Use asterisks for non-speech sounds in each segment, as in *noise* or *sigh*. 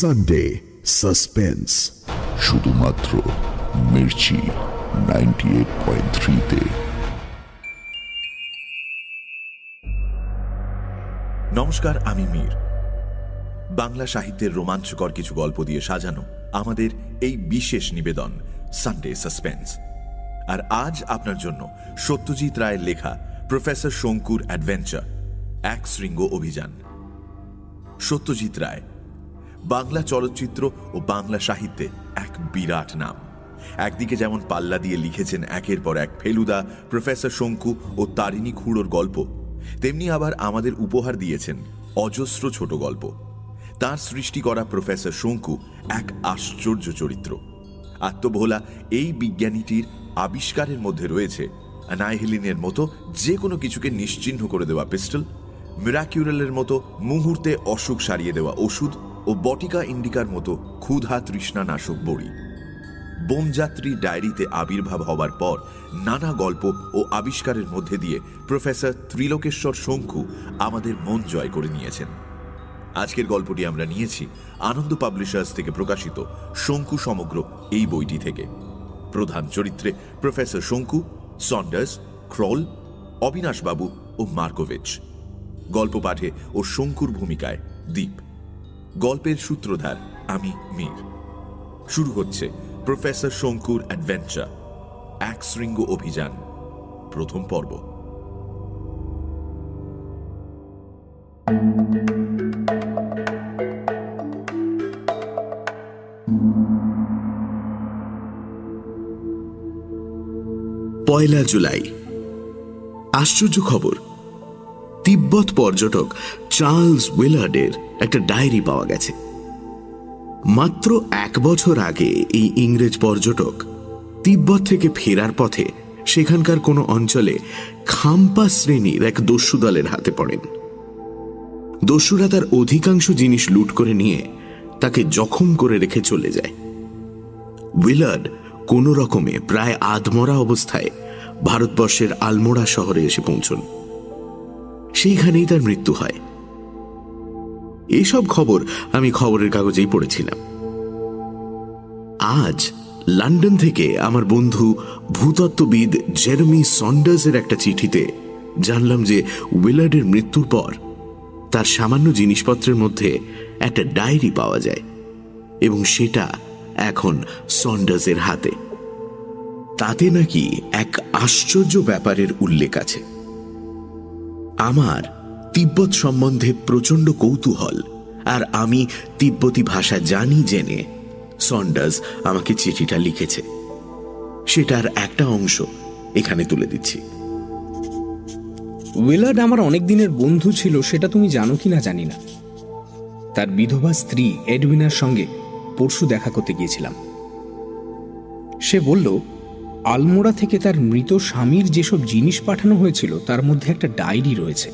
Sunday suspense শুধুমাত্র Mirchi ninety eight point থ্রিতে নমস্কার আমি মীর। বাংলা সাহিত্যের রোমাঞ্চকর কিছু গল্প দিয়ে সাজানো আমাদের এই বিশেষ নিবেদন সানডে সাসপেন্স আর আজ আপনার জন্য সত্যজিৎ রায়ের লেখা প্রফেসর শঙ্কুর অ্যাডভেঞ্চার এক শৃঙ্গ অভিযান। সত্যজিৎ রায় বাংলা চলচ্চিত্র ও বাংলা সাহিত্যে এক বিরাট নাম। একদিকে যেমন পাল্লা দিয়ে লিখেছেন একের পর এক ফেলুদা, প্রফেসর শঙ্কু ও তারিণী খুঁড়োর গল্প, তেমনি আবার আমাদের উপহার দিয়েছেন অজস্র ছোট গল্প। তার সৃষ্টি করা প্রফেসর শঙ্কু এক আশ্চর্য চরিত্র। আত্মভোলা এই বিজ্ঞানীটির আবিষ্কারের মধ্যে রয়েছে অ্যানাইহিলিনের মতো যে কোনো কিছুকে নিশ্চিহ্ন করে দেওয়া পিস্টল মিরাকিউরালের মতো মুহূর্তে অসুখ সারিয়ে দেওয়া ওষুধ ও বটিকা ইন্ডিকার মতো ক্ষুধা তৃষ্ণা নাশক বড়ি। বোমযাত্রী ডায়েরিতে আবির্ভাব হবার পর নানা গল্প ও আবিষ্কারের মধ্যে দিয়ে প্রফেসর ত্রিলোকেশ্বর শঙ্কু আমাদের মন জয় করে নিয়েছেন। আজকের গল্পটি আমরা নিয়েছি আনন্দ পাবলিশার্স থেকে প্রকাশিত শঙ্কু সমগ্র এই বইটি থেকে। প্রধান চরিত্রে প্রফেসর শঙ্কু, সন্ডার্স, ক্রল, অবিনাশবাবু ও মার্কোভিচ। গল্প পাঠে ও শঙ্কুর ভূমিকায় দ্বীপ গল্পের সূত্রধার আমি মীর। শুরু হচ্ছে প্রফেসর শঙ্কুর অ্যাডভেঞ্চার এক শৃঙ্গ অভিযান, প্রথম পর্ব। পয়লা জুলাই। আশ্চর্য খবর তিব্বত পর্যটক চার্লস উইলার্ডের একটা ডায়েরি পাওয়া গেছে। মাত্র এক বছর আগে এই ইংরেজ পর্যটক তিব্বত থেকে ফেরার পথে সেখানকার কোনো অঞ্চলে খাম্পা শ্রেণির এক দস্যু দলের হাতে পড়েন। দস্যুরা তার অধিকাংশ জিনিস লুট করে নিয়ে তাকে জখম করে রেখে চলে যায়। উইলার্ড কোন রকমে প্রায় আধমরা অবস্থায় ভারতবর্ষের আলমোড়া শহরে এসে পৌঁছন। সেইখানেই তার মৃত্যু হয়। এইসব খবর আমি খবরের কাগজেই পড়েছিলাম। আজ লন্ডন থেকে আমার বন্ধু ভূতত্ত্ববিদ জেরমি সন্ডার্সের একটা চিঠিতে জানলাম যে উইলার্ডের মৃত্যুর পর তার সামান্য জিনিসপত্রের মধ্যে একটা ডায়েরি পাওয়া যায় এবং সেটা এখন সন্ডার্সের হাতে। তাতে নাকি এক আশ্চর্য ব্যাপারের উল্লেখ আছে। আমার তিব্বত সম্বন্ধে প্রচণ্ড কৌতূহল, আর আমি তিব্বতী ভাষা জানি জেনে সন্ডার্স আমাকে চিঠিটা লিখেছে। সেটার একটা অংশ এখানে তুলে দিচ্ছি। উইলার্ড আমার অনেক দিনের বন্ধু ছিল, সেটা তুমি জানো কি না জানি না। তার বিধবা স্ত্রী এডউইনার সঙ্গে পরশু দেখা করতে গিয়েছিলাম। সে বলল আলমোড়া থেকে তার মৃত স্বামীর যেসব জিনিস পাঠানো হয়েছিল, তার মধ্যে একটা ডায়েরি রয়েছে।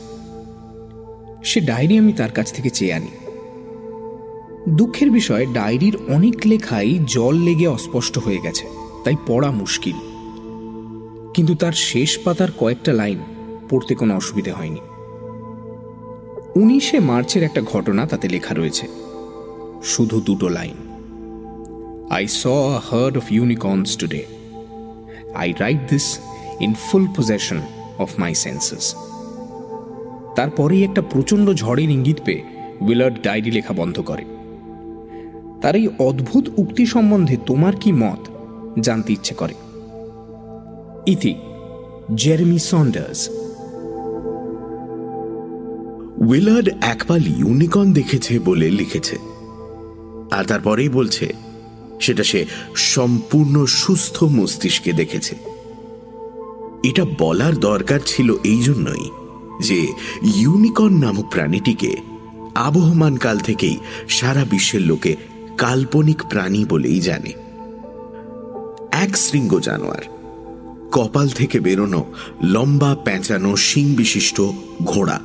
সে ডায়েরি আমি তার কাছ থেকে চেয়ে আনি। দুঃখের বিষয়, ডায়েরির অনেক লেখাই জল লেগে অস্পষ্ট হয়ে গেছে, তাই পড়া মুশকিল। কিন্তু তার শেষ পাতার কয়েকটা লাইন পড়তে কোনো অসুবিধে হয়নি। উনিশে মার্চের একটা ঘটনা তাতে লেখা রয়েছে। শুধু দুটো line. I saw heard of unicorns today I write this in full possession of my senses তারপরেই একটা প্রচণ্ড ঝড়ের ইঙ্গিত পেয়ে উইলার্ড ডায়েরি লেখা বন্ধ করে। তার এই অদ্ভুত উক্তি সম্বন্ধে তোমার কি মত? জানতে ইচ্ছে করে। ইতি জেরেমি সন্ডার্স উইলার্ড একপাল ইউনিকর্ন দেখেছে বলে লিখেছে। আর তারপরেই বলছে সেটা সে সম্পূর্ণ সুস্থ মস্তিষ্কে দেখেছে। এটা বলার দরকার ছিল এই জন্যই যে ইউনিকর্ন নামক প্রাণীটিকে আবহমান কাল থেকেই সারা বিশ্বের লোকে কাল্পনিক প্রাণী বলেই জানে। এক শৃঙ্গ জানোয়ার, কপাল থেকে বেরোনো লম্বা প্যাঁচানো শিং বিশিষ্ট ঘোড়া।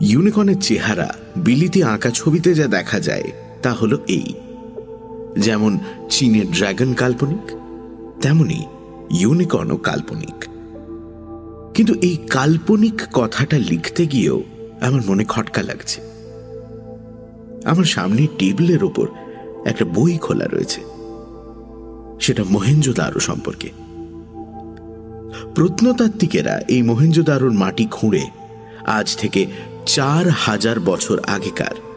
ইউনিকর্নের চেহারা বিলিতি আঁকা ছবিতে যা দেখা যায় তা হলো এই। যেমন চীনের ড্রাগন কাল্পনিক, তেমনি ইউনিকর্নও কাল্পনিক। কিন্তু এই কাল্পনিক কথাটা লিখতে গিয়েও আমার মনে খটকা লাগছে। আমার সামনে টেবিলের ওপর একটা বই খোলা রয়েছে। সেটা মহেঞ্জোদারো সম্পর্কে। প্রত্নতাত্ত্বিকেরা এই মহেঞ্জোদারোর মাটি খুঁড়ে আজ থেকে চার হাজার বছর আগেকার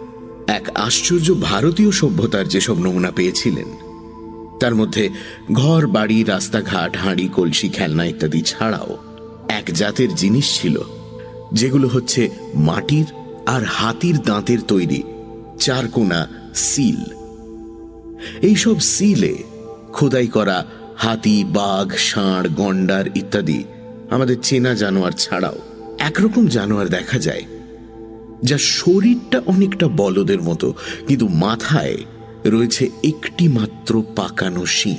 এক আশ্চর্য ভারতীয় সভ্যতার যেসব নমুনা পেয়েছিলেন। তার মধ্যে ঘর, বাড়ি, রাস্তাঘাট, হাঁড়ি, কলসি, খেলনা ইত্যাদি ছাড়াও এক জাতের জিনিস ছিল, যেগুলো হচ্ছে মাটির আর হাতির দাঁতের তৈরি চারকোনা সিল। এইসব সিলে খোদাই করা হাতি, বাঘ, ষাঁড়, গন্ডার ইত্যাদি আমাদের চেনা জানোয়ার ছাড়াও একরকম জানোয়ার দেখা যায়। যা শরীরটা অনেকটা বলদের মতো, কিন্তু মাথায় রয়েছে একটি মাত্র পাকানো শিং।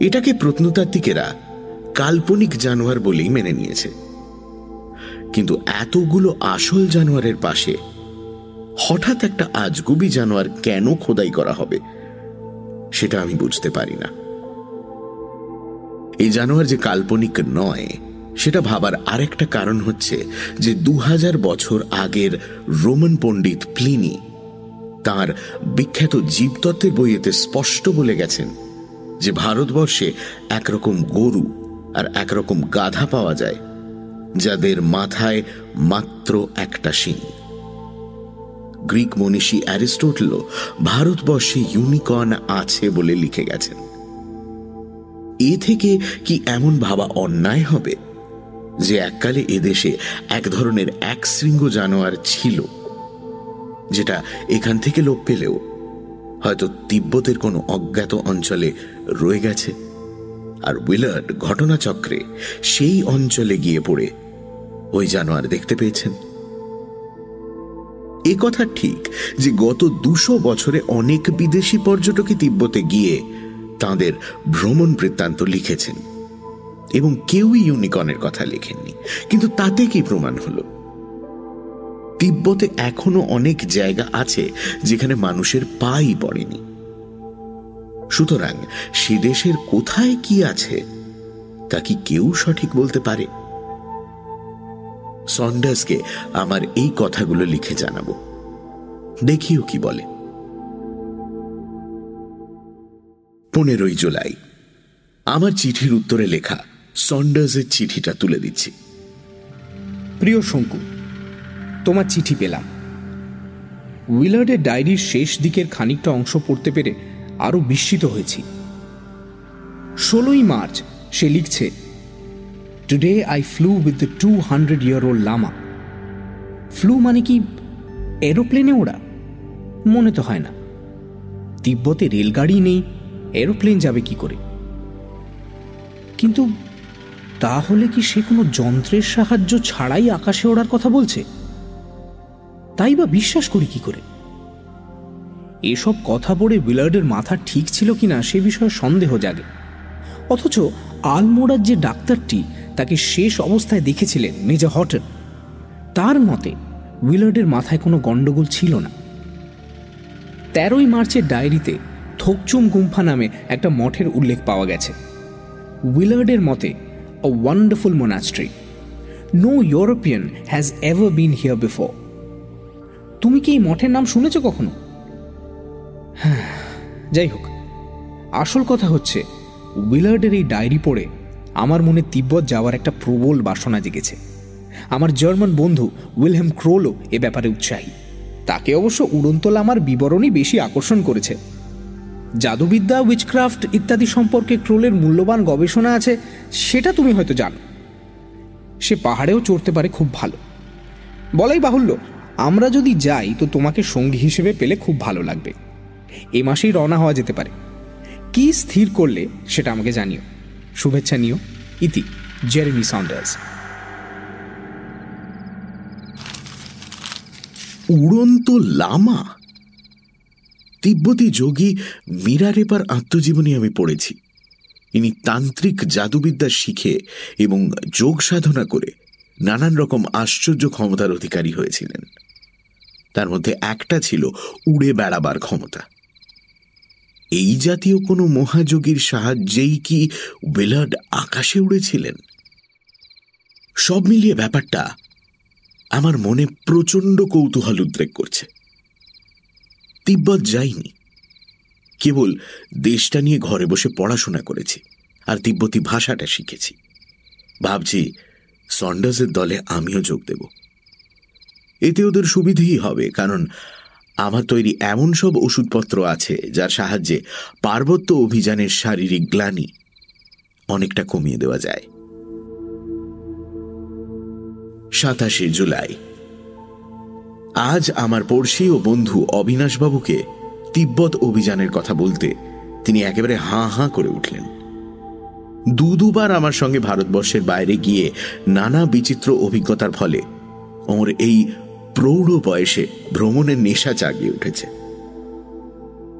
এটাকে প্রত্নতাত্ত্বিকেরা কাল্পনিক জানোয়ার বলেই মেনে নিয়েছে। কিন্তু এতগুলো আসল জানোয়ারের পাশে হঠাৎ একটা আজগুবি জানোয়ার কেন খোদাই করা হবে, সেটা আমি বুঝতে পারি না। এই জানোয়ার যে কাল্পনিক নয় সেটা ভাবার আরেকটা কারণ হচ্ছে যে দু হাজার বছর আগের রোমান পণ্ডিত প্লিনি তার বিখ্যাত জীবতত্ত্বের বইয়েতে স্পষ্ট বলে গেছেন যে ভারতবর্ষে একরকম গরু আর একরকম গাধা পাওয়া যায়, যাদের মাথায় মাত্র একটা শিং। গ্রিক মনীষী অ্যারিস্টোটলও ভারতবর্ষে ইউনিকর্ন আছে বলে লিখে গেছেন। এ থেকে কি এমন ভাবা অন্যায় হবে? যে এককালে এদেশে এক ধরনের এক শৃঙ্গ জানোয়ার ছিল, যেটা এখান থেকে লোপ পেলেও হয়তো তিব্বতের কোনো অজ্ঞাত অঞ্চলে রয়ে গেছে। আর উইলার্ড ঘটনাচক্রে সেই অঞ্চলে গিয়ে পড়ে ওই জানোয়ার দেখতে পেয়েছেন। এ কথা ঠিক যে গত দুশো বছরে অনেক বিদেশি পর্যটকই তিব্বতে গিয়ে তাদের ভ্রমণ বৃত্তান্ত লিখেছেন। এবং কেউই ইউনিকনের কথা লেখেননি। কিন্তু তাতে কি প্রমাণ হল? তিব্বতে এখনও অনেক জায়গা আছে যেখানে মানুষের পাই পড়েনি। সুতরাং সে দেশের কোথায় কি আছে, তা কি কেউ সঠিক বলতে পারে? সন্ডাসকে আমার এই কথাগুলো লিখে জানাব। দেখিও কি বলে। পনেরোই জুলাই। আমার চিঠির উত্তরে লেখা সন্ডার্সের চিঠিটা তুলে দিচ্ছি। প্রিয় শঙ্কু, তোমার চিঠি পেলাম। উইলার্ডের ডায়েরির শেষ দিকের খানিকটা অংশ পড়তে পেরে আরও বিস্মিত হয়েছি। ষোলোই মার্চ সে লিখছে today I flew with the two hundred year old lama flew মানে কি এরোপ্লেনে ওরা মনে তো হয় না। তিব্বতে রেলগাড়ি নেই এরোপ্লেন যাবে কি করে? কিন্তু তাহলে কি সে কোনো যন্ত্রের সাহায্য ছাড়াই আকাশে ওড়ার কথা বলছে? তাই বা বিশ্বাস করি কি করে? এসব কথা পড়ে উইলার্ডের মাথা ঠিক ছিল কিনা সে বিষয়ে সন্দেহ জাগে। অথচ আলমোড়ার যে ডাক্তারটি তাকে শেষ অবস্থায় দেখেছিলেন মেজা হটন। তার মতে উইলার্ডের মাথায় কোনো গণ্ডগোল ছিল না। তেরোই মার্চের ডায়েরিতে থোকচুম গুম্ফা নামে একটা মঠের উল্লেখ পাওয়া গেছে। উইলার্ডের মতে a wonderful monastery. No European has ever been here before. তুমি কি এই মঠের নাম শুনেছ কখনো হ্যাঁ *sighs* যাই হোক, আসল কথা হচ্ছে উইলার্ডের এই ডায়েরি পড়ে আমার মনে তিব্বত যাওয়ার একটা প্রবল বাসনা জেগেছে আমার জার্মান বন্ধু উইলহেম ক্রোলও এ ব্যাপারে উৎসাহী তাকে অবশ্য উড়ন্তোলা আমার বিবরণই বেশি আকর্ষণ করেছে জাদুবিদ্যা উইচক্রাফট ইত্যাদি সম্পর্কে ক্রোলের মূল্যবান গবেষণা আছে, সেটা তুমি হয়তো জানো। সে পাহাড়েও চড়তে পারে খুব ভালো। বলাই বাহুল্য, আমরা যদি যাই, তো তোমাকে সঙ্গী হিসেবে পেলে খুব ভালো লাগবে। এ মাসেই রওনা হওয়া যেতে পারে। কি স্থির করলে, সেটা আমাকে জানিও। শুভেচ্ছা নিও। ইতি, জেরেমি সান্ডার্স উড়ন্ত লামা? তিব্বতী যোগী মীরারেপার আত্মজীবনী আমি পড়েছি। ইনি তান্ত্রিক জাদুবিদ্যা শিখে এবং যোগ সাধনা করে নানান রকম আশ্চর্য ক্ষমতার অধিকারী হয়েছিলেন। তার মধ্যে একটা ছিল উড়ে বেড়াবার ক্ষমতা। এই জাতীয় কোনো মহাযোগীর সাহায্যেই কি ওয়েলার্ড আকাশে উড়েছিলেন? সব মিলিয়ে ব্যাপারটা আমার মনে প্রচণ্ড কৌতূহল উদ্রেক করছে। তিব্বত যাইনি। কেবল দেশটা নিয়ে ঘরে বসে পড়াশোনা করেছি আর তিব্বতী ভাষাটা শিখেছি। ভাবছি সন্ডাসের দলে আমিও যোগ দেব। এতে ওদের সুবিধেই হবে, কারণ আমার তৈরি এমন সব ওষুধপত্র আছে যার সাহায্যে পার্বত্য অভিযানের শারীরিক গ্লানি অনেকটা কমিয়ে দেওয়া যায়। সাতাশে জুলাই। আজ আমার পড়শি ও বন্ধু অবিনাশবাবুকে তিব্বত অভিযানের কথা বলতে তিনি একেবারে হাঁ হাঁ করে উঠলেন। দু দুবার আমার সঙ্গে ভারতবর্ষের বাইরে গিয়ে নানা বিচিত্র অভিজ্ঞতার ফলে ওর এই প্রৌঢ় বয়সে ভ্রমণের নেশা জাগিয়ে উঠেছে।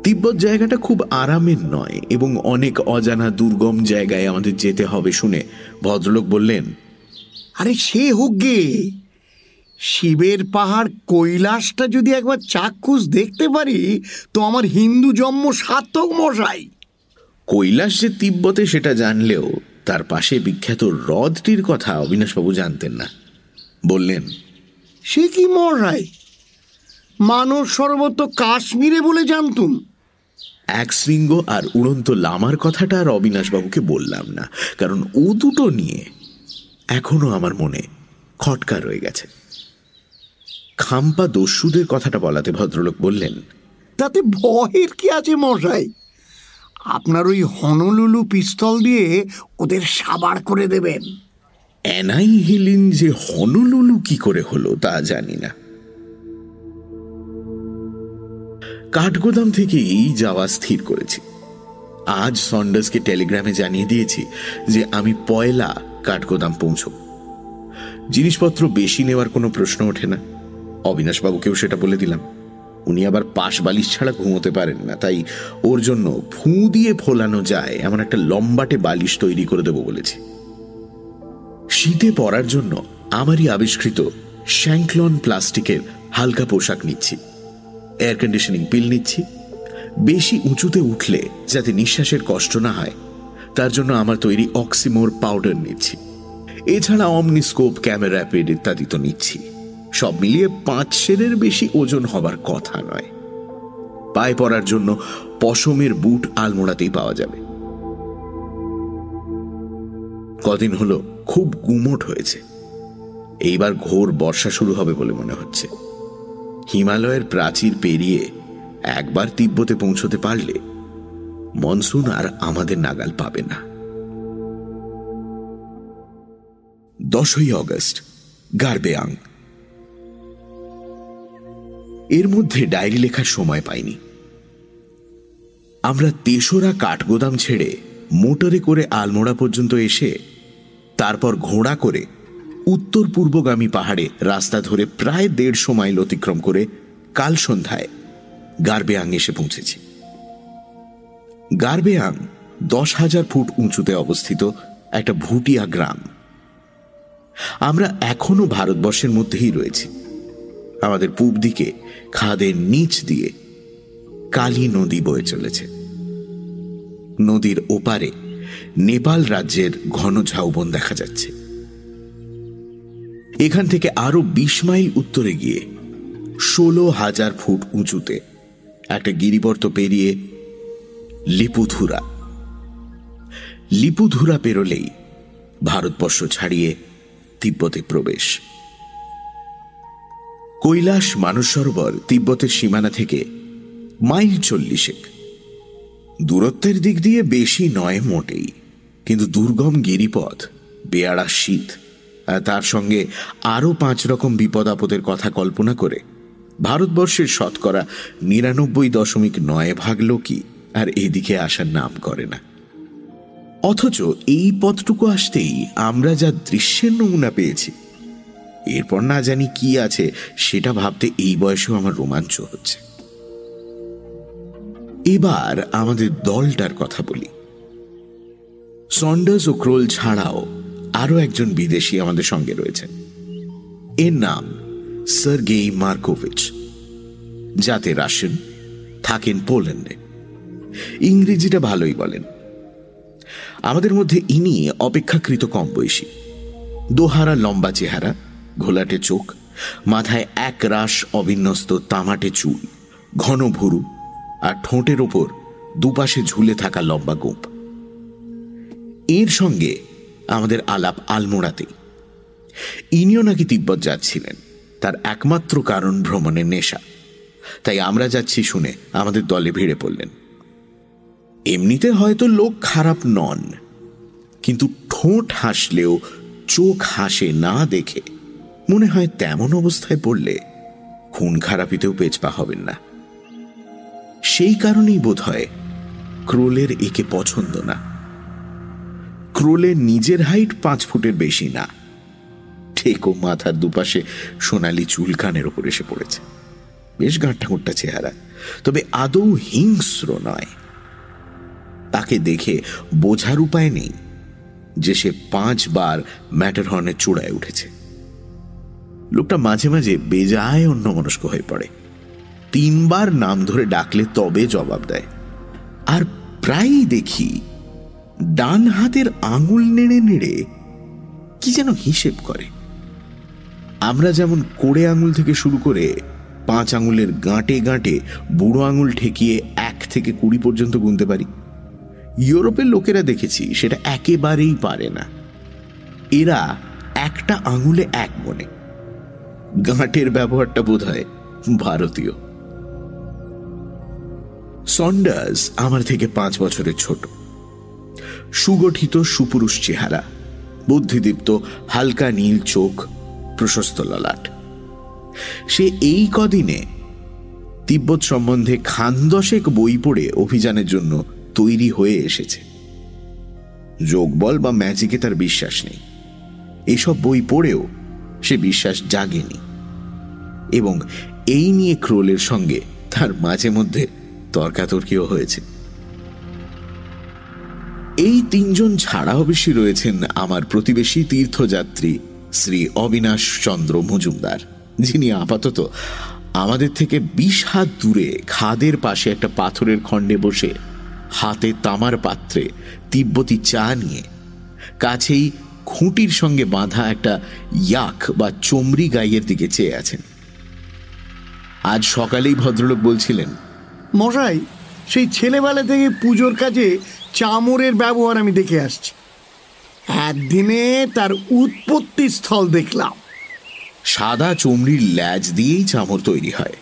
তিব্বত জায়গাটা খুব আরামের নয় এবং অনেক অজানা দুর্গম জায়গায় আমাদের যেতে হবে শুনে ভদ্রলোক বললেন, আরে সে হোক গে শিবের পাহাড় কৈলাসটা যদি একবার চাক্ষুষ দেখতে পারি তো আমার হিন্দু জন্ম সার্থক মশাই। কৈলাস যে তিব্বতে সেটা জানলেও তার পাশে বিখ্যাত হ্রদটির কথা অবিনাশবাবু জানতেন না। বললেন সে কি মশাই? মানস সর্বত কাশ্মীরে বলে জানতুম। এক শৃঙ্গ আর উড়ন্ত লামার কথাটা আর অবিনাশবাবুকে বললাম না কারণ ও দুটো নিয়ে এখনও আমার মনে খটকা রয়ে গেছে। খাম্পা দস্যুদের কথাটা বলাতে ভদ্রলোক বললেন তাতে ভয়ের কি আছে মশাই? আপনার ওই হনলুলু পিস্তল দিয়ে ওদের সাবার করে দেবেন। এনাই হিলিন যে হনলুলু কি করে হলো তা জানি না। কাঠগোদাম থেকেই যাওয়া স্থির করেছি। আজ সন্ডাসকে টেলিগ্রামে জানিয়ে দিয়েছি যে আমি পয়লা কাঠগোদাম পৌঁছব। জিনিসপত্র বেশি নেওয়ার কোনো প্রশ্ন ওঠে না। অবিনাশবাবুকেও সেটা বলে দিলাম। উনি আবার পাশ বালিশ ছাড়া ঘুমোতে পারেন না, তাই ওর জন্য ফুঁ দিয়ে ফোলানো যায়, এমন একটা লম্বাটে বালিশ তৈরি করে দেব বলেছি। শীতে পরার জন্য আমারই আবিষ্কৃত শ্যাঙ্কলন প্লাস্টিকের হালকা পোশাক নিচ্ছি। এয়ার কন্ডিশনিং পিল নিচ্ছি। বেশি উঁচুতে উঠলে যাতে নিঃশ্বাসের কষ্ট না হয়, তার জন্য আমার তৈরি অক্সিমোর পাউডার নিচ্ছি। এছাড়া অমনিস্কোপ, ক্যামেরা প্যাড ইত্যাদি তো নিচ্ছি। সব মিলিয়ে পাঁচ সেরের বেশি ওজন হবার কথা নয়। পায়ে পরার জন্য পশমের বুট আলমোড়াতেই পাওয়া যাবে। কদিন হলো খুব গুমোট হয়েছে। এইবার ঘোর বর্ষা শুরু হবে বলে মনে হচ্ছে। হিমালয়ের প্রাচীর পেরিয়ে একবার তিব্বতে পৌঁছতে পারলে মনসুন আর আমাদের নাগাল পাবে না। দশই অগস্ট, গার্বেয়াং। এর মধ্যে ডায়েরি লেখার সময় পাইনি। আমরা তেসরা কাঠগোদাম ছেড়ে মোটরে করে আলমোড়া পর্যন্ত এসে, তারপর ঘোড়া করে উত্তর পূর্বগামী পাহাড়ে রাস্তা ধরে প্রায় দেড়শো মাইল অতিক্রম করে কাল সন্ধ্যায় গার্বেয়াং এসে পৌঁছেছি। গার্বেয়াং দশ হাজার ফুট উঁচুতে অবস্থিত একটা ভুটিয়া গ্রাম। আমরা এখনও ভারতবর্ষের মধ্যেই রয়েছি। আমাদের পূব দিকে, খাদের নিচ দিয়ে কালী নদী বয়ে চলেছে। নদীর ওপারে নেপাল রাজ্যের ঘন ঝাউবন দেখা যাচ্ছে। এখান থেকে আরও বিশ মাইল উত্তরে গিয়ে ষোলো হাজার ফুট উঁচুতে একটা গিরিবর্ত পেরিয়ে লিপুধুরা। লিপুধুরা পেরোলেই ভারতবর্ষ ছাড়িয়ে তিব্বতে প্রবেশ। কৈলাস মানস সরোবর তিব্বতের সীমানা থেকে মাইল চল্লিশেক। দূরত্বের দিক দিয়ে বেশি নয় মোটেই, কিন্তু দুর্গম গিরিপথ, বেয়াড়া শীত, আর তার সঙ্গে আরও পাঁচ রকম বিপদ আপদের কথা কল্পনা করে ভারতবর্ষের শতকরা নিরানব্বই দশমিক নয় ভাগ লোকই আর এদিকে আসার নাম করে না। অথচ এই পথটুকু আসতেই আমরা যা দৃশ্যের নমুনা পেয়েছি এরপর না জানি কি আছে, সেটা ভাবতে এই বয়সেও আমার রোমাঞ্চ হচ্ছে। এবার আমাদের দলটার কথা বলি। সন্ডার্স ও ক্রোল ছাড়াও আরও একজন বিদেশি আমাদের সঙ্গে রয়েছেন। এর নাম সার্গেই মার্কোভিচ, যাতে রাশিয়ান, থাকেন পোল্যান্ডে। ইংরেজিটা ভালোই বলেন। আমাদের মধ্যে ইনি অপেক্ষাকৃত কম বয়সী। দোহারা লম্বা চেহারা ঘোলাটে চোখ, মাথায় এক রাস অবিন্যস্ত তামাটে চুল, ঘন ভুরু আর ঠোঁটের ওপর দুপাশে ঝুলে থাকা লম্বা গোপ এর সঙ্গে আমাদের আলাপ আলমোড়াতেই ইনিও নাকি তিব্বত যাচ্ছিলেন, তার একমাত্র কারণ ভ্রমণের নেশা। তাই আমরা যাচ্ছি শুনে আমাদের দলে ভিড়ে পড়লেন। এমনিতে হয়তো লোক খারাপ নন, কিন্তু ঠোঁট হাসলেও চোখ হাসে না দেখে মনে হয় তেমন অবস্থায় পড়লে খুন খারাপিতেও পেচপা হবেন না। সেই কারণেই বোধ হয় ক্রোলের একে পছন্দ না। ক্রোলের নিজের হাইট পাঁচ ফুটের বেশি না। ঠেকো মাথার দুপাশে সোনালি চুল কানের ওপর এসে পড়েছে। বেশ গাঁট্টা চেহারা, তবে আদৌ হিংস্র নয়। তাকে দেখে বোঝার উপায় নেই যে সে পাঁচবার ম্যাটারহর্নের চূড়ায় উঠেছে। লোকটা মাঝে মাঝে বেজায় অন্যমনস্ক হয়ে পড়ে। তিনবার নাম ধরে ডাকলে তবে জবাব দেয়। আর প্রায়ই দেখি ডান হাতের আঙুল নেড়ে নেড়ে কি যেন হিসেব করে। আমরা যেমন কোড়ে আঙুল থেকে শুরু করে পাঁচ আঙুলের গাঁটে গাঁটে বুড়ো আঙুল ঠেকিয়ে এক থেকে কুড়ি পর্যন্ত গুনতে পারি। ইউরোপের লোকেরা দেখেছি সেটা একেবারেই পারে না। এরা একটা আঙুলে এক মনে গাঁটের ব্যবহারটা বোধ হয় ভারতীয়। সন্ডার্স আমার থেকে পাঁচ বছরের ছোট। সুগঠিত সুপুরুষ চেহারা, বুদ্ধিদীপ্ত, হালকা নীল চোখ, প্রশস্ত ললাট। সে এই কদিনে তিব্বত সম্বন্ধে খানদশেক বই পড়ে অভিযানের জন্য তৈরি হয়ে এসেছে। যোগবল বা ম্যাজিকে তার বিশ্বাস নেই। এসব বই পড়েও সে বিশ্বাস জাগেনি। এবং এই নিয়ে ক্রোলের সঙ্গে তার মাঝে মধ্যে তর্কাতর্কিও হয়েছে। এই তিনজন ছাড়াও বেশি রয়েছেন আমার প্রতিবেশী তীর্থযাত্রী শ্রী অবিনাশ চন্দ্র মজুমদার, যিনি আপাতত আমাদের থেকে বিশ হাত দূরে খাদের পাশে একটা পাথরের খণ্ডে বসে হাতে তামার পাত্রে তিব্বতী চা নিয়ে কাছেই খুঁটির সঙ্গে বাঁধা একটা ইয়াক বা চমড়ি গাইয়ের দিকে চেয়ে আছেন। আজ সকালেই ভদ্রলোক বলছিলেন মশাই সেই ছেলেবেলা থেকে পুজোর কাজে চামরের ব্যবহার আমি দেখে আসছি। একদিনে তার উৎপত্তি স্থল দেখলাম। সাদা চমড়ির ল্যাজ দিয়েই চামর তৈরি হয়।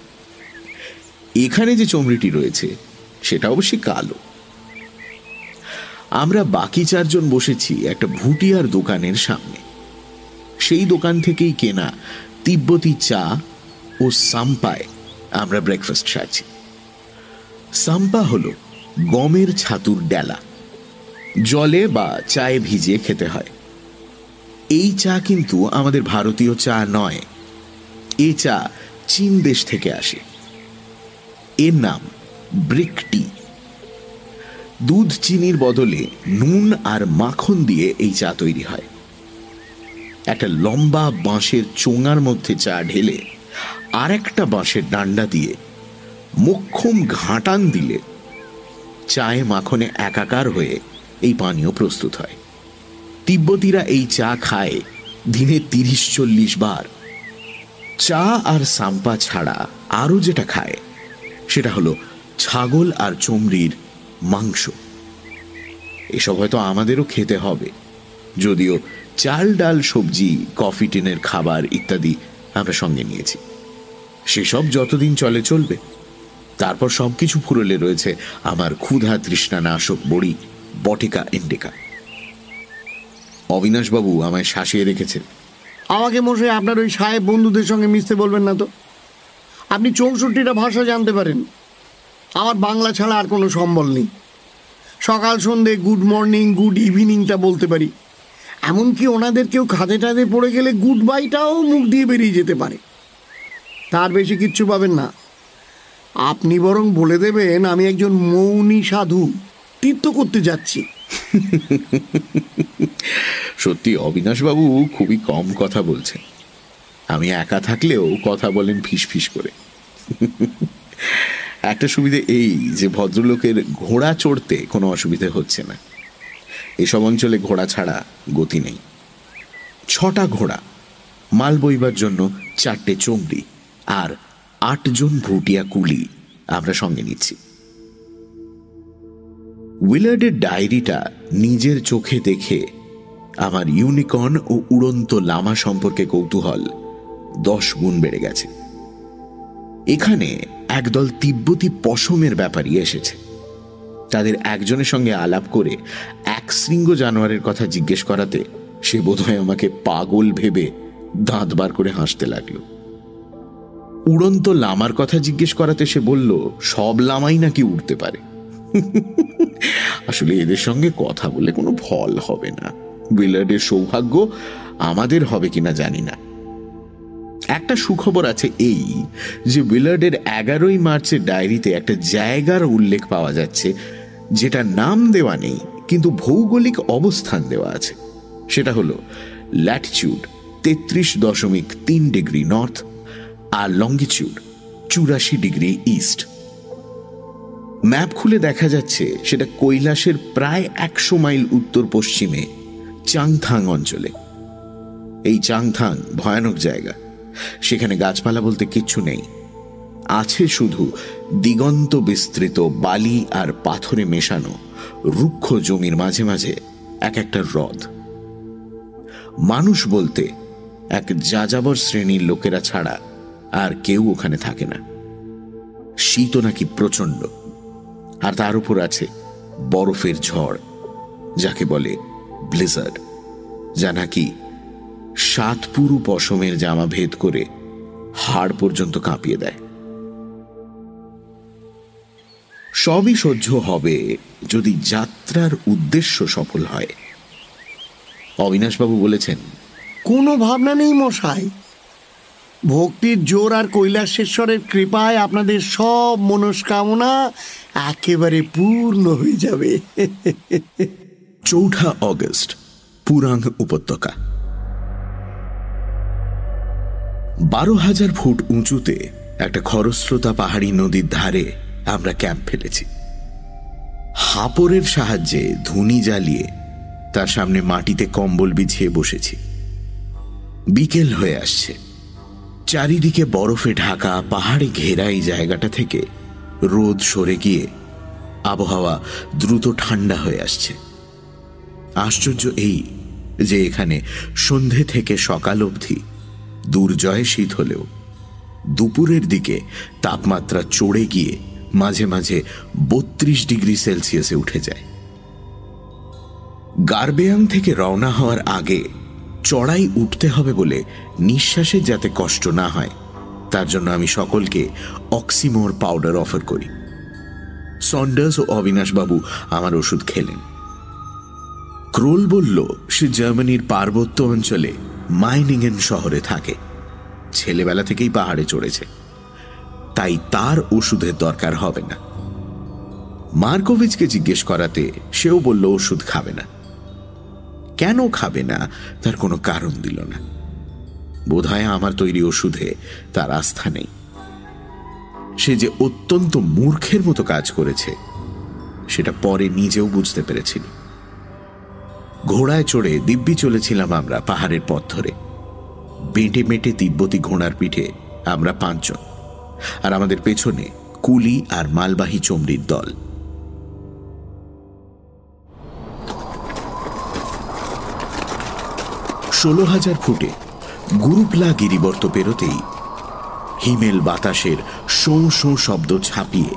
এখানে যে চমড়িটি রয়েছে সেটা অবশ্যই কালো। আমরা বাকি চারজন বসেছি একটা ভুটিয়ার দোকানের সামনে। সেই দোকান থেকেই কেনা তিব্বতী চা ও সাম্পায়। আমরা ব্রেকফাস্ট সারছি। সাম্পা হল গমের ছাতুর ডেলা। জলে বা চায়ে ভিজিয়ে খেতে হয়। এই চা কিন্তু আমাদের ভারতীয় চা নয়, এ চা চীন দেশ থেকে আসে। এর নাম ব্রিক টি। দুধ চিনির বদলে নুন আর মাখন দিয়ে এই চা তৈরি হয়। একটা লম্বা বাঁশের চোঙার মধ্যে চা ঢেলে আর একটা বাঁশের ডান্ডা দিয়ে মোক্ষম ঘাটান দিলে চায়ে মাখনে একাকার হয়ে এই পানীয় প্রস্তুত হয়। তিব্বতীরা এই চা খায় দিনে তিরিশ চল্লিশ বার। চা আর সাম্পা ছাড়া আরও যেটা খায়, সেটা হলো ছাগল আর চমড়ির মাংস। এসব হয়তো আমাদেরও খেতে হবে, যদিও চাল ডাল সবজি, কফি টিনের খাবার ইত্যাদি আমরা সঙ্গে নিয়েছি। সেসব যতদিন চলে চলবে। তারপর সবকিছু ফুরলে রয়েছে আমার ক্ষুধা তৃষ্ণা নাশক বড়ি, বটিকা ইন্ডিকা। অবিনাশবাবু আমায় শাসিয়ে রেখেছেন। আমাকে মশাই, আপনার ওই সাহেব বন্ধুদের সঙ্গে মিশতে বলবেন না তো? আপনি চৌষট্টিটা ভাষা জানতে পারেন। আমার বাংলা ছাড়া আর কোনো সম্বল নেই। সকাল, সন্ধে গুড মর্নিং গুড ইভিনিংটা বলতে পারি। এমনকি ওনাদের কেউ খাদে টাদে পড়ে গেলে গুড বাইটাও মুখ দিয়ে বেরিয়ে যেতে পারে। তার বেশি কিচ্ছু পাবেন না। আপনি বরং বলে দেবেন, আমি একজন মৌনী সাধু। তীর্থ করতে যাচ্ছি। সত্যি, অবিনাশবাবু খুবই কম কথা বলছেন। আমি একা থাকলেও কথা বলেন ফিস করে। একটা সুবিধে এই যে ভদ্রলোকের ঘোড়া চড়তে কোনো অসুবিধে হচ্ছে না। এসব অঞ্চলে ঘোড়া ছাড়া গতি নেই। ছটা ঘোড়া, মাল বইবার জন্য চারটে চমড়ি আর আটজন ভুটিয়া কুলি আমরা সঙ্গে নিচ্ছি। উইলার্ডের ডায়েরিটা নিজের চোখে দেখে আমার ইউনিকর্ন ও উড়ন্ত লামা সম্পর্কে কৌতূহল দশ গুণ বেড়ে গেছে। এখানে একদল তিব্বতী পশমের ব্যাপারই এসেছে। তাদের একজনের সঙ্গে আলাপ করে এক শৃঙ্গ জানোয়ারের কথা জিজ্ঞেস করাতে সে বোধহয় আমাকে পাগল ভেবে দাঁত বার করে হাসতে লাগল। উড়ন্ত লামার কথা জিজ্ঞেস করাতে সে বলল, সব লামাই নাকি উড়তে পারে। আসলে এদের সঙ্গে কথা বলে কোনো ফল হবে না। বিলার্ডের সৌভাগ্য আমাদের হবে কিনা জানি না। একটা সুখবর আছে এই, যে বিলার্ডের এগারোই মার্চের ডায়েরিতে একটা জায়গার উল্লেখ পাওয়া যাচ্ছে, যেটা নাম দেওয়া নেই, কিন্তু ভৌগোলিক অবস্থান দেওয়া আছে। সেটা হলো ল্যাটিচিউড তেত্রিশ দশমিক তিন ডিগ্রি নর্থ আর লঙ্গিচিউড চুরাশি ডিগ্রি ইস্ট। ম্যাপ খুলে দেখা যাচ্ছে সেটা কৈলাসের প্রায় একশো মাইল উত্তর পশ্চিমে চাংথাং অঞ্চলে। এই চাংথাং ভয়ানক জায়গা। সেখানে গাছপালা বলতে কিচ্ছু নেই। আছে শুধু দিগন্ত বিস্তৃত বালি আর পাথরে মেশানো রুক্ষ জমির মাঝে মাঝে এক একটা হ্রদ। মানুষ বলতে এক যাযাবর শ্রেণির লোকেরা ছাড়া আর কেউ ওখানে থাকে না। শীত নাকি প্রচণ্ড। আর তার উপর আছে বরফের ঝড়, যাকে বলে ব্লিজার্ড, যা নাকি সাত পুরু পশমের জামা ভেদ করে হাড় পর্যন্ত কাঁপিয়ে দেয়। সবই সহ্য হবে যদি যাত্রার উদ্দেশ্য সফল হয়। অবিনাশবাবু বলেছেন, কোনো ভাবনা নেই মশাই। ভক্তির জোর আর কৈলাসেশ্বরের কৃপায় আপনাদের সব মনস্কামনা একেবারে পূর্ণ হয়ে যাবে। চৌঠা অগস্ট, পুরাং উপত্যকা। বারো হাজার ফুট উঁচুতে একটা খরস্রোতা পাহাড়ি নদীর ধারে আমরা ক্যাম্প ফেলেছি। হাপরের সাহায্যে ধুনি জ্বালিয়ে তার সামনে মাটিতে কম্বল বিছিয়ে বসেছি। বিকেল হয়ে আসছে। চারিদিকে বরফে ঢাকা, পাহাড়ে ঘেরা এই জায়গাটা থেকে রোদ সরে গিয়ে আবহাওয়া দ্রুত ঠান্ডা হয়ে আসছে। আশ্চর্য এই যে এখানে সন্ধে থেকে সকাল অবধি দুর্জয় শীত হলেও দুপুরের দিকে তাপমাত্রা চড়ে গিয়ে মাঝে মাঝে বত্রিশ ডিগ্রি সেলসিয়াসে উঠে যায়। গার্বেয়াং থেকে রওনা হওয়ার আগে চড়াই উঠতে হবে বলে নিঃশ্বাসে যাতে কষ্ট না হয়, তার জন্য আমি সকলকে অক্সিমোর পাউডার অফার করি। সন্ডার্স ও অবিনাশবাবু আমার ওষুধ খেলেন। ক্রোল বলল, সে জার্মানির পার্বত্য অঞ্চলে মাইনিংয়েন শহরে থাকে। ছেলেবেলা থেকেই পাহাড়ে চড়েছে। তাই তার ওষুধের দরকার হবে না। মার্কোভিচকে জিজ্ঞেস করাতে সেও বলল, ওষুধ খাবে না। কেন খাবে না? তার কোনো কারণ দিল না। বোধহয় আমার তৈরি ওষুধে তার আস্থা নেই। সে যে অত্যন্ত মূর্খের মতো কাজ করেছে, সেটা পরে নিজেও বুঝতে পেরেছিল ঘোড়ায় চড়ে দিব্যি চলেছিলাম আমরা পাহাড়ের পথ ধরে। বেঁটে মেটে তিব্বতী ঘোড়ার পিঠে আমরা পাঁচজন। আর আমাদের পেছনে কুলি আর মালবাহী চমড়ির দল। ষোলো হাজার ফুটে গুরুপলা গিরিবর্ত পেরোতেই হিমেল বাতাসের শোঁ শোঁ শব্দ ছাপিয়ে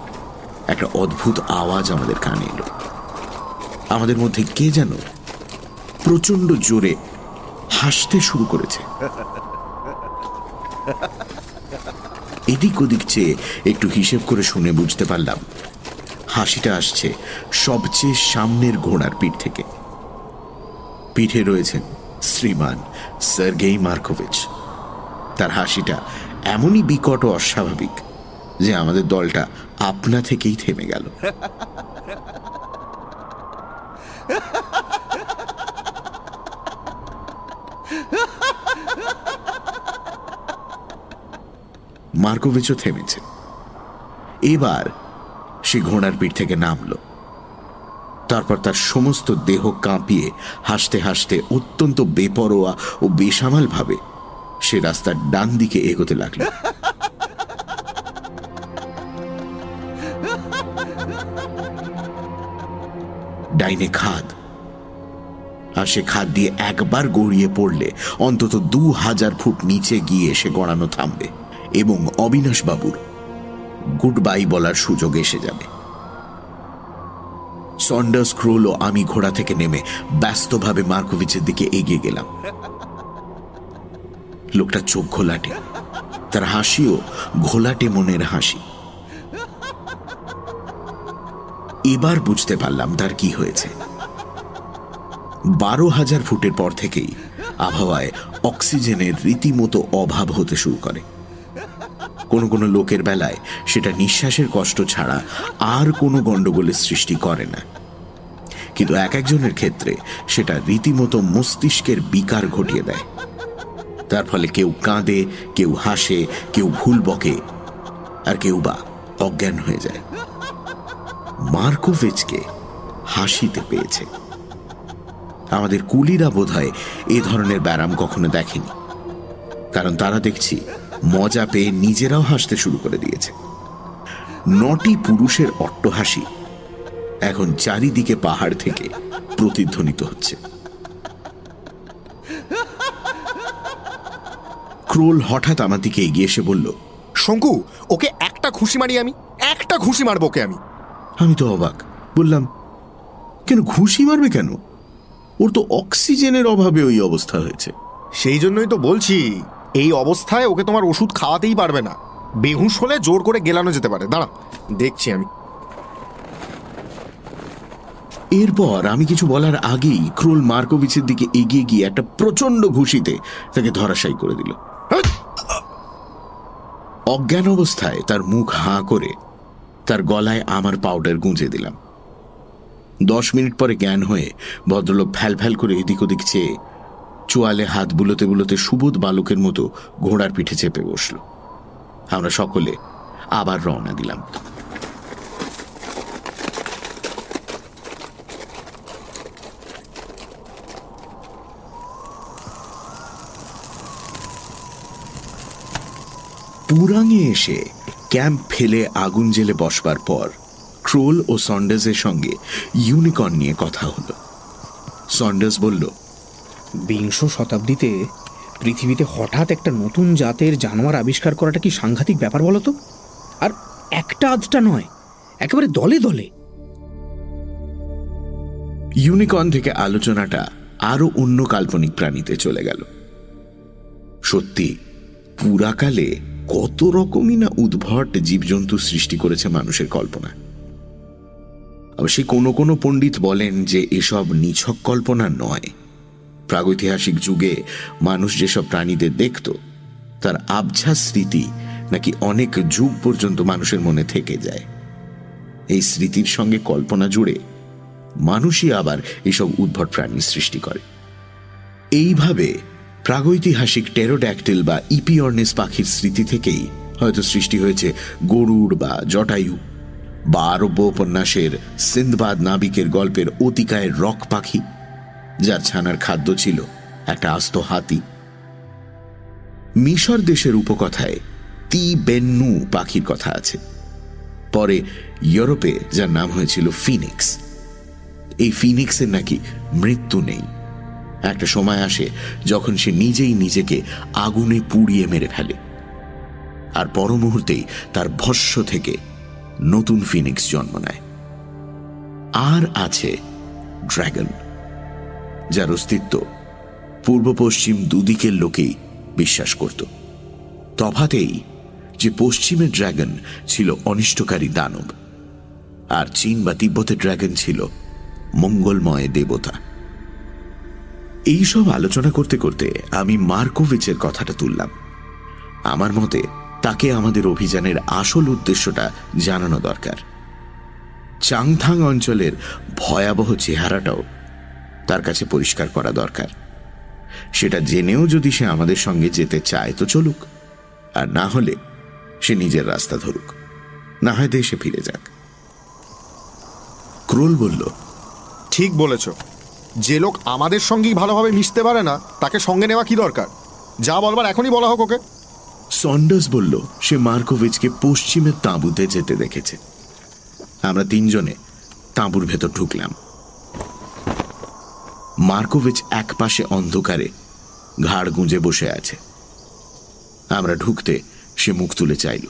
একটা অদ্ভুত আওয়াজ আমাদের কানে এলো। আমাদের মধ্যে কে যেন প্রচণ্ড জোরে হাসতে শুরু করেছে। এদিক ওদিক চেয়ে একটু হিসেব করে শুনে বুঝতে পারলাম হাসিটা আসছে সবচেয়ে সামনের ঘোড়ার পিঠ থেকে। পিঠে রয়েছেন শ্রীমান সার্গেই মার্কোভিচ। তার হাসিটা এমনই বিকট ও অস্বাভাবিক যে আমাদের দলটা আপনা থেকেই থেমে গেল। মার্কোভিচও থেমেছে। এবার সে ঘোড়ার পিঠ থেকে নামলো। তারপর তার সমস্ত দেহ কাঁপিয়ে, হাসতে হাসতে অত্যন্ত বেপরোয়া ও বেসামাল ভাবে সে রাস্তার ডান দিকে এগোতে লাগল। ডাইনে খাদ। আর সে খাদ দিয়ে একবার গড়িয়ে পড়লে অন্তত দু হাজার ফুট নিচে গিয়ে সে গড়ানো থামবে এবং অবিনাশবাবুর গুড বাই বলার সুযোগ এসে যাবে। সন্ডার্স ক্রোল ও আমি ঘোড়া থেকে নেমে ব্যস্তভাবে মার্কোভিচের দিকে এগিয়ে গেলাম। লোকটা চোখ ঘোলাটে, তার হাসিও ঘোলাটে মনের হাসি। এবার বুঝতে পারলাম তার কি হয়েছে। বারো হাজার ফুটের পর থেকেই আবহাওয়ায় অক্সিজেনের রীতিমতো অভাব হতে শুরু করে। কোনো কোনো লোকের বেলায় সেটা নিঃশ্বাসের কষ্ট ছাড়া আর কোনো গণ্ডগোলের সৃষ্টি করে না। কিন্তু এক একজনের ক্ষেত্রে সেটা রীতিমতো মস্তিষ্কের বিকার ঘটিয়ে দেয়। তার ফলে কেউ কাঁদে, কেউ হাসে, কেউ ভুল বকে, আর কেউ বা অজ্ঞান হয়ে যায়। মার্কোভেজকে হাসিতে পেয়েছে। আমাদের কুলিরা বোধ এ ধরনের ব্যারাম কখনো দেখেনি। কারণ তারা দেখছি মজা পেয়ে নিজেরাও হাসতে শুরু করে দিয়েছে। নটি পুরুষের অট্টহাসি এখন চারিদিকে পাহাড় থেকে প্রতিধ্বনিত হচ্ছে। ক্রোল হঠাৎ আমার দিকে এগিয়ে এসে বলল শঙ্কু ওকে একটা খুশি মারি আমি। একটা খুশি মারবো ওকে আমি। আমি তো অবাক। বললাম কেন ঘুষি মারবে কেন? ওর তো অক্সিজেনের অভাবে ওই অবস্থা হয়েছে। সেই জন্যই তো বলছি এই অবস্থায় ওকে তোমার ওষুধ খাওয়াতেই পারবে না। বেহুশ হলে জোর করে গেলানো যেতে পারে। দাঁড়া দেখছি আমি। এরপর আমি কিছু বলার আগেই ক্রোল মার্কোভিচের দিকে এগিয়ে গিয়ে একটা প্রচণ্ড ঘুষিতে তাকে ধরাশায়ী করে দিল। অজ্ঞান অবস্থায় তার মুখ হাঁ করে তার গলায় আমার পাউডার গুঁজে দিলাম। দশ মিনিট পরে জ্ঞান হয়ে ভদ্রলোক ফ্যাল ফ্যাল করে এদিক ওদিক চেয়ে চোয়ালে হাত বুলোতে বুলোতে সুবোধ বালকের মতো ঘোড়ার পিঠে চেপে বসল। আমরা সকলে আবার রওনা দিলাম। পুরাঙে এসে ক্যাম্প ফেলে আগুন জেলে বসবার পর ক্রোল ও সন্ডার্সের সঙ্গে ইউনিকর্ন নিয়ে কথা হলো। সন্ডার্স বলল বিংশ শতাব্দীতে পৃথিবীতে হঠাৎ একটা নতুন জাতের জানোয়ার আবিষ্কার করাটা কি সাংঘাতিক ব্যাপার বলো তো? আর একটা আধটা নয়, একেবারে দলে দলে। ইউনিকর্ন থেকে আলোচনাটা আরও অন্য কাল্পনিক প্রাণীতে চলে গেল। সত্যি, পুরাকালে কত রকমই না উদ্ভট জীবজন্তু সৃষ্টি করেছে মানুষের কল্পনা। অবশ্যই কোনো কোনো পণ্ডিত বলেন যে এসব নিছক কল্পনা নয়। প্রাগৈতিহাসিক যুগে মানুষ যেসব প্রাণীদের দেখত, তার আবঝা স্মৃতি নাকি অনেক যুগ পর্যন্ত মানুষের মনে থেকে যায়। এই স্মৃতির সঙ্গে কল্পনা জুড়ে মানুষই আবার এসব উদ্ভট প্রাণীর সৃষ্টি করে। এইভাবে প্রাগৈতিহাসিক টেরোড্যাকটিল বা ইপিঅর্নিস পাখির স্মৃতি থেকেই হয়তো সৃষ্টি হয়েছে গরুড় বা জটায়ু বা আরব্য উপন্যাসের সিন্দবাদ নাবিকের গল্পের অতিকায়ের রক পাখি। যার ছানার খাদ্য ছিল একটা আস্ত হাতি। মিশর দেশের উপকথায় তি বেন্নু পাখির কথা আছে। পরে ইউরোপে যার নাম হয়েছিল ফিনিক্স। এই ফিনিক্সের নাকি মৃত্যু নেই। একটা সময় আসে যখন সে নিজেই নিজেকে আগুনে পুড়িয়ে মেরে ফেলে। আর পর মুহূর্তেই তার ভস্য থেকে নতুন ফিনিক্স জন্ম নেয়। আর আছে ড্রাগন। যার অস্তিত্ব পূর্ব পশ্চিম দুদিকের লোকেই বিশ্বাস করত। তফাতেই যে পশ্চিমের ড্রাগন ছিল অনিষ্টকারী দানব, আর চীন বা তিব্বতের ড্রাগন ছিল মঙ্গলময় দেবতা। এই সব আলোচনা করতে করতে আমি মার্কোভিচের কথাটা তুললাম। আমার মতে তাকে আমাদের অভিযানের আসল উদ্দেশ্যটা জানানো দরকার। চাংথাং অঞ্চলের ভয়াবহ চেহারাটাও তার কাছে পরিষ্কার করা দরকার। সেটা জেনেও যদি সে আমাদের সঙ্গে যেতে চায় তো চলুক। আর না হলে সে নিজের রাস্তা ধরুক। না হয় দেশে ফিরে যাক। ক্রোল বলল ঠিক বলেছ। যে লোক আমাদের সঙ্গেই ভালোভাবে মিশতে পারে না তাকে সঙ্গে নেওয়া কি দরকার? যা বলবার এখনই বলা হোক ওকে। সন্ডার্স বলল সে মার্কোভিচকে পশ্চিমের তাঁবুতে যেতে দেখেছে। আমরা তিনজনে তাঁবুর ভেতর ঢুকলাম। মার্কোভিচ এক পাশে অন্ধকারে ঘাড় গুঁজে বসে আছে। আমরা ঢুকতে সে মুখ তুলে চাইল।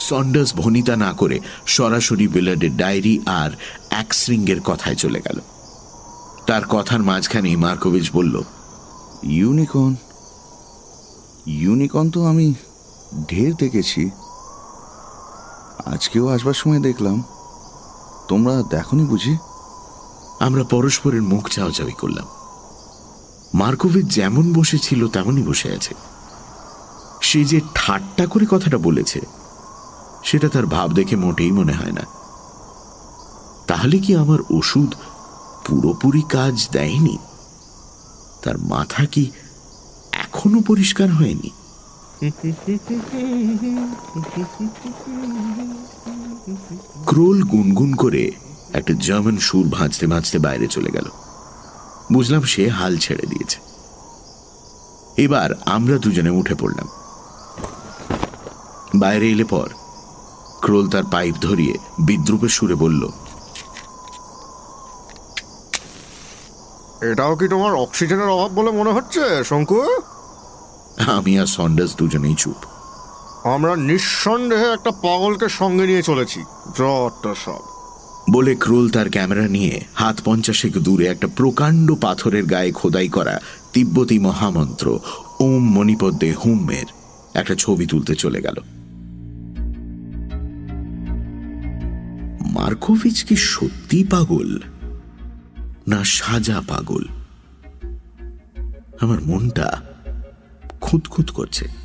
সন্ডার্স ভনিতা না করে সরাসরি বেলার্ডের ডায়েরি আর এক শৃঙ্গের কথায় চলে গেল। তার কথার মাঝখানেই মার্কোভিচ বলল, ইউনিকর্ন ইউনিকর্ন তো আমি ঢের দেখেছি। আজকেও আসবার সময় দেখলাম। তোমরা দেখনি বুঝি? আমরা পরস্পরের মুখ চাওয়াচাওয়ি করলাম। মার্কোভিচ যেমন বসেছিল তেমনই বসে আছে। সে যে ঠাট্টা করে কথাটা বলেছে, সেটা তার ভাব দেখে মোটেই মনে হয় না। তাহলে কি আমার ওষুধ পুরোপুরি কাজ দেয়নি? তার মাথা কি এখনও পরিষ্কার হয়নি? ক্রোল গুনগুন করে একটা জার্মান সুর ভাঁজতে ভাঁজতে বাইরে চলে গেল। বুঝলাম সে হাল ছেড়ে দিয়েছে। এবার আমরা দুজনে উঠে পড়লাম। বাইরে এলে পর ক্রোল তার পাইপ ধরিয়ে বিদ্রুপের সুরে বলল এটাও কি তোমার অক্সিজেনের অভাব বলে মনে হচ্ছে শঙ্কু? আমি আর সন্ডাস দুজনেই চুপ। আমরা নিঃসন্দেহে একটা পাগলকে সঙ্গে নিয়ে চলেছি যত সব। বলে ক্রোল তার ক্যামেরা নিয়ে হাত পঞ্চাশেক দূরে একটা প্রকাণ্ড পাথরের গায়ে খোদাই করা তিব্বতী মহামন্ত্র ওম মণিপদ্মে হুমের একটা ছবি তুলতে চলে গেল। মার্কোভিচ কি সত্যি পাগল? না সাজা পাগল? আমার মনটা খুঁতখুত করছে।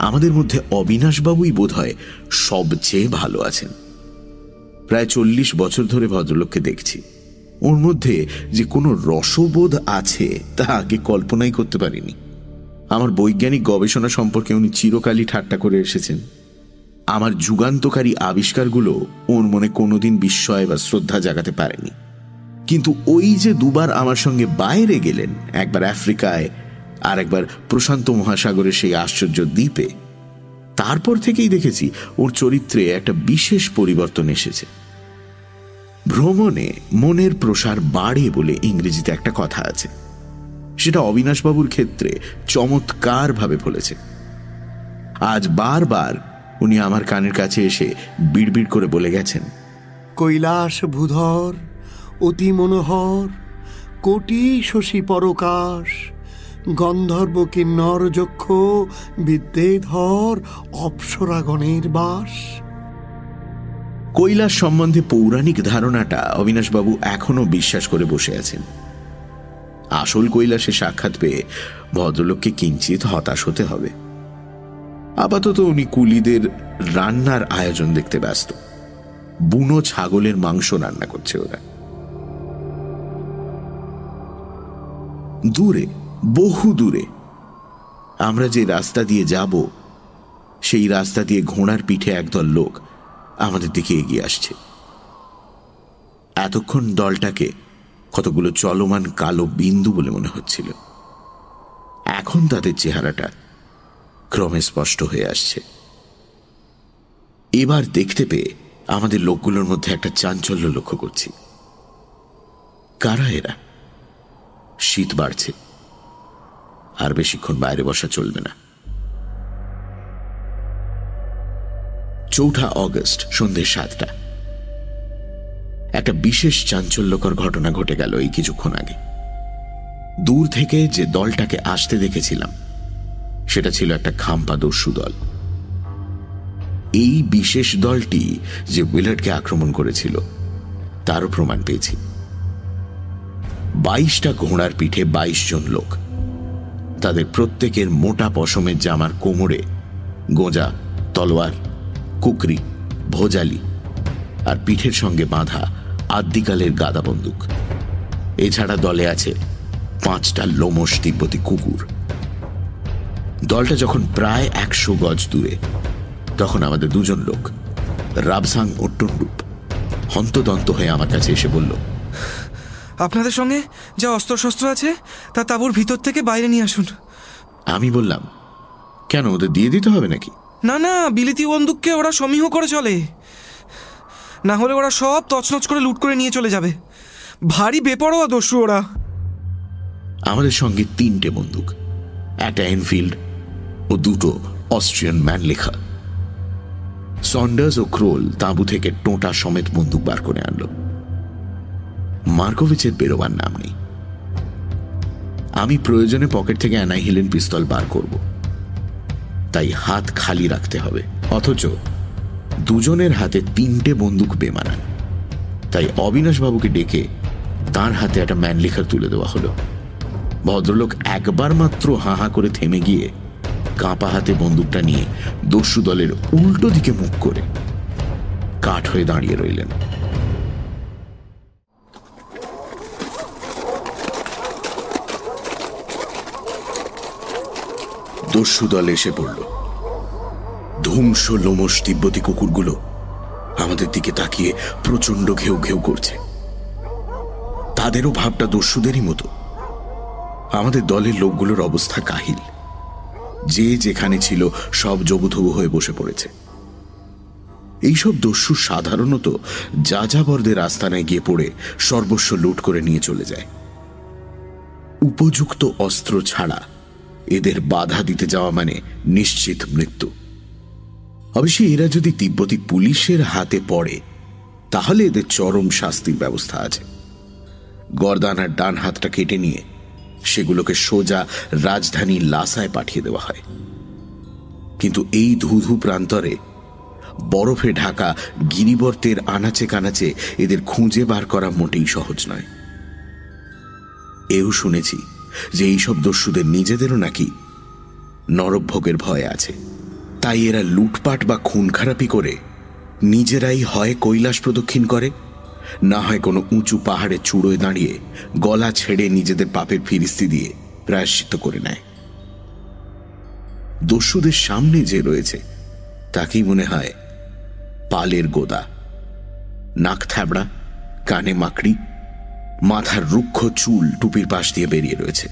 আমাদের মধ্যে অবিনাশবাবুই বোধ হয় সবচেয়ে ভালো আছেন। প্রায় চল্লিশ বছর ধরে ভদ্রলোককে দেখছি। ওর মধ্যে যে কোনো রসবোধ আছে, তা আগে কল্পনাই করতে পারিনি। আমার বৈজ্ঞানিক গবেষণা সম্পর্কে উনি চিরকালই ঠাট্টা করে এসেছেন। আমার যুগান্তকারী আবিষ্কারগুলো ওর মনে কোনোদিন বিস্ময় বা শ্রদ্ধা জাগাতে পারেনি। কিন্তু ওই যে দুবার আমার সঙ্গে বাইরে গেলেন, একবার আফ্রিকায় আর একবার প্রশান্ত মহাসাগরের সেই আশ্চর্য দ্বীপে। তারপর থেকেই দেখেছি ওর চরিত্রে একটা বিশেষ পরিবর্তন এসেছে। ভ্রমণে মনের প্রসার বাড়ে বলে ইংরেজিতে একটা কথা আছে। সেটা অবিনাশবাবুর ক্ষেত্রে চমৎকারভাবে বলেছে। আজ বারবার উনি আমার কানের কাছে এসে বিড়বিড় করে বলে গেছেন, কৈলাস ভূধর, অতি মনোহর, কোটি শশী পরকাশ গন্ধর্ব কিন্নর যক্ষ বিদ্যেধর অপ্সরাগণের বাস। কৈলাস সম্বন্ধে পৌরাণিক ধারণাটা অবিনাশবাবু এখনও বিশ্বাস করে বসে আছেন। আসল কৈলাসে সাক্ষাৎ পেয়ে ভদ্রলোককে কিঞ্চিত হতাশ হতে হবে। আপাতত উনি কুলিদের রান্নার আয়োজন দেখতে ব্যস্ত। বুনো ছাগলের মাংস রান্না করছে ওরা। দূরে বহু দূরে। আমরা যে রাস্তা দিয়ে যাব, সেই রাস্তা দিয়ে ঘোড়ার পিঠে একদল লোক আমাদের দিকে এগিয়ে আসছে। এতক্ষণ দলটাকে কতগুলো চলমান কালো বিন্দু বলে মনে হচ্ছিল। এখন তাদের চেহারাটা ক্রমে স্পষ্ট হয়ে আসছে। এবার দেখতে পেয়ে আমাদের লোকগুলোর মধ্যে একটা চাঞ্চল্য লক্ষ্য করছি। কারা এরা? শীত বাড়ছে। আর বেশিক্ষণ বাইরে বসা চলবে না। চৌঠা অগস্ট সন্ধ্যে সাতটা। একটা বিশেষ চাঞ্চল্যকর ঘটনা ঘটে গেল এই কিছুক্ষণ আগে। দূর থেকে যে দলটাকে আসতে দেখেছিলাম, সেটা ছিল একটা খাম্পা দস্যু দল এই বিশেষ দলটি যে উইলার্ডকে আক্রমণ করেছিল, তারও প্রমাণ পেয়েছি। বাইশটা ঘোড়ার পিঠে বাইশ জন লোক। তাদের প্রত্যেকের মোটা পশমের জামার কোমরে গোঁজা, তলোয়ার, কুকরি, ভোজালি আর পিঠের সঙ্গে বাঁধা আদ্যিকালের গাদা বন্দুক। এছাড়া দলে আছে পাঁচটা লোমস তিব্বতী কুকুর। দলটা যখন প্রায় একশো গজ দূরে, তখন আমাদের দুজন লোক রাবসাং ও টুন্ডুপ হন্তদন্ত হয়ে আমার কাছে এসে বলল আপনাদের সঙ্গে যা অস্ত্রশস্ত্র আছে তা তাঁবুর ভিতর থেকে বাইরে নিয়ে আসুন। আমি বললাম কেন ওদের দিয়ে দিতে হবে নাকি? না না বিলিতি বন্দুককে ওরা সমীহ করে চলে। না হলে ওরা সব তছনছ করে লুট করে নিয়ে চলে যাবে। ভারী বেপরোয়া দস্যু ওরা। আমাদের সঙ্গে তিনটে বন্দুক একটা এনফিল্ড ও দুটো অস্ট্রিয়ান ম্যান লেখা সন্ডার্স ও ক্রোল তাঁবু থেকে টোটা সমেত বন্দুক বার করে আনলো। মার্কোভিচের বেরোবার নাম নেই। আমি প্রয়োজনে পকেট থেকে অ্যানাহিলেন পিস্তল বার করব। তাই হাত খালি রাখতে হবে। অথচ দুজনের হাতে তিনটে বন্দুক বেমানান। তাই অবিনাশবাবুকে ডেকে তার হাতে একটা ম্যানলিখার তুলে দেওয়া হলো। ভদ্রলোক একবার মাত্র হা হা করে থেমে গিয়ে কাঁপা হাতে বন্দুকটা নিয়ে দস্যু দলের উল্টো দিকে মুখ করে কাঠ হয়ে দাঁড়িয়ে রইলেন। দস্যু দল এসে পড়ল। ধ্বংস লোমস তিব্বতী কুকুরগুলো আমাদের দিকে তাকিয়ে প্রচণ্ড ঘেউ ঘেউ করছে। তাদেরও ভাবটা দস্যুদেরই মতো। আমাদের দলের লোকগুলোর অবস্থা কাহিল। যে যেখানে ছিল সব জবুথবু হয়ে বসে পড়েছে। এইসব দস্যু সাধারণত যাযাবরদের আস্তানায় গিয়ে পড়ে সর্বস্ব লুট করে নিয়ে চলে যায়। উপযুক্ত অস্ত্র ছাড়া এদের বাধা দিতে যাওয়া মানে নিশ্চিত মৃত্যু। অবশ্যই এরা যদি তিব্বতী পুলিশের হাতে পড়ে, তাহলে এদের চরম শাস্তির ব্যবস্থা আছে। গরদানার ডান হাতটা কেটে নিয়ে সেগুলোকে সোজা রাজধানী লাসায় পাঠিয়ে দেওয়া হয়। কিন্তু এই ধুধু প্রান্তরে বরফে ঢাকা গিরিবর্তের আনাচে কানাচে এদের খুঁজে বার করা মোটেই সহজ নয়। এও শুনেছি যে এইসব দস্যুদের নিজেদেরও নাকি নরভোগের ভয় আছে। তাই এরা লুটপাট বা খুন খারাপি করে নিজেরাই হয় কৈলাস প্রদক্ষিণ করে, না হয় কোনো উঁচু পাহাড়ে চূড়োয় দাঁড়িয়ে গলা ছেড়ে নিজেদের পাপের ফিরিস্তি দিয়ে প্রায়শ্চিত্ত করে নেয়। দস্যুদের সামনে যে রয়েছে, তাকেই মনে হয় পালের গোদা, নাক থ্যাবড়া কানে মাকড়ি মাথার রুক্ষ চুল টুপির পাশ দিয়ে বেরিয়ে রয়েছে।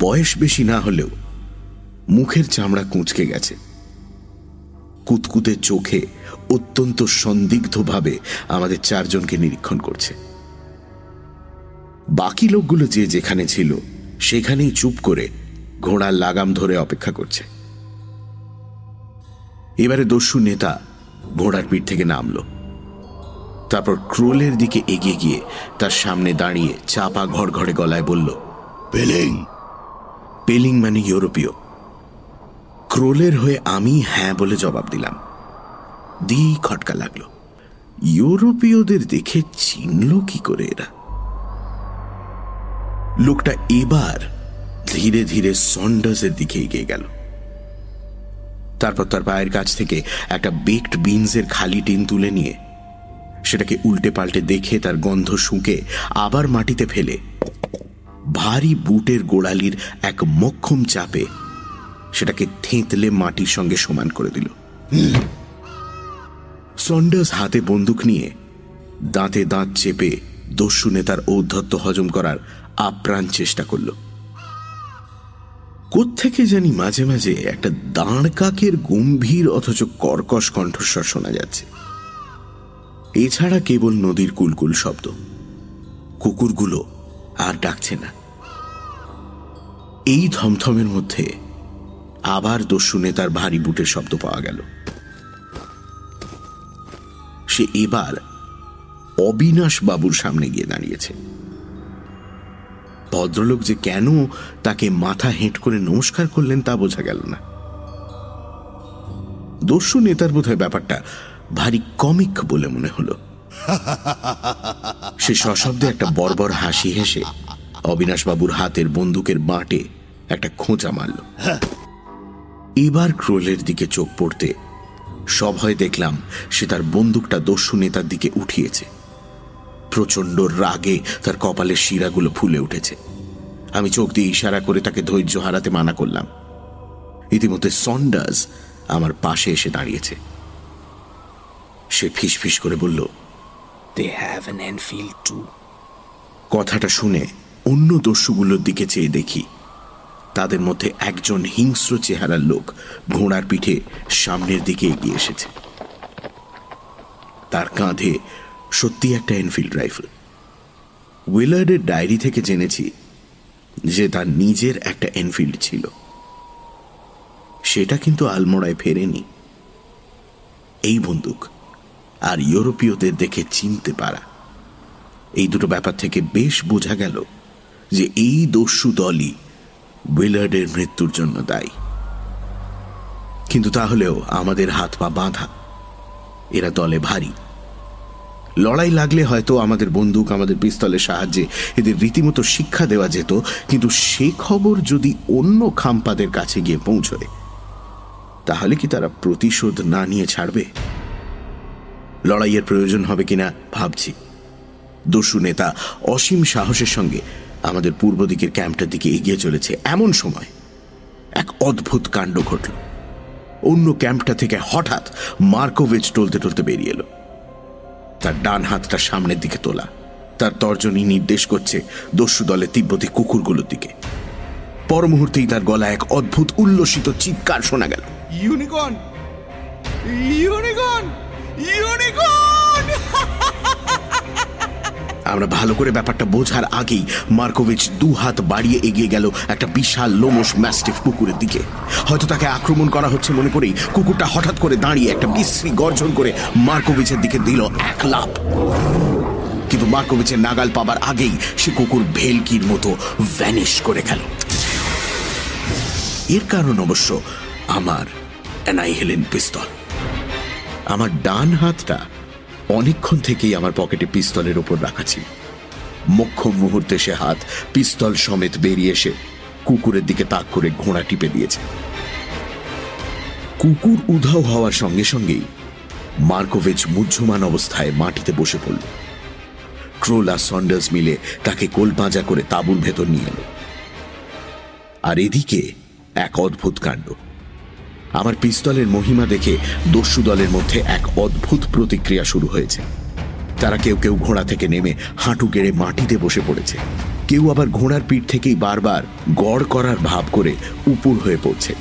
বয়স বেশি না হলেও মুখের চামড়া কুঁচকে গেছে। কুতকুতে চোখে অত্যন্ত সন্দিগ্ধভাবে আমাদের চারজনকে নিরীক্ষণ করছে। বাকি লোকগুলো যে যেখানে ছিল, সেখানেই চুপ করে ঘোড়ার লাগাম ধরে অপেক্ষা করছে। এবারে দস্যু নেতা ঘোড়ার পিঠ থেকে নামলো। তারপর ক্রোলের দিকে এগিয়ে গিয়ে তার সামনে দাঁড়িয়ে চাপা ঘর ঘরে গলায় বলল পেলিং। পেলিং মানে ইউরোপীয়। ক্রোলের হয়ে আমি হ্যাঁ বলে জবাব দিলাম। দি খটকা লাগল। ইউরোপীয়দের দেখে চিনল কি করে এরা। লোকটা এবার ধীরে ধীরে সন্ডাসের দিকে এগিয়ে গেল। তারপর তার পায়ের কাছ থেকে একটা বেকড বিনসের খালি টিন তুলে নিয়ে সেটাকে উল্টে পাল্টে দেখে তার গন্ধ শুঁকে আবার মাটিতে ফেলে। ভারী বুটের গোড়ালির এক মক্ষম চাপে সেটাকে থেঁতলে মাটির সঙ্গে সমান করে দিল। সন্ডার্স হাতে বন্দুক নিয়ে দাঁতে দাঁত চেপে দস্যু নেতার ঔদ্ধত্য হজম করার আপ্রাণ চেষ্টা করল। কোত্থেকে জানি মাঝে মাঝে একটা দাঁড় কাকের গম্ভীর অথচ কর্কশ কণ্ঠস্বর শোনা যাচ্ছে। এছাড়া কেবল নদীর কুলকুল শব্দ। কুকুরগুলো আর ডাকছে না। এই থমথমের মধ্যে আবার দস্যু নেতার ভারী বুটের শব্দ পাওয়া গেল। সে এবার অবিনাশ বাবুর সামনে গিয়ে দাঁড়িয়েছে। ভদ্রলোক যে কেন তাকে মাথা হেঁট করে নমস্কার করলেন তা বোঝা গেল না। দস্যু নেতার বোধহয় ব্যাপারটা ভারী কমিক বলে মনে হলো। সে সশব্দে একটা বর্বর হাসি হেসে অবিনাশবাবুর হাতের বন্দুকের বাঁটে একটা খোঁচা মারল। এবার ক্রোলের দিকে চোখ পড়তে সভয় দেখলাম সে তার বন্দুকটা দস্যু নেতার দিকে উঠিয়েছে। প্রচণ্ড রাগে তার কপালের শিরাগুলো ফুলে উঠেছে। আমি চোখ দিয়ে ইশারা করে তাকে ধৈর্য হারাতে মানা করলাম। ইতিমধ্যে সন্ডাস আমার পাশে এসে দাঁড়িয়েছে। সে ফিস করে বলল They have an Enfield too. কথাটা শুনে অন্য দস্যুগুলোর দিকে চেয়ে দেখি। তাদের মধ্যে একজন হিংস্র চেহারার লোক ঘোড়ার পিঠে সামনের দিকে এগিয়ে এসেছে। তার কাঁধে সত্যি একটা এনফিল্ড রাইফেল উইলার্ডের ডায়েরি থেকে জেনেছি যে তার নিজের একটা এনফিল্ড ছিল। সেটা কিন্তু আলমোড়ায় ফেরেনি। এই বন্দুক আর ইউরোপীয়দের দেখে চিনতে পারা। এই দুটো ব্যাপার থেকে বেশ বোঝা গেল যে এই দস্যু দলই উইলার্ডের মৃত্যুর জন্য দায়ী। কিন্তু তাহলেও আমাদের হাত পা বাঁধা। এরা দলে ভারী। লড়াই লাগলে হয়তো আমাদের বন্দুক, আমাদের পিস্তলের সাহায্যে এদের রীতিমতো শিক্ষা দেওয়া যেত, কিন্তু সে খবর যদি অন্য খাম্পাদের কাছে গিয়ে পৌঁছয়, তাহলে কি তারা প্রতিশোধ না নিয়ে ছাড়বে? লড়াইয়ের প্রয়োজন হবে কিনা ভাবছি। দস্যু নেতা অসীম সাহসের সঙ্গে আমাদের পূর্ব দিকের ক্যাম্পটার দিকে এগিয়ে চলেছে। এমন সময় এক অদ্ভুত কাণ্ড ঘটল। অন্য ক্যাম্পটা থেকে হঠাৎ মার্কোভেজ টলতে টলতে বেরিয়ে এলো। তার ডান হাতটা সামনের দিকে তোলা। তার তর্জনী নির্দেশ করছে দস্যু দলে তিব্বতী কুকুরগুলোর দিকে। পর মুহূর্তেই তার গলা এক অদ্ভুত উল্লসিত চিৎকার শোনা গেল। ইউনিকর্ন! ইউনিকর্ন! ইউনিকর্ন! আমরা ভালো করে ব্যাপারটা বোঝার আগেই মার্কোভিচ দু হাত বাড়িয়ে এগিয়ে গেল একটা বিশাল লোমস ম্যাস্টিফ কুকুরের দিকে। হয়তো তাকে আক্রমণ করা হচ্ছে মনে করেই কুকুরটা হঠাৎ করে দাঁড়িয়ে একটা বিশ্রী গর্জন করে মার্কোভিচের দিকে দিল এক লাভ কিন্তু মার্কোভিচের নাগাল পাবার আগেই সে কুকুর ভেলকির মতো ভ্যানিশ করে গেল। এর কারণ অবশ্য আমার অ্যানাইহেলেন পিস্তল। আমার ডান হাতটা অনেকক্ষণ থেকেই আমার পকেটে পিস্তলের ওপর রাখা ছিল। মোক্ষম মুহূর্তে সে হাত পিস্তল সমেত বেরিয়ে এসে কুকুরের দিকে তাক করে ঘোড়া টিপে দিয়েছে। কুকুর উধাও হওয়ার সঙ্গে সঙ্গেই মার্কোভিচ মুহ্যমান অবস্থায় মাটিতে বসে পড়ল। আর সন্ডার্স মিলে তাকে কোলপাঁজা করে তাঁবুর ভেতর নিয়ে এলো। আর এদিকে এক অদ্ভুত কাণ্ড। আমার পিস্তলের মহিমা দেখে দস্যু দলের মধ্যে এক অদ্ভুত প্রতিক্রিয়া শুরু হয়েছে। তারা কেউ কেউ ঘোড়া থেকে নেমে হাঁটু গেড়ে মাটিতে বসে পড়েছে। কেউ আবার ঘোড়ার পিঠ থেকেই বারবার গড় করার ভাব করে উপুর হয়ে পড়ছে।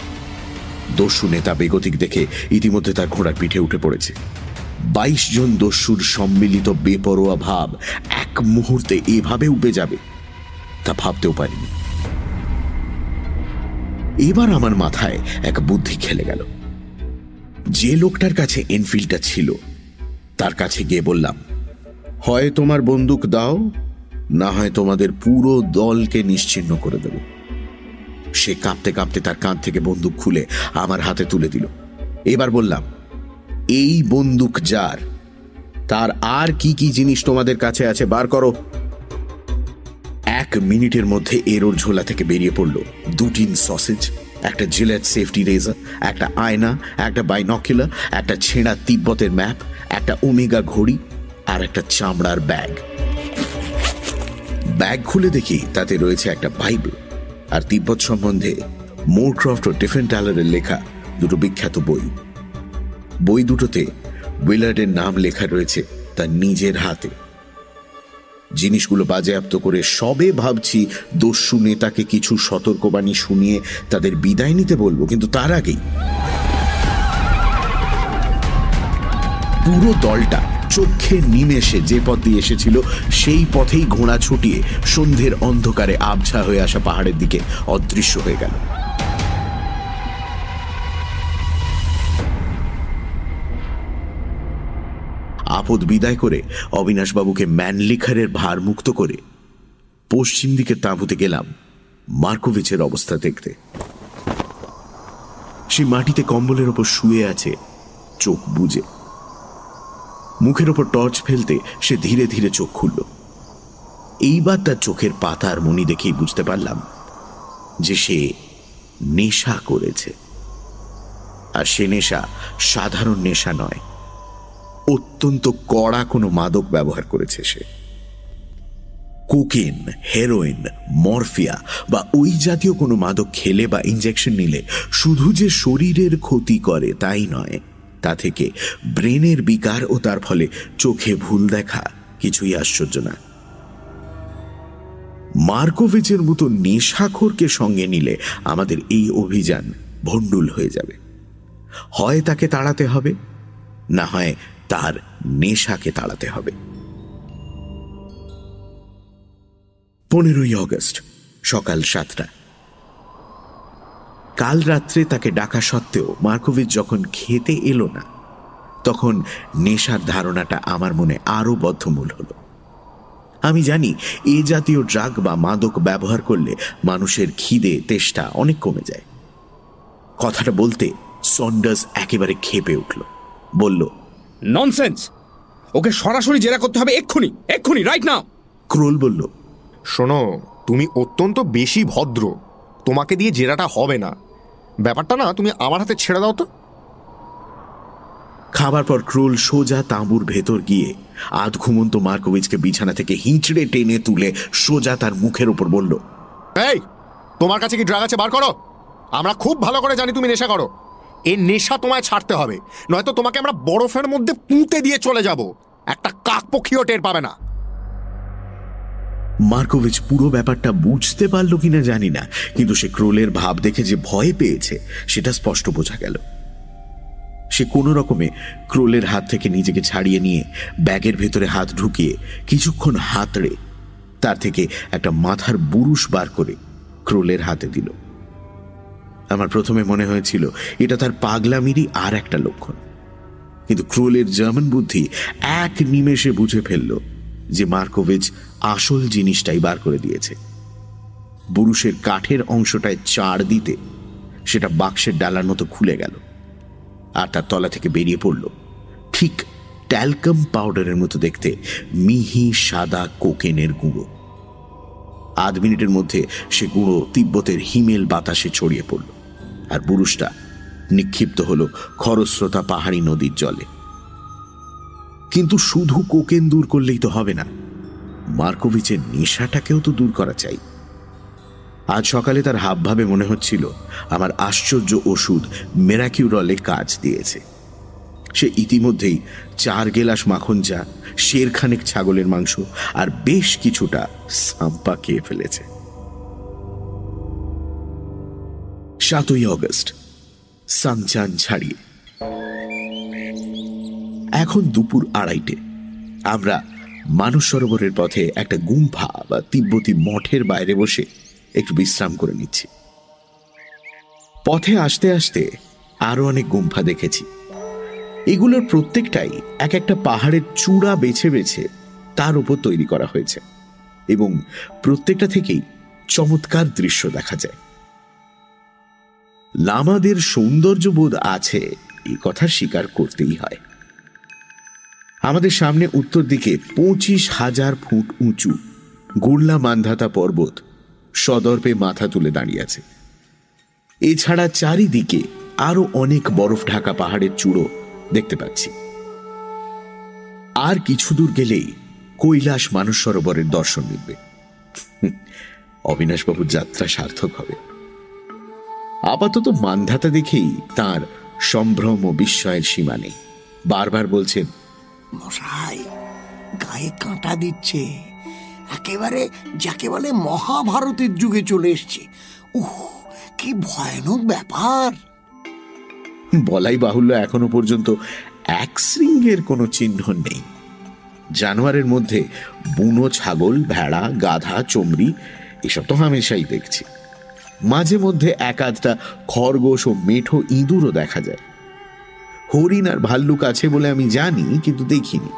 দস্যু নেতা বেগতিক দেখে ইতিমধ্যে তার ঘোড়ার পিঠে উঠে পড়েছে। বাইশ জন দস্যুর সম্মিলিত বেপরোয়া ভাব এক মুহূর্তে এভাবে উবে যাবে তা ভাবতেও পারিনি। এবার আমার মাথায় এক বুদ্ধি খেলে গেল। যে লোকটার কাছে এনফিল্ডটা ছিল, তার কাছে গিয়ে বললাম, হয় তোমার বন্দুক দাও, না হয় তোমাদের পুরো দলকে নিশ্চিহ্ন করে দেব। সে কাঁপতে কাঁপতে তার কাঁধ থেকে বন্দুক খুলে আমার হাতে তুলে দিল। এবার বললাম, এই বন্দুক যার, তার আর কি কি জিনিস তোমাদের কাছে আছে বার করো। এক মিনিটের মধ্যে এরোর ঝোলা থেকে বেরিয়ে পড়ল। দুটিন সসেজ, একটা জিলেট সেফটি রেজার, একটা আয়না, একটা বাইনকিলা একটা ছেঁড়া তিব্বতের ম্যাপ, একটা ওমেগা ঘড়ি আর একটা চামড়ার ব্যাগ। ব্যাগ খুলে দেখি তাতে রয়েছে একটা বাইবেল আর তিব্বত সম্বন্ধে মোরক্রফট ও ডিফেন্ট টালারের লেখা দুটো বিখ্যাত বই। বই দুটোতে উইলার্ডের নাম লেখা রয়েছে তার নিজের হাতে। জিনিসগুলো বাজেয়াপ্ত করে সবে ভাবছি দস্যু নেতাকে কিছু সতর্কবাণী শুনিয়ে তাদের বিদায় নিতে বলব, কিন্তু তার আগেই। পুরো দলটা চোখে নিমেষে যে পথ দিয়ে এসেছিল, সেই পথেই ঘোড়া ছুটিয়ে সন্ধ্যের অন্ধকারে আবছা হয়ে আসা পাহাড়ের দিকে অদৃশ্য হয়ে গেল। আপদ বিদায় করে অবিনাশবাবুকে ম্যানলিখারের ভার মুক্ত করে পশ্চিম দিকে তাঁবুতে গেলাম মার্কোভিচের অবস্থা দেখতে। সে মাটিতে কম্বলের ওপর শুয়ে আছে, চোখ বুঝে মুখের ওপর টর্চ ফেলতে সে ধীরে ধীরে চোখ খুলল। এইবার তার চোখের পাতার মনি দেখেই বুঝতে পারলাম যে সে নেশা করেছে। আর সে নেশা সাধারণ নেশা নয় অত্যন্ত কড়া কোনো মাদক ব্যবহার করেছে সে। কোকেন, হেরোইন, মরফিয়া বা ওই জাতীয় কোনো মাদক খেলে বা ইঞ্জেকশন নিলে শুধু যে শরীরের ক্ষতি করে তাই নয়, তা থেকে ব্রেনের বিকার ও তার ফলে চোখে ভুল দেখা কিছুই আশ্চর্য না। মার্কোভিচের মতো নেশাখোরকে সঙ্গে নিলে আমাদের এই অভিযান ভণ্ডুল হয়ে যাবে। হয় তাকে তাড়াতে হবে, না হয় তার নেশাকে তাড়াতে হবে। পনেরোই অগস্ট, সকাল সাতটা। কাল রাত্রে তাকে ডাকা সত্ত্বেও মার্কোভিচ যখন খেতে এলো না, তখন নেশার ধারণাটা আমার মনে আরও বদ্ধমূল হল। আমি জানি এ জাতীয় ড্রাগ বা মাদক ব্যবহার করলে মানুষের খিদে, তেষ্টা অনেক কমে যায়। কথাটা বলতে সন্ডার্স একেবারে খেপে উঠল। বলল ননসেন্স ওকে সরাসরি জেরা করতে হবে এক্ষুনি এক্ষুনি রাইট নাও ক্রোল বলল শোনো তুমি অত্যন্ত বেশি ভদ্র। তোমাকে দিয়ে জেরাটা হবে না। ব্যাপারটা না তুমি আমার হাতে ছেড়ে দাও তো। খাবার পর ক্রোল সোজা তাঁবুর ভেতর গিয়ে আধ ঘুমন্ত মার্কোভিচকে বিছানা থেকে হিঁচড়ে টেনে তুলে সোজা তার মুখের উপর বলল এই তোমার কাছে কি ড্রাগ আছে? বার করো। আমরা খুব ভালো করে জানি তুমি নেশা করো। এই নেশা তোমায় ছাড়তে হবে। নয়তো তোমাকে আমরা বরফের মধ্যে পুঁতে দিয়ে চলে যাব। একটা কাকপক্ষীও টের পাবে না। মার্কোভিচ, পুরো ব্যাপারটা বুঝতে পারল কিনা জানি না, কিন্তু সে ক্রোলের ভাব দেখে যে ভয় পেয়েছে, সেটা স্পষ্ট বোঝা গেল। সে কোনো রকমে ক্রোলের হাত থেকে নিজেকে ছাড়িয়ে নিয়ে ব্যাগের ভেতরে হাত ঢুকিয়ে কিছুক্ষণ হাতড়ে, তার থেকে একটা মাথার বুরুশ বার করে ক্রোলের হাতে দিল। আমার প্রথমে মনে হয়েছিল, এটা তার পাগলামিরই আর একটা লক্ষণ। কিন্তু ক্রোলের জার্মান বুদ্ধি এক নিমেষে বুঝে ফেলল যে মার্কোভিচ আসল জিনিসটাই বার করে দিয়েছে। বুরুষের কাঠের অংশটায় চার দিতে সেটা বাক্সের ডালার মতো খুলে গেল আর তার তলা থেকে বেরিয়ে পড়ল। ঠিক ট্যালকাম পাউডারের মতো দেখতে মিহি সাদা কোকেনের গুঁড়ো। আধ মিনিটের মধ্যে সে গুঁড়ো তিব্বতের হিমেল বাতাসে ছড়িয়ে পড়ল। আর পুরুষটা নিক্ষিপ্ত হল খরস্রোতা পাহাড়ি নদীর জলে। কিন্তু শুধু কোকেন দূর করলেই তো হবে না। মার্কোভিচের নেশাটাকেও তো দূর করা চাই। আজ সকালে তার হাবভাবে মনে হচ্ছিল, আমার আশ্চর্য ওষুধ মেরাকিউরলে কাজ দিয়েছে। সে ইতিমধ্যেই চার গেলাস মাখন চা শেরখানেক ছাগলের মাংস আর বেশ কিছুটা সাম্পা খেয়ে ফেলেছে। সাতই অগস্ট সানচান ছাড়িয়ে। এখন দুপুর আড়াইটে। আমরা মানস সরোবরের পথে একটা গুম্ফা বা তিব্বতী মঠের বাইরে বসে একটু বিশ্রাম করে নিচ্ছি। পথে আসতে আসতে আরও অনেক গুম্ফা দেখেছি। এগুলোর প্রত্যেকটাই এক একটা পাহাড়ের চূড়া বেছে বেছে তার উপর তৈরি করা হয়েছে এবং প্রত্যেকটা থেকেই চমৎকার দৃশ্য দেখা যায়। লামাদের সৌন্দর্যবোধ আছে এই কথা স্বীকার করতেই হয়। আমাদের সামনে উত্তর দিকে পঁচিশ হাজার ফুট উঁচু গুড়লা মান্ধাতা পর্বত সদর্পে মাথা তুলে দাঁড়িয়ে আছে। এছাড়া চারিদিকে আরও অনেক বরফ ঢাকা পাহাড়ের চূড়ো দেখতে পাচ্ছি। আর কিছু দূর গেলেই কৈলাস মানস সরোবরের দর্শন মিলবে। অবিনাশবাবুর যাত্রা সার্থক হবে। আপাতত মান্ধাতা দেখেই তার সম্ভ্রম ও বিস্ময়ের সীমা নেই। বারবার বলছেন মশাই গায়ে কাঁটা দিচ্ছে। একেবারে যাকে বলে মহাভারতের যুগে চলে এসছে। উহ কি ভয়ানক ব্যাপার। বলাই বাহুল্য এখনও পর্যন্ত এক শৃঙ্গের কোনো চিহ্ন নেই। জানোয়ারের মধ্যে বুনো ছাগল ভেড়া গাধা চমড়ি এসব তো হামেশাই দেখছি। মাঝে মধ্যে এক আধটা খরগোশ ও মেঠো ইঁদুরও দেখা যায়। হরিণ আর ভাল্লুক আছে বলে আমি জানি, কিন্তু দেখিনি।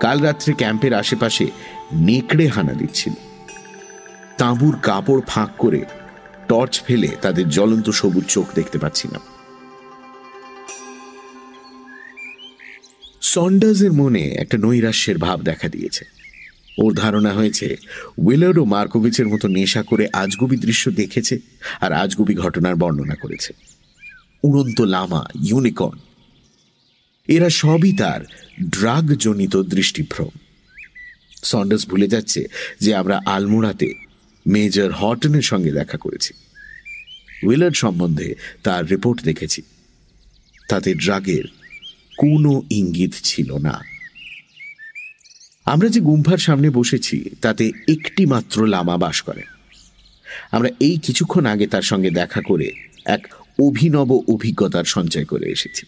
কাল রাত্রে ক্যাম্পের আশেপাশে নেকড়ে হানা দিচ্ছিল। তাঁবুর কাপড় ফাঁক করে টর্চ ফেলে তাদের জ্বলন্ত সবুজ চোখ দেখতে পাচ্ছি পাচ্ছিলাম। সন্ডার্সের মনে একটা নৈরাশ্যের ভাব দেখা দিয়েছে। ওর ধারণা হয়েছে উইলার্ড ও মার্কোভিচের মতো নেশা করে আজগুবি দৃশ্য দেখেছে আর আজগুবি ঘটনার বর্ণনা করেছে। উড়ন্ত লামা, ইউনিকর্ন, এরা সবই তার ড্রাগ জনিত দৃষ্টিভ্রম। সন্ডার্স ভুলে যাচ্ছে যে আমরা আলমোড়াতে মেজর হটনের সঙ্গে দেখা করেছি। উইলার্ড সম্বন্ধে তার রিপোর্ট দেখেছি। তাতে ড্রাগের কোনো ইঙ্গিত ছিল না। আমরা যে গুম্ফার সামনে বসেছি, তাতে একটি মাত্র লামা বাস করে। আমরা এই কিছুক্ষণ আগে তার সঙ্গে দেখা করে এক অভিনব অভিজ্ঞতার সঞ্চয় করে এসেছি।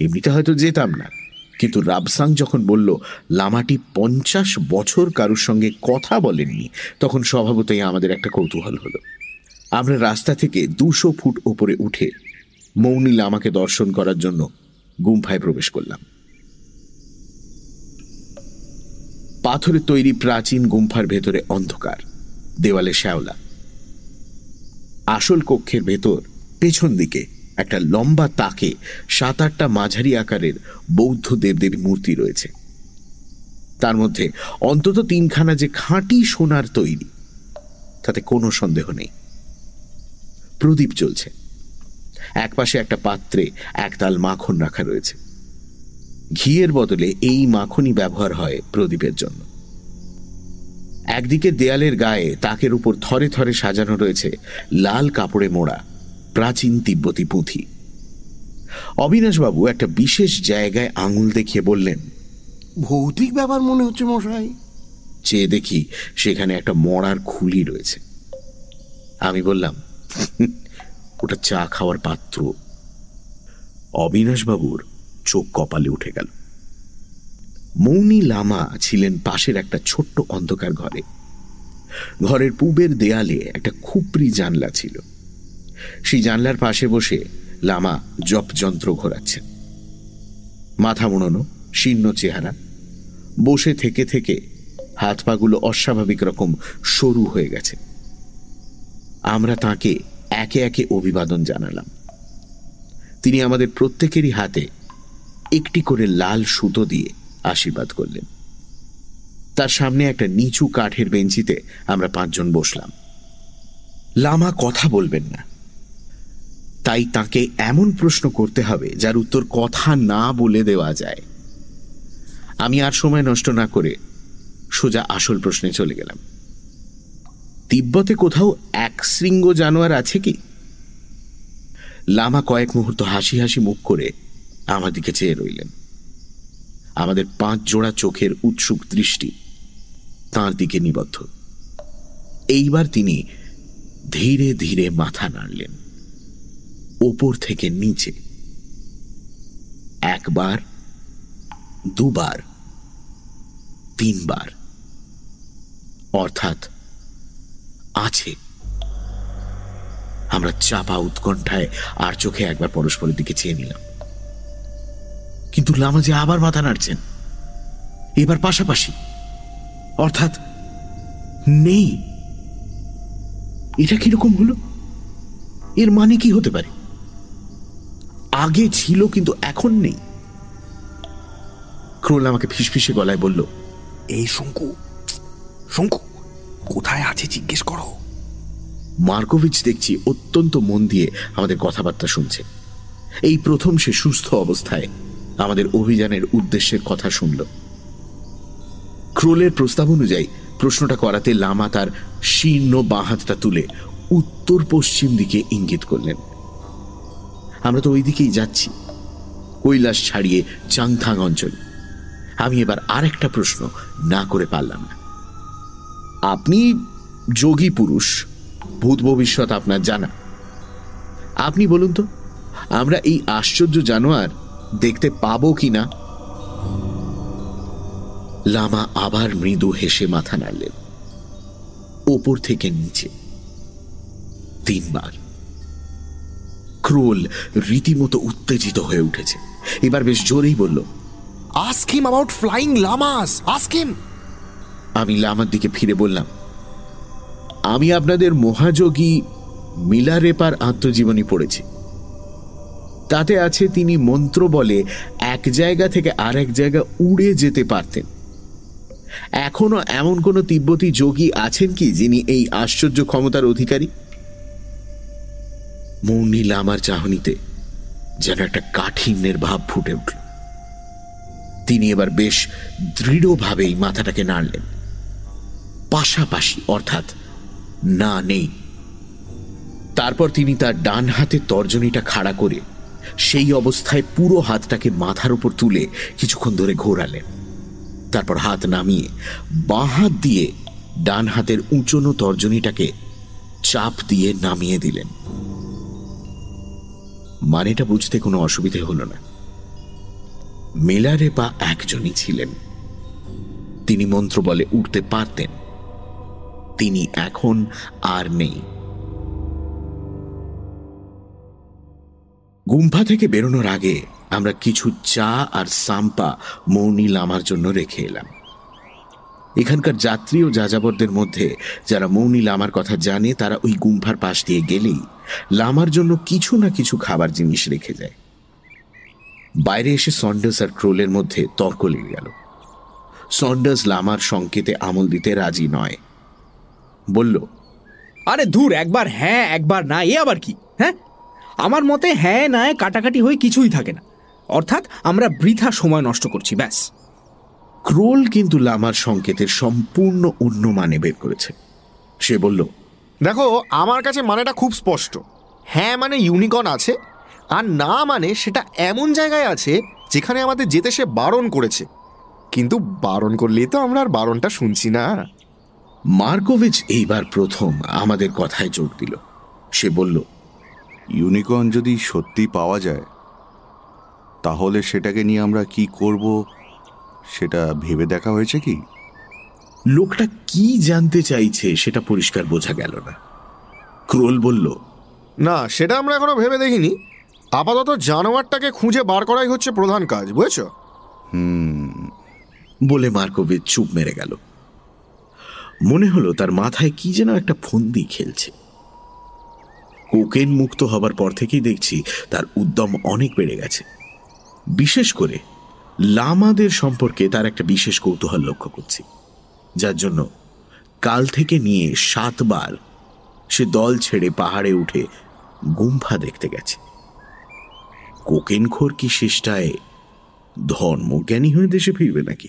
এমনিতে হয়তো যেতাম না, কিন্তু রাবসাং যখন বলল, লামাটি পঞ্চাশ বছর কারুর সঙ্গে কথা বলেননি, তখন স্বভাবতই আমাদের একটা কৌতূহল হলো। আমরা রাস্তা থেকে দুশো ফুট ওপরে উঠে মৌনী লামাকে দর্শন করার জন্য গুম্ফায় প্রবেশ করলাম। পাথরের তৈরি প্রাচীন গুম্ফার ভেতরে অন্ধকার, দেওয়ালে শ্যাওলা। আসল কক্ষের ভেতর, পেছন দিকে, একটা লম্বা তাকে সাত আটটা মাঝারি আকারের বৌদ্ধ দেবদেবী মূর্তি রয়েছে। তার মধ্যে অন্তত তিনখানা যে খাঁটি সোনার তৈরি, তাতে কোনো সন্দেহ নেই। প্রদীপ চলছে একপাশে একটা পাত্রে একতাল মাখন রাখা রয়েছে। ঘিয়ের বদলে এই মাখনই ব্যবহার হয় প্রদীপের জন্য। একদিকে দেয়ালের গায়ে তাকের উপর থরে থরে সাজানো রয়েছে লাল কাপড়ে মোড়া প্রাচীন তিব্বতী পুঁথি। অবিনাশবাবু একটা বিশেষ জায়গায় আঙুল দেখিয়ে বললেন ভৌতিক ব্যাপার মনে হচ্ছে মশাই। চেয়ে দেখি সেখানে একটা মরার খুলি রয়েছে। আমি বললাম ওটা চা খাওয়ার পাত্র। অবিনাশবাবুর চোখ কপালে উঠে গেল। মৌনি লামা ছিলেন পাশের একটা ছোট্ট অন্ধকার ঘরে। ঘরের পূবের দেয়ালে একটা খুপড়ি জানলা ছিল। সেই জানলার পাশে বসে লামা জপ যন্ত্র ঘোরাচ্ছেন। মাথা মুড়ানো, শীর্ণ চেহারা, বসে থেকে থেকে হাত পাগুলো অস্বাভাবিক রকম সরু হয়ে গেছে। আমরা তাকে একে একে অভিবাদন জানালাম। তিনি আমাদের প্রত্যেকেরই হাতে একটি করে লাল সুতো দিয়ে আশীর্বাদ করলেন। তার সামনে একটা নিচু কাঠের বেঞ্চিতে আমরা পাঁচজন বসলাম। লামা কথা বলবেন না। তাই তাকে এমন প্রশ্ন করতে হবে, যার উত্তর কথা না বলে দেওয়া যায়। আমি আর সময় নষ্ট না করে সোজা আসল প্রশ্নে চলে গেলাম। তিব্বতে কোথাও এক শৃঙ্গ জানোয়ার আছে কি? লামা কয়েক মুহূর্ত হাসি হাসি মুখ করে আমার দিকে চেয়ে রইলেন। আমাদের পাঁচ জোড়া চোখের উৎসুক দৃষ্টি তার দিকে নিবদ্ধ। এইবার তিনি ধীরে ধীরে মাথা নাড়লেন, ওপর থেকে নিচে। একবার, দুবার, তিনবার, অর্থাৎ আছে। আমরা চাপা উৎকণ্ঠায় আর চোখে একবার পরস্পরের দিকে চেয়ে নিলাম। কিন্তু লামা যে আবার মাথা নাড়ছেন। এবার পাশাপাশি অর্থাৎ নেই। এটা কীরকম হলো? এর মানে কি হতে পারে? আগে ছিল কিন্তু এখন নেই। ক্রোল আমাকে ফিসফিসে গলায় বলল এই শঙ্কু শঙ্কু কোথায় আছে জিজ্ঞেস করো? মার্কোভিচ দেখছি অত্যন্ত মন দিয়ে আমাদের কথাবার্তা শুনছে। এই প্রথম সে সুস্থ অবস্থায় আমাদের অভিযানের উদ্দেশ্যের কথা শুনল। ক্রোলের প্রস্তাব অনুযায়ী প্রশ্নটা করাতে লামা তার শীর্ণ বাঁহাতটা তুলে উত্তর পশ্চিম দিকে ইঙ্গিত করলেন। আমরা তো ওই দিকেই যাচ্ছি, কৈলাস ছাড়িয়ে চাংথাং অঞ্চল। আমি এবার আর একটা প্রশ্ন না করে পারলাম না। আপনি যোগী পুরুষ, ভূত ভবিষ্যৎ আপনার জানা। আপনি বলুন তো, আমরা এই আশ্চর্য জানোয়ার দেখতে পাবো কি না? লামা আবার মৃদু হেসে মাথা নাড়লেন। ওপর থেকে নিচে। তিনবার। ক্রোল রীতিমতো উত্তেজিত হয়ে উঠেছে। এবার বেশ জোরেই বলল ask him about flying lamas ask him আমি লামার দিকে ফিরে বললাম আমি আপনাদের মহাযোগী মিলারেপার আত্মজীবনী পড়েছি। তাতে আছে তিনি মন্ত্র বলে এক জায়গা থেকে আর এক জায়গা উড়ে যেতে পারতেন। এখনও এমন কোন তিব্বতী যোগী আছেন কি যিনি এই আশ্চর্য ক্ষমতার অধিকারী? মৌনি লামার চাহনিতে যেন একটা কাঠিন্যের ভাব ফুটে উঠল। তিনি এবার বেশ দৃঢ়ভাবেই মাথাটাকে নাড়লেন। পাশাপাশি, অর্থাৎ না নেই। তারপর তিনি তার ডান হাতে তর্জনীটা খাড়া করে সেই অবস্থায় পুরো হাতটাকে মাথার উপর তুলে কিছুক্ষণ ধরে ঘোরালেন। তারপর হাত নামিয়ে বাঁ হাত দিয়ে ডান হাতের উঁচনো তর্জনীটাকে চাপ দিয়ে নামিয়ে দিলেন। মানেটা বুঝতে কোনো অসুবিধে হল না। মেলারেপা একজনই ছিলেন। তিনি মন্ত্র বলে উঠতে পারতেন। তিনি এখন আর নেই। গুম্ফা থেকে বেরোনোর আগে আমরা কিছু চা আর সাম্পা মৌনি লামার জন্য রেখে এলাম। এখানকার যাত্রী ও যাযাবরদের মধ্যে যারা মৌনি লামার কথা জানে, তারা ওই গুম্ফার পাশ দিয়ে গেলেই লামার জন্য কিছু না কিছু খাবার জিনিস রেখে যায়। বাইরে এসে সন্ডার্স আর ক্রোলের মধ্যে তর্ক লেগে গেল। সন্ডার্স লামার সংকেতে আমল দিতে রাজি নয়। বলল, আরে দূর একবার হ্যাঁ একবার না, এ আবার কি? হ্যাঁ? আমার মতে হ্যাঁ না কাটাকাটি হয়ে কিছুই থাকে না। অর্থাৎ আমরা বৃথা সময় নষ্ট করছি ব্যাস। ক্রোল কিন্তু লামার সংকেতের সম্পূর্ণ অন্য মানে বের করেছে। সে বলল দেখো আমার কাছে মানেটা খুব স্পষ্ট। হ্যাঁ মানে ইউনিকর্ন আছে আর না মানে সেটা এমন জায়গায় আছে যেখানে আমাদের যেতে সে বারণ করেছে। কিন্তু বারণ করলেই তো আমরা আর বারণটা শুনছি না। মার্কোভিচ এইবার প্রথম আমাদের কথায় জোর দিল। সে বলল ইউনিকর্ন যদি সত্যি পাওয়া যায় তাহলে সেটাকে নিয়ে আমরা কি করব সেটা ভেবে দেখা হয়েছে কি? লোকটা কি জানতে চাইছে সেটা পরিষ্কার বোঝা গেল না। ক্রোল বলল না সেটা আমরা এখনও ভেবে দেখিনি। আপাতত জানোয়ারটাকে খুঁজে বার করাই হচ্ছে প্রধান কাজ বুঝেছ? হুম বলে মার্কোভিচ চুপ মেরে গেল। মনে হলো তার মাথায় কি যেন একটা ফন্দি খেলছে। কোকেন মুক্ত হবার পর থেকেই দেখছি তার উদ্যম অনেক বেড়ে গেছে। বিশেষ করে লামাদের সম্পর্কে তার একটা বিশেষ কৌতূহল লক্ষ্য করছি, যার জন্য কাল থেকে নিয়ে সাতবার সে দল ছেড়ে পাহাড়ে উঠে গুম্ফা দেখতে গেছে। কোকেনখোর কি শেষটায় ধর্মজ্ঞানী হয়ে দেশে ফিরবে নাকি?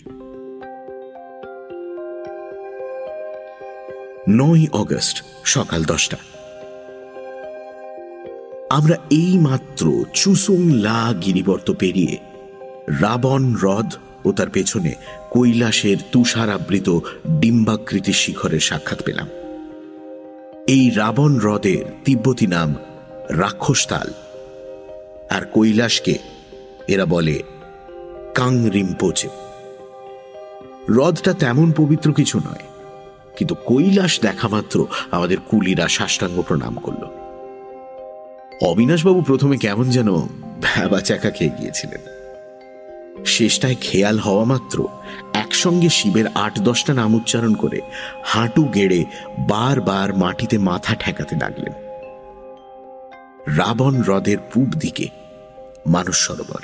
নয় অগস্ট, সকাল দশটা। আমরা এই মাত্র চুসুং লা গিরিবর্ত পেরিয়ে রাবণ হ্রদ ও তার পেছনে কৈলাসের তুষারাবৃত ডিম্বাকৃতি শিখরের সাক্ষাৎ পেলাম। এই রাবণ হ্রদের তিব্বতী নাম রাক্ষসতাল। আর কৈলাসকে এরা বলে কাং রিম্পোচে হ্রদটা তেমন পবিত্র কিছু নয়, কিন্তু কৈলাস দেখা মাত্র আমাদের কুলিরা সাষ্টাঙ্গ প্রণাম করল। অবিনাশবাবু প্রথমে কেমন যেন ভ্যাবা চাকা খেয়ে গিয়েছিলেন। শেষটায় খেয়াল হওয়া মাত্র একসঙ্গে শিবের আট দশটা নাম উচ্চারণ করে হাঁটু গেড়ে বারবার মাটিতে মাথা ঠেকাতে লাগলেন। রাবণ হ্রদের পূব দিকে, মানুষ সরোবর।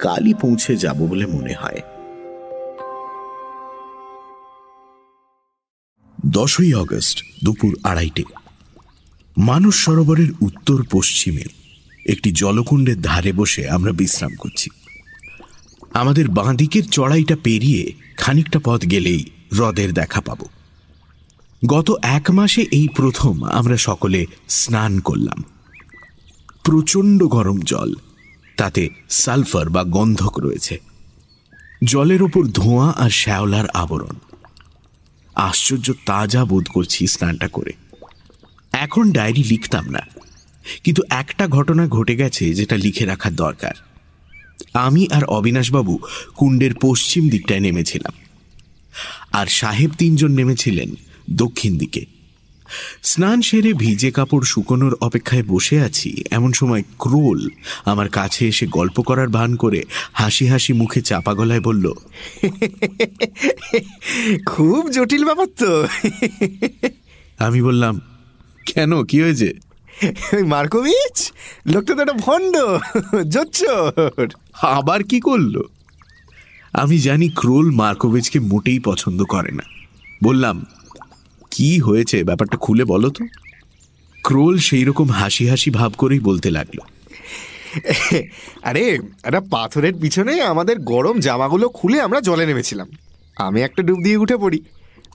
কালই পৌঁছে যাব বলে মনে হয়। দশই আগস্ট, দুপুর আড়াইটে। মানস সরোবরের উত্তর পশ্চিমে একটি জলকুণ্ডের ধারে বসে আমরা বিশ্রাম করছি। আমাদের বাঁদিকের চড়াইটা পেরিয়ে খানিকটা পথ গেলেই হ্রদের দেখা পাব। গত এক মাসে এই প্রথম আমরা সকলে স্নান করলাম। প্রচণ্ড গরম জল, তাতে সালফার বা গন্ধক রয়েছে। জলের ওপর ধোঁয়া আর শ্যাওলার আবরণ। আশ্চর্য তাজা বোধ করছি স্নানটা করে। এখন ডায়েরি লিখতাম না। কিন্তু একটা ঘটনা ঘটে গেছে যেটা লিখে রাখার দরকার। আমি আর অবিনাশবাবু কুণ্ডের পশ্চিম দিকটায় নেমেছিলাম। আর সাহেব তিনজন নেমেছিলেন দক্ষিণ দিকে। স্নান সেরে ভিজে কাপড় শুকোনোর অপেক্ষায় বসে আছি এমন সময় ক্রোল আমার কাছে এসে গল্প করার ভান করে হাসি হাসি মুখে চাপা গলায় বলল *laughs* খুব জটিল ব্যাপার তো। আমি বললাম কেন? কি হয়েছে? মার্কোভিচ? লোকটা তো একটা ভণ্ড জোচ্চোর। আবার কি করল? আমি জানি ক্রোল মার্কোভিচকে মোটেই পছন্দ করে না। বললাম কি হয়েছে? ব্যাপারটা খুলে বলো তো। ক্রোল সেই রকম হাসি হাসি ভাব করেই বলতে লাগল। আরে একটা পাথরের পিছনে আমাদের গরম জামাগুলো খুলে আমরা জলে নেমেছিলাম। আমি একটা ডুব দিয়ে উঠে পড়ি।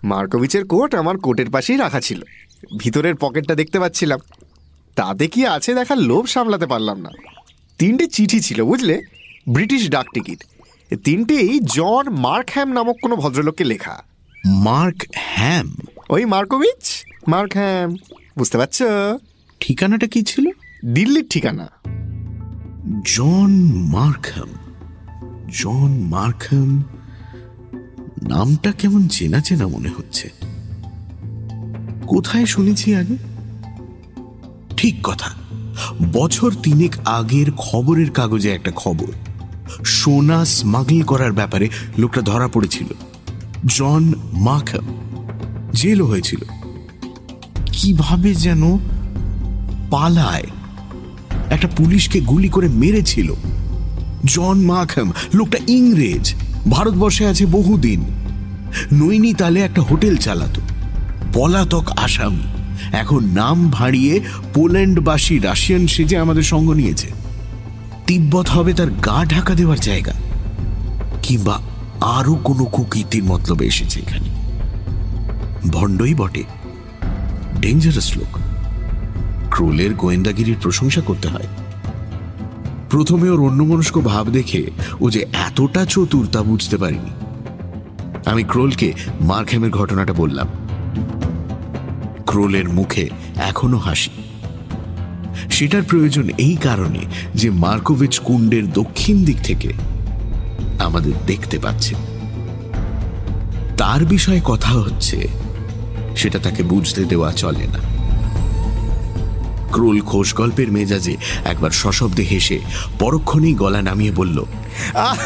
মার্কোভিচের কোট আমার কোটের পাশেই রাখা ছিল। ভিতরের পকেটটা দেখতে পাচ্ছিলাম। তাতে কি আছে দেখার লোভ সামলাতে পারলাম না। তিনটে চিঠি ছিল বুঝলে? ব্রিটিশ ডাক টিকিট। তিনটেই জন মার্কহ্যাম নামক কোনো ভদ্রলোককে লেখা। মার্ক হ্যাম ওই মার্কোভিচ? মার্কহ্যাম। বুঝতে পারছ? ঠিকানাটা কি ছিল? দিল্লির ঠিকানা। জন মার্কহ্যাম। জন মার্খাম নামটা কেমন চেনা চেনা মনে হচ্ছে। কোথায় শুনেছি আগে? ঠিক কথা। বছর তিনেক আগের খবরের কাগজে একটা খবর। সোনা স্মাগল করার ব্যাপারে লোকটা ধরা পড়েছিল। জন মার্খাম জেলও হয়েছিল। কীভাবে যেন পালায়। একটা পুলিশকে গুলি করে মেরেছিল। জন মাখাম লোকটা ইংরেজ, ভারতবর্ষে আছে বহুদিন। নৈনিতালে একটা হোটেল চালাতো। পলাতক আসামি। এখন নাম ভাঁড়িয়ে পোল্যান্ডবাসী রাশিয়ান সেজে আমাদের সঙ্গ নিয়েছে। তিব্বত হবে তার গা ঢাকা দেওয়ার জায়গা। কিংবা আরও কোনো কুকীর্তির মতলবে এসেছে এখানে। ভণ্ডই বটে। ডেঞ্জারাস লোক। ক্রোলের গোয়েন্দাগিরির প্রশংসা করতে হয়। প্রথমে ওর অন্যমনস্ক ভাব দেখে ও যে এতটা চতুর তা বুঝতে পারিনি। আমি ক্রোলকে মার্কহ্যামের ঘটনাটা বললাম। ক্রোলের মুখে এখনও হাসি। সেটার প্রয়োজন এই কারণে যে মার্কোভিচ কুণ্ডের দক্ষিণ দিক থেকে আমাদের দেখতে পাচ্ছে। তার বিষয়ে কথা হচ্ছে, সেটা তাকে বুঝতে দেওয়া চলে না। ক্রোল খোশ গল্পের মেজাজে একবার সশব্দে হেসে পরক্ষণেই গলা নামিয়ে বলল আহ,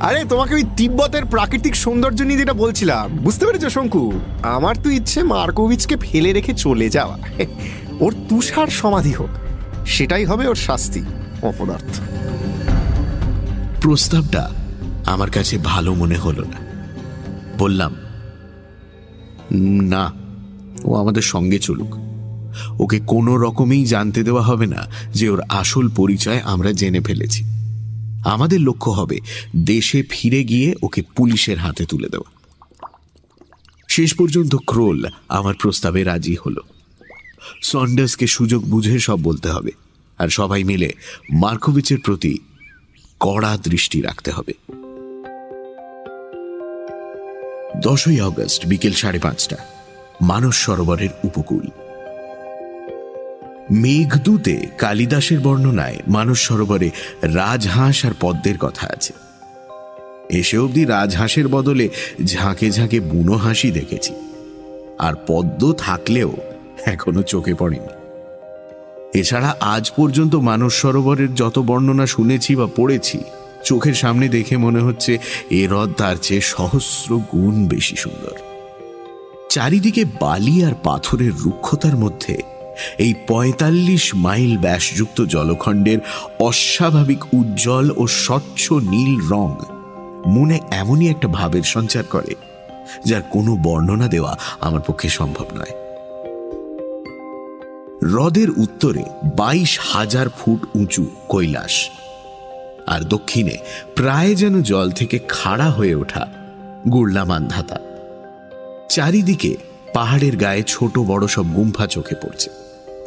আরে তোমাকে ওই তিব্বতের প্রাকৃতিক সৌন্দর্য নিয়ে যেটা বলছিলাম। বুঝতে পেরেছ শঙ্কু? আমার তো ইচ্ছে মার্কোভিচকে ফেলে রেখে চলে যাওয়া। ওর তুষার সমাধি হোক। সেটাই হবে ওর শাস্তি অপদার্থ প্রস্তাবটা আমার কাছে ভালো মনে হলো না। বললাম না ও আমাদের সঙ্গে চলুক। ওকে কোনো রকমেই জানতে দেওয়া হবে না যে ওর আসল পরিচয় আমরা জেনে ফেলেছি। আমাদের লক্ষ্য হবে দেশে ফিরে গিয়ে ওকে পুলিশের হাতে তুলে দেওয়া। শেষ পর্যন্ত ক্রোল আমার প্রস্তাবে রাজি হলো। সন্ডার্সকে সুযোগ বুঝে সব বলতে হবে আর সবাই মিলে মার্কোভিচের প্রতি কড়া দৃষ্টি রাখতে হবে। দশই অগস্ট বিকেল সাড়ে পাঁচটা, মানস সরোবরের উপকূল। মেঘদূতে কালিদাসের বর্ণনায় মানস সরোবরে রাজহাঁস আর পদ্মের কথা আছে। এসে অবধি রাজহাঁসের বদলে ঝাঁকে ঝাঁকে বুনো হাসি দেখেছি। আর পদ্ম থাকলেও এখনও চোখে পড়েনি। এছাড়া আজ পর্যন্ত মানস সরোবরের যত বর্ণনা শুনেছি বা পড়েছি, চোখের সামনে দেখে মনে হচ্ছে এ হ্রদ তার চেয়ে সহস্র গুণ বেশি সুন্দর। চারিদিকে বালি আর পাথরের রুক্ষতার মধ্যে এই পঁয়তাল্লিশ মাইল ব্যাসযুক্ত জলখণ্ডের অস্বাভাবিক উজ্জ্বল ও স্বচ্ছ নীল রং মনে এমনই একটা ভাবের সঞ্চার করে, যার কোনো বর্ণনা দেওয়া আমার পক্ষে সম্ভব নয়। হ্রদের উত্তরে বাইশ হাজার ফুট উঁচু কৈলাস, আর দক্ষিণে প্রায় যেন জল থেকে খাড়া হয়ে ওঠা গুড়লা মান্ধাতা চারিদিকে পাহাড়ের গায়ে ছোট বড় সব গুম্ফা চোখে পড়ছে।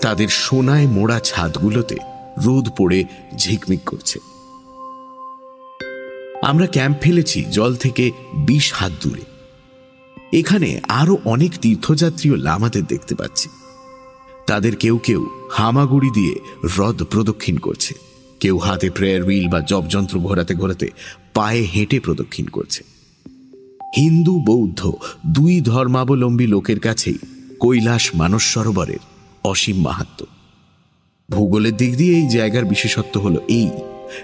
তাদের সোনায় মোড়া ছাদগুলোতে রোদ পড়ে ঝিকমিক করছে। আমরা ক্যাম্প ফেলেছি জল থেকে বিশ হাত দূরে। এখানে আরও অনেক তীর্থযাত্রীও লামাদের দেখতে পাচ্ছি। তাদের কেউ কেউ হামাগুড়ি দিয়ে হ্রদ প্রদক্ষিণ করছে। কেউ হাতে প্রেয়ার হুইল বা জবযন্ত্র ঘোরাতে ঘোরাতে পায়ে হেঁটে প্রদক্ষিণ করছে। হিন্দু, বৌদ্ধ দুই ধর্মাবলম্বী লোকের কাছেই কৈলাস মানস সরোবরের অসীম মাহাত্ম ভূগোলের দিক দিয়ে এই জায়গার বিশেষত্ব হলো এই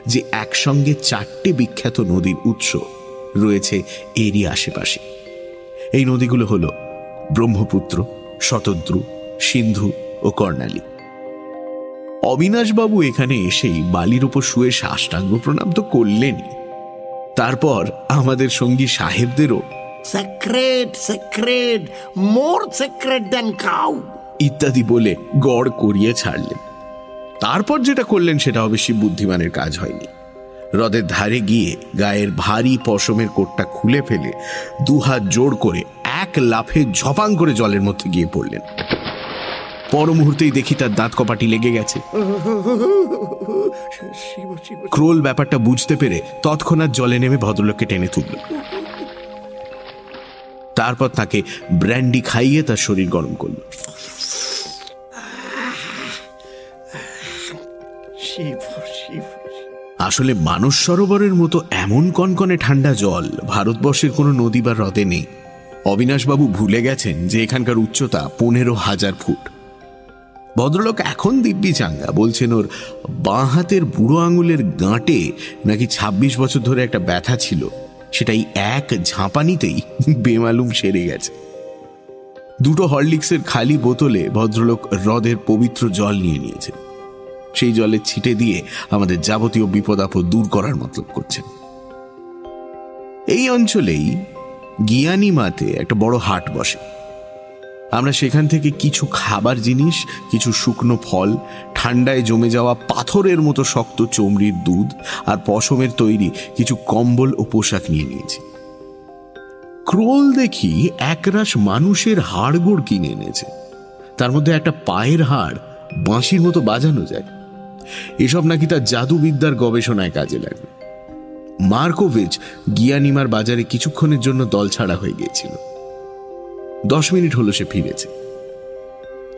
যে একসঙ্গে চারটে বিখ্যাত নদীর উৎস রয়েছে এরই আশেপাশে। এই নদীগুলো হল ব্রহ্মপুত্র শতদ্রু সিন্ধু ও কর্ণালী। অবিনাশবাবু এখানে এসেই বালির উপর শুয়ে সাষ্টাঙ্গ প্রণাম তো করলেনই। তারপর আমাদের সঙ্গী সাহেবদেরও Sacred, sacred, more sacred than cow. ইত্যাদি বলে গড় করিয়ে ছাড়লেন। তারপর যেটা করলেন সেটা অবশ্যই বুদ্ধিমানের কাজ হয়নি। হ্রদের ধারে গিয়ে গায়ের ভারী পশমের কোটটা খুলে ফেলে দুহাত জোড় করে এক লাফে ঝপাং করে জলের মধ্যে গিয়ে পড়লেন। পর মুহূর্তেই দেখি তার দাঁত কপাটি লেগে গেছে। ক্রোল ব্যাপারটা বুঝতে পেরে তৎক্ষণাৎ জলে নেমে ভদ্রলোককে টেনে তুলল। তারপর তাকে ব্র্যান্ডি খাইয়ে তার শরীর গরম করল। আসলে মানস সরোবরের মতো এমন কনকনে ঠান্ডা জল ভারতবর্ষের কোনো নদী বা হ্রদে নেই। অবিনাশবাবু ভুলে গেছেন যে এখানকার উচ্চতা পনেরো হাজার ফুট। ভদ্রলোক এখন দিব্যি চাঙ্গা বলছেন ওর বাঁ হাতের বুড়ো আঙুলের গাঁটে নাকি ২৬ বছর ধরে একটা ব্যথা ছিল। সেটাই এক ঝাঁপানিতেই বেমালুম সেরে গেছে। দুটো হরলিক্সের খালি বোতলে ভদ্রলোক হ্রদের পবিত্র জল নিয়ে নিয়েছেন। সেই জলে ছিটে দিয়ে আমাদের যাবতীয় বিপদ আপদ দূর করার মতলব করছেন। এই অঞ্চলেই গিয়ানিমাতে একটা বড় হাট বসে। আমরা সেখান থেকে কিছু খাবার জিনিস, কিছু শুকনো ফল, ঠান্ডায় জমে যাওয়া পাথরের মতো শক্ত চমড়ির দুধ আর পশমের তৈরি কিছু কম্বল ও পোশাক নিয়ে নিয়েছি। ক্রোল দেখি একরাশ মানুষের হাড়গোড় কিনে এনেছে। তার মধ্যে একটা পায়ের হাড় বাঁশির মতো বাজানো যায়। এসব নাকি তার জাদুবিদ্যার গবেষণায় কাজে লাগবে। মার্কোভিচ গিয়ানিমার বাজারে কিছুক্ষণের জন্য দল ছাড়া হয়ে গিয়েছিল। দশ মিনিট হলো সে ফিরেছে।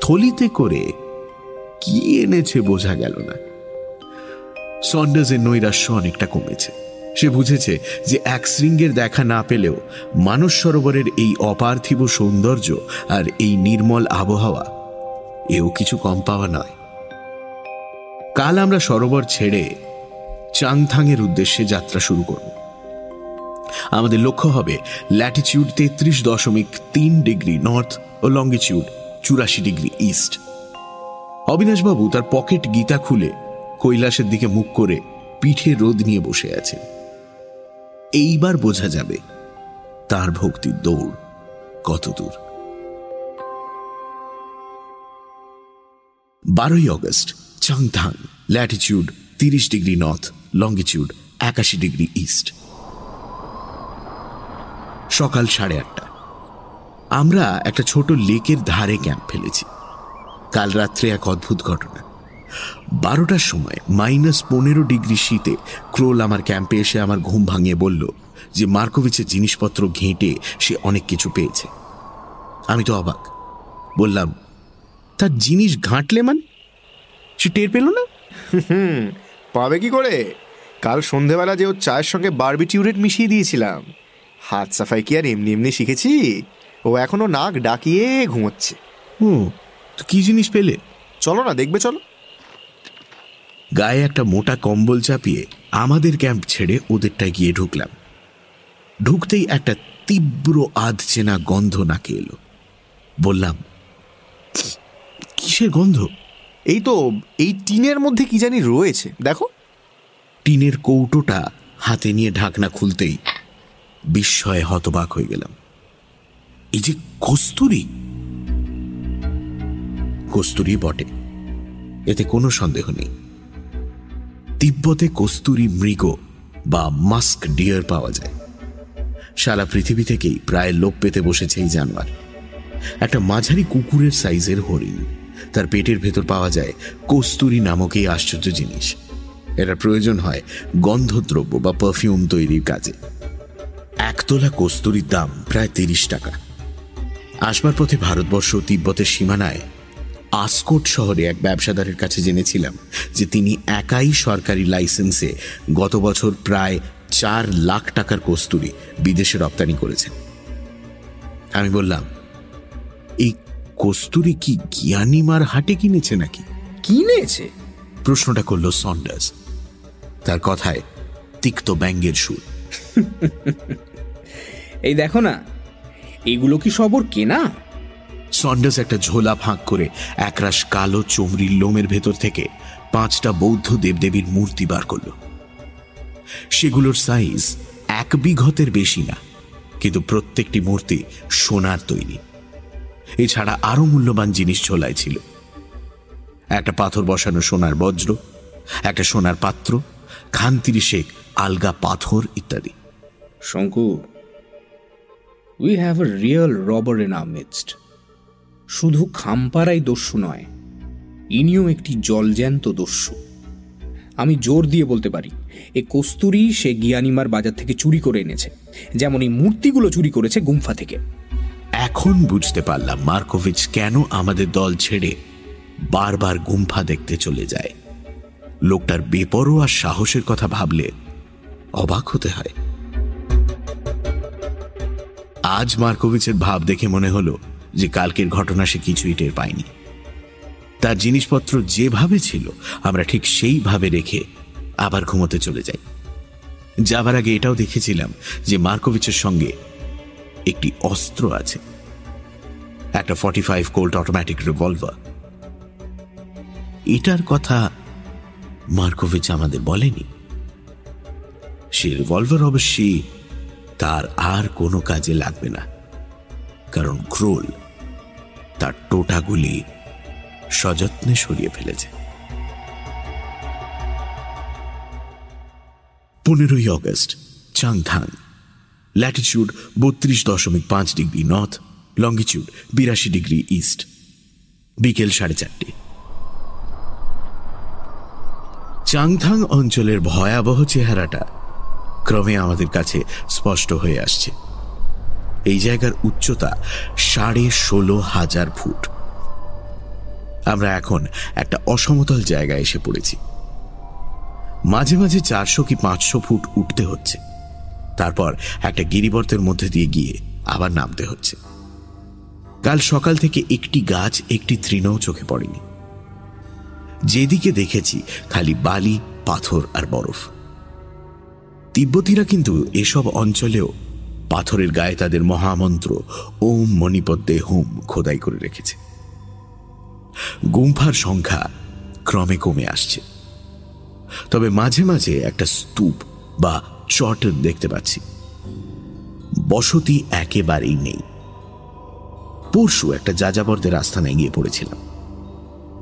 থলিতে করে কি এনেছে বোঝা গেল না। সন্ডার্সের নৈরাশ্য অনেকটা কমেছে। সে বুঝেছে যে এক শৃঙ্গের দেখা না পেলেও মানস সরোবরের এই অপার্থিব সৌন্দর্য আর এই নির্মল আবহাওয়া এও কিছু কম পাওয়া নয়। কাল আমরা সরোবর ছেড়ে চাংথাংয়ের উদ্দেশ্যে যাত্রা শুরু করব। আমাদের লক্ষ্য হবে ল্যাটিচিউড তেত্রিশ দশমিক তিন ডিগ্রি নর্থ ও লঙ্গিচিউড চুরাশি ডিগ্রি ইস্ট অবিনাশবাবু তার পকেট গীতা খুলে কৈলাসের দিকে মুখ করে পিঠে রোদ নিয়ে বসে আছেন। এইবার বোঝা যাবে তার ভক্তির দৌড় কত দূর। বারোই অগস্ট চাংথাং ল্যাটিচিউড তিরিশ ডিগ্রি নর্থ লঙ্গিচিউড একাশি ডিগ্রি ইস্ট সকাল সাড়ে আটটা। আমরা একটা ছোট লেকের ধারে ক্যাম্প ফেলেছি। কাল রাত্রে এক অদ্ভুত ঘটনা। বারোটার সময় মাইনাস পনেরো ডিগ্রি শীতে ক্রোল আমার ক্যাম্পে এসে আমার ঘুম ভাঙিয়ে বলল যে মার্কোভিচের জিনিসপত্র ঘেঁটে সে অনেক কিছু পেয়েছে। আমি তো অবাক। বললাম, তার জিনিস ঘাঁটলে মানে? সে টের পেল না? হুম পাবে কি করে? কাল সন্ধেবেলা যে ওর চায়ের সঙ্গে বারবিটিউরেট মিশিয়ে দিয়েছিলাম। হাত সাফাই কি আর এমনি এমনি শিখেছি? ও এখনও নাক ডাকিয়ে ঘুমোচ্ছে। হুম তো কি জিনিস পেলে? চলো না দেখবে চলো। গায়ে একটা মোটা কম্বল চাপিয়ে আমাদের ক্যাম্প ছেড়ে ওদেরটায় গিয়ে ঢুকলাম। ঢুকতেই একটা তীব্র আধ চেনা গন্ধ নাকে এলো। বললাম কিসের গন্ধ? এই তো, এই টিনের মধ্যে কি জানি রয়েছে। দেখো। টিনের কৌটোটা হাতে নিয়ে ঢাকনা খুলতেই বিস্ময়ে হতবাক হয়ে গেলাম। এই যে কস্তুরি। কস্তুরি বটে। এতে কোনো সন্দেহ নেই। তিব্বতে কস্তুরি মৃগ বা মাস্ক ডিয়ার পাওয়া যায়। সারা পৃথিবী থেকেই প্রায় লোপ পেতে বসেছে এই জানোয়ার। একটা মাঝারি কুকুরের সাইজের হরিণ। তার পেটের ভেতর পাওয়া যায় কস্তুরি নামক এই আশ্চর্য জিনিস। এর প্রয়োজন হয় গন্ধদ্রব্য বা পারফিউম তৈরির কাজে। একতলা কস্তুরির দাম প্রায় তিরিশ টাকা। আসবার পথে ভারতবর্ষ ও তিব্বতের সীমানায় আসকোট শহরে এক ব্যবসাদারের কাছে জেনেছিলাম যে তিনি একাই সরকারি লাইসেন্সে গত বছর প্রায় চার লাখ টাকার কস্তুরি বিদেশে রপ্তানি করেছেন। আমি বললাম, এই কস্তুরি কি জ্ঞানীমার হাটে কিনেছে নাকি? কিনেছে? প্রশ্নটা করল সন্ডাস। তার কথায় তিক্ত ব্যঙ্গের সুর। এই দেখো না এগুলো কি সবর কেনা? সন্ডাস একটা ঝোলা ফাঁক করে একরাশ কালো চমড়ির লোমের ভেতর থেকে পাঁচটা বৌদ্ধ দেবদেবীর মূর্তি বার করল। সেগুলোর সাইজ এক বিঘতের বেশি না কিন্তু প্রত্যেকটি মূর্তি সোনার তৈরি। এছাড়া আরও মূল্যবান জিনিস ঝোলায় ছিল। একটা পাথর বসানো সোনার বজ্র, একটা সোনার পাত্র, খান্তিরি শেখ আলগা পাথর ইত্যাদি। Shanku we have a real robber in আর শুধু খামপাড়াই দস্যু নয়, ইনিও একটি জলজ্যান্ত দস্যু। আমি জোর দিয়ে বলতে পারি, এ কস্তুরি সে গিয়ানিমার বাজার থেকে চুরি করে এনেছে, যেমন এই মূর্তিগুলো চুরি করেছে গুম্ফা থেকে। এখন বুঝতে পারলাম মার্কোভিচ কেন আমাদের দল ছেড়ে বারবার গুম্ফা দেখতে চলে যায়। লোকটার বেপরোয়া সাহসের কথা ভাবলে অবাক হতে হয়। আজ মার্কোভিচের ভাব দেখে মনে হলো যে কালকের ঘটনা সে কিছুই টের পায়নি। তার জিনিসপত্র যেভাবে ছিল, আমরা ঠিক সেইভাবে রেখে আবার ঘুমোতে চলে যাই। যাবার আগে এটাও দেখেছিলাম যে মার্কোভিচের সঙ্গে একটি অস্ত্র আছে। একটা forty five Colt automatic revolver এটার কথা মার্কোভিচ আমাদের বলেনি। সে রিভলভার অবশ্যই তার আর কোনো কাজে লাগবে না। কারণ ক্রোল তার টোটাগুলি সযত্নে সরিয়ে ফেলেছে। পনেরোই অগস্ট, চাংথাং। ল্যাটিচিউড বত্রিশ দশমিক পাঁচ ডিগ্রি নর্থ লঙ্গিচিউড বিরাশি ডিগ্রি ইস্ট বিকেল সাড়ে চারটে। চাংথাং অঞ্চলের ভয়াবহ চেহারাটা ক্রমে আমাদের কাছে স্পষ্ট হয়ে আসছে। এই জায়গার উচ্চতা সাড়ে ষোলো হাজার ফুট। আমরা এখন একটা অসমতল জায়গায় এসে পড়েছি। মাঝে মাঝে চারশো কি পাঁচশো ফুট উঠতে হচ্ছে। তারপর একটা গিরিবর্তের মধ্যে দিয়ে গিয়ে আবার নামতে হচ্ছে। কাল সকাল থেকে একটি গাছ, একটি তৃণও চোখে পড়েনি। যেদিকে দেখেছি খালি বালি, পাথর আর বরফ। তিব্বতীরা কিন্তু এসব অঞ্চলেও পাথরের গায়ে তাদের মহামন্ত্র ওম মণিপদ্মে হোম খোদাই করে রেখেছে। গুম্ফার সংখ্যা ক্রমে কমে আসছে। তবে মাঝে মাঝে একটা স্তূপ বা চট দেখতে পাচ্ছি। বসতি একেবারেই নেই। পরশু একটা যাযাবরদের আস্থানায় গিয়ে পড়েছিলাম।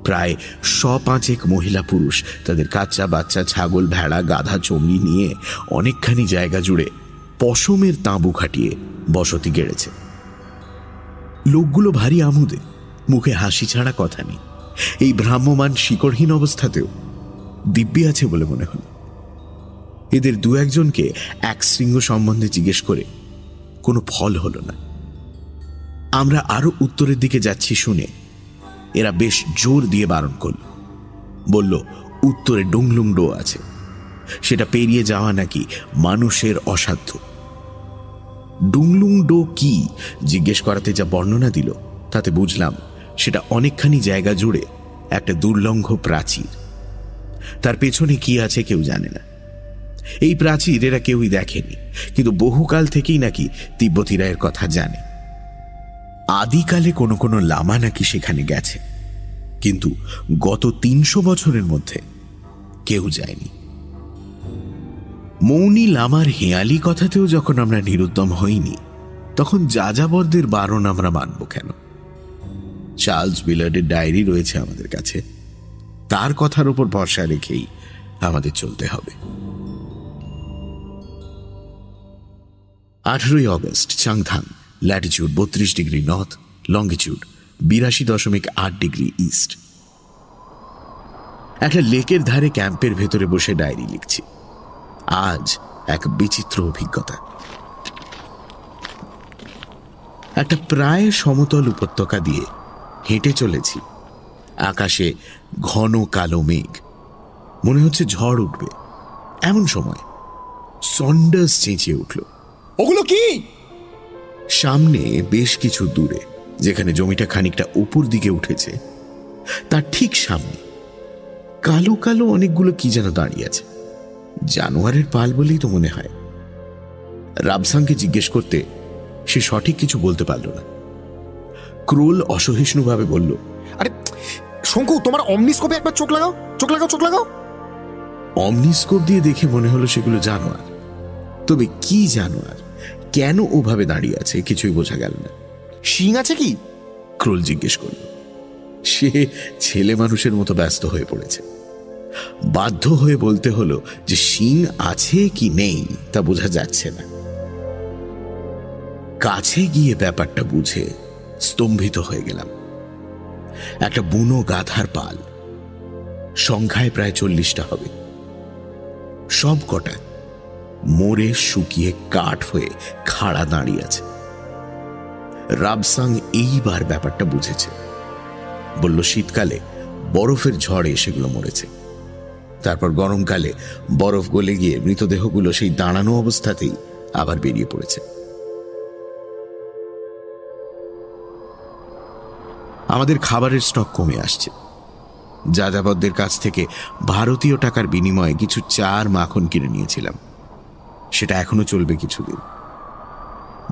প্রায় শ পাঁচেক মহিলা পুরুষ তাদের কাচ্চা বাচ্চা, ছাগল, ভেড়া, গাধা, চমড়ি নিয়ে অনেকখানি জায়গা জুড়ে পশমের তাঁবু খাটিয়ে বসতি গেড়েছে। লোকগুলো ভারী আমুদে, মুখে হাসি ছাড়া কথা নেই। এই ভ্রাম্যমান শিকড়হীন অবস্থাতেও দিব্যি আছে বলে মনে হল। এদের দু একজনকে এক শৃঙ্গ সম্বন্ধে জিজ্ঞেস করে, কোনো ফল হলো না। আমরা আরও উত্তরের দিকে যাচ্ছি শুনে, এরা বেশ জোর দিয়ে বারণ করল। বলল, উত্তরে ডো আছে। সেটা পেরিয়ে যাওয়া নাকি মানুষের অসাধ্য। ডুংলুং ডো কি? জিজ্ঞেস করাতে যা বর্ণনা দিল, তাতে বুঝলাম সেটা অনেকখানি জায়গা জুড়ে একটা দুর্লঙ্ঘ প্রাচীর। তার পেছনে কি আছে কেউ জানে না। এই প্রাচীর এরা কেউই দেখেনি, কিন্তু বহুকাল থেকেই নাকি তিব্বতীরা এর কথা জানে। আদিকালে কোনো কোনো লামা নাকি সেখানে গেছে, কিন্তু গত তিনশো বছরের মধ্যে কেউ যায়নি। মৌনি লামার হেয়ালি কথাতেও যখন আমরা নিরুদ্যম হইনি, তখন যাযাবরদের বারণ আমরা মানব কেন? চার্লস বিলার্ডের ডায়েরি রয়েছে আমাদের কাছে। তার কথার উপর ভরসা রেখেই আমাদের চলতে হবে। আঠেরোই অগস্ট, চাংথাং ল্যাটিচিউড বত্রিশ ডিগ্রি নর্থ লঙ্গিচিউড বিরাশি দশমিক আট ডিগ্রি ইস্ট একটা লেকের ধারে ক্যাম্পের ভেতরে বসে ডায়েরি লিখছি। আজ এক বিচিত্র অভিজ্ঞতা। একটা প্রায় সমতল উপত্যকা দিয়ে হেঁটে চলেছি। আকাশে ঘন কালো মেঘ। মনে হচ্ছে ঝড় উঠবে। এমন সময় সন্ডার্স চেঁচিয়ে উঠল। ওগুলো কি? সামনে বেশ কিছু দূরে যেখানে জমিটা খানিকটা উপর দিকে উঠেছে তার ঠিক সামনে কালো কালো অনেকগুলো কি যেন দাঁড়িয়ে আছে। জানোয়ারের পাল বলেই তো মনে হয়। রাবসাংকে জিজ্ঞেস করতে সে সঠিক কিছু বলতে পারল না। ক্রোল অসহিষ্ণুভাবে বলল আরে শঙ্কু তোমার অমনিস্কোপে একবার চোখ লাগাও চোখ লাগাও চোখ লাগাও। অমনিস্কোপ দিয়ে দেখে মনে হলো সেগুলো জানোয়ার। তবে কি জানোয়ার? কেন ওভাবে দাঁড়িয়ে আছে? কিছুই বোঝা গেল না। শিং আছে কি? ক্রোল জিজ্ঞেস করল। সে ছেলে মানুষের মতো ব্যস্ত হয়ে পড়েছে। বাধ্য হয়ে বলতে হলো যে শিং আছে কি নেই, তা বোঝা যাচ্ছে না। কাছে গিয়ে ব্যাপারটা বুঝে স্তম্ভিত হয়ে গেলাম। একটা বুনো গাধার পাল। সংখ্যায় প্রায় চল্লিশটা হবে। সব কটা মোড়ে শুকিয়ে কাঠ হয়ে খাড়া দাঁড়িয়ে আছে। রাবসাং এইবার ব্যাপারটা বুঝেছে। বলল, শীতকালে বরফের ঝড়ে সেগুলো মরেছে। তারপর গরমকালে বরফ গলে গিয়ে মৃতদেহগুলো সেই দাঁড়ানো অবস্থাতেই আবার বেরিয়ে পড়েছে। আমাদের খাবারের স্টক কমে আসছে। যাযাবরদের কাছ থেকে ভারতীয় টাকার বিনিময়ে কিছু চার মাখন কিনে নিয়েছিলাম। সেটা এখনও চলবে কিছুদিন।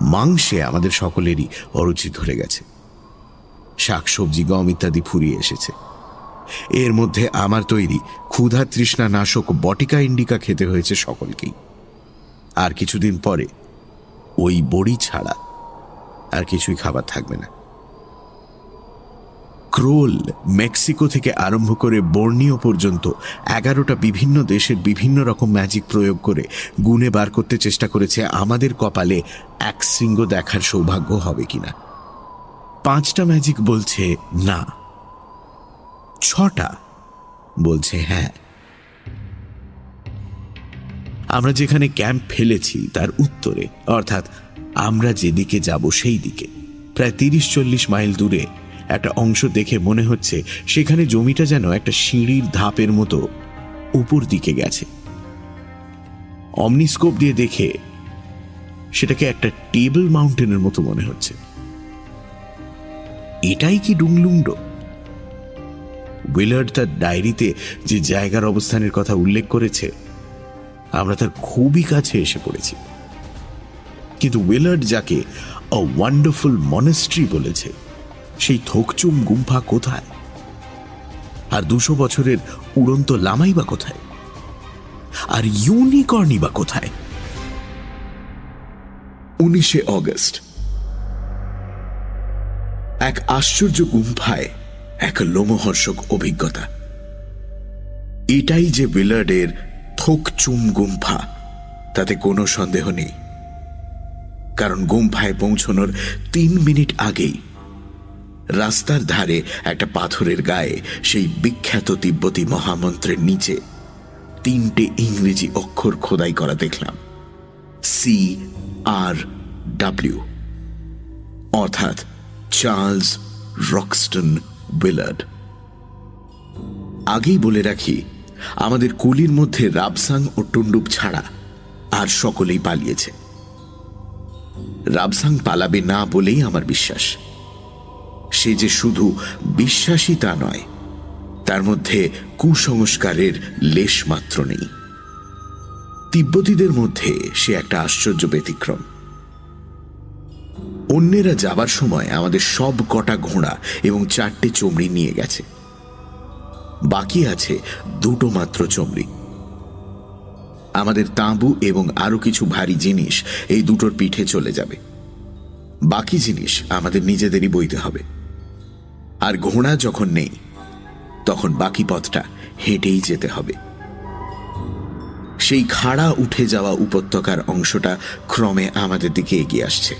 মাংসে আমাদের সকলেরই অরুচি ধরে গেছে। শাকসবজি, গম ইত্যাদি ফুরিয়ে এসেছে। এর মধ্যে আমার তৈরি ক্ষুধা তৃষ্ণা নাশক বটিকা ইন্ডিকা খেতে হয়েছে সকলকেই। আর কিছুদিন পরে ওই বড়ি ছাড়া আর কিছুই খাবার থাকবে না। ক্রোল মেক্সিকো থেকে আরম্ভ করে বর্নিও পর্যন্ত এগারোটা বিভিন্ন দেশের বিভিন্ন রকম ম্যাজিক প্রয়োগ করে গুনে বার করতে চেষ্টা করেছে আমাদের কপালে এক শৃঙ্গ দেখার সৌভাগ্য হবে কিনা। পাঁচটা ম্যাজিক বলছে না। ছটা বলছে হ্যাঁ। আমরা যেখানে ক্যাম্প ফেলেছি তার উত্তরে, অর্থাৎ আমরা যেদিকে যাব সেই দিকে প্রায় তিরিশ চল্লিশ মাইল দূরে একটা অংশ দেখে মনে হচ্ছে সেখানে জমিটা যেন একটা সিঁড়ির ধাপের মতো উপর দিকে গেছে। অমনিস্কোপ দিয়ে দেখে সেটাকে একটা টেবিল মাউন্টেনের মতো মনে হচ্ছে। এটাই কি ডুংলুংড? উইলার্ড তার ডায়েরিতে যে জায়গার অবস্থানের কথা উল্লেখ করেছে, আমরা তার খুবই কাছে এসে পড়েছি। কিন্তু উইলার্ড যাকে অ ওয়ান্ডারফুল মনেস্ট্রি বলেছে সেই থোকচুম গুম্ফা কোথায়? আর দুশো বছরের উড়ন্ত লামাই বা কোথায়? আর ইউনিকর্নি বা কোথায়? উনিশে অগস্ট। এক আশ্চর্য গুম্ফায় এক লোমহর্ষক অভিজ্ঞতা। এটাই যে বিলার্ডের থোকচুম গুম্ফা, তাতে কোনো সন্দেহ নেই। কারণ গুম্ফায় পৌঁছনোর তিন মিনিট আগেই রাস্তার ধারে একটা পাথরের গায়ে সেই বিখ্যাত তিব্বতী মহামন্ত্রের নিচে তিনটে ইংরেজি অক্ষর খোদাই করা দেখলাম। সি আর ডাব্লিউ অর্থাৎ চার্লস রকস্টন উইলার্ড আগেই বলে রাখি, আমাদের কুলির মধ্যে রাবসাং ও টুন্ডুপ ছাড়া আর সকলেই পালিয়েছে। রাবসাং পালাবে না বলেই আমার বিশ্বাস। সে যে শুধু বিশ্বাসী তা নয়, তার মধ্যে কুসংস্কারের লেশ মাত্র নেই। তিব্বতীদের মধ্যে সে একটা আশ্চর্য ব্যতিক্রম। অন্যেরা যাবার সময় আমাদের সব কটা ঘোড়া এবং চারটে চমড়ি নিয়ে গেছে। বাকি আছে দুটো মাত্র চমড়ি। আমাদের তাঁবু এবং আরও কিছু ভারী জিনিস এই দুটোর পিঠে চলে যাবে। বাকি জিনিস আমাদের নিজেদেরই বইতে হবে। আর ঘোড়া যখন নেই, তখন বাকি পথটা হেঁটেই যেতে হবে। সেই খাড়া উঠে যাওয়া উপত্যকার অংশটা ক্রমে আমাদের দিকে এগিয়ে আসছে।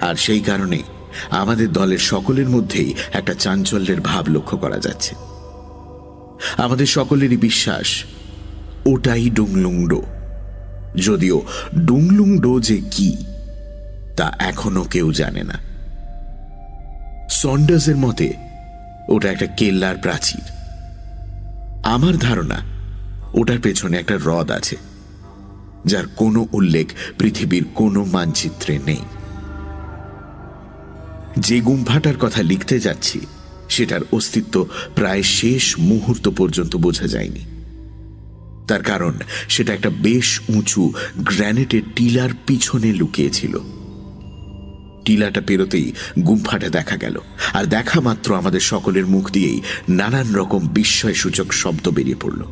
আর সেই কারণে আমাদের দলের সকলের মধ্যেই একটা চাঞ্চল্যের ভাব লক্ষ্য করা যাচ্ছে। আমাদের সকলেরই বিশ্বাস, ওটাই ডুংলুংডো। যদিও ডুংলুংডো যে কি তা এখনও কেউ জানে না। সন্ডার্সের মতে, ওটা একটা কেল্লার প্রাচীর। আমার ধারণা, ওটার পেছনে একটা হ্রদ আছে, যার কোনো উল্লেখ পৃথিবীর কোনো মানচিত্রে নেই। যে গুম্ফাটার কথা লিখতে যাচ্ছি, সেটার অস্তিত্ব প্রায় শেষ মুহূর্ত পর্যন্ত বোঝা যায়নি। তার কারণ, সেটা একটা বেশ উঁচু গ্র্যানেটের টিলার পিছনে লুকিয়েছিল। টিলাটা পেরোতেই গুম্ফাটা দেখা গেল। আর দেখা মাত্র আমাদের সকলের মুখ দিয়েই নানান রকম বিস্ময়সূচক শব্দ বেরিয়ে পড়ল।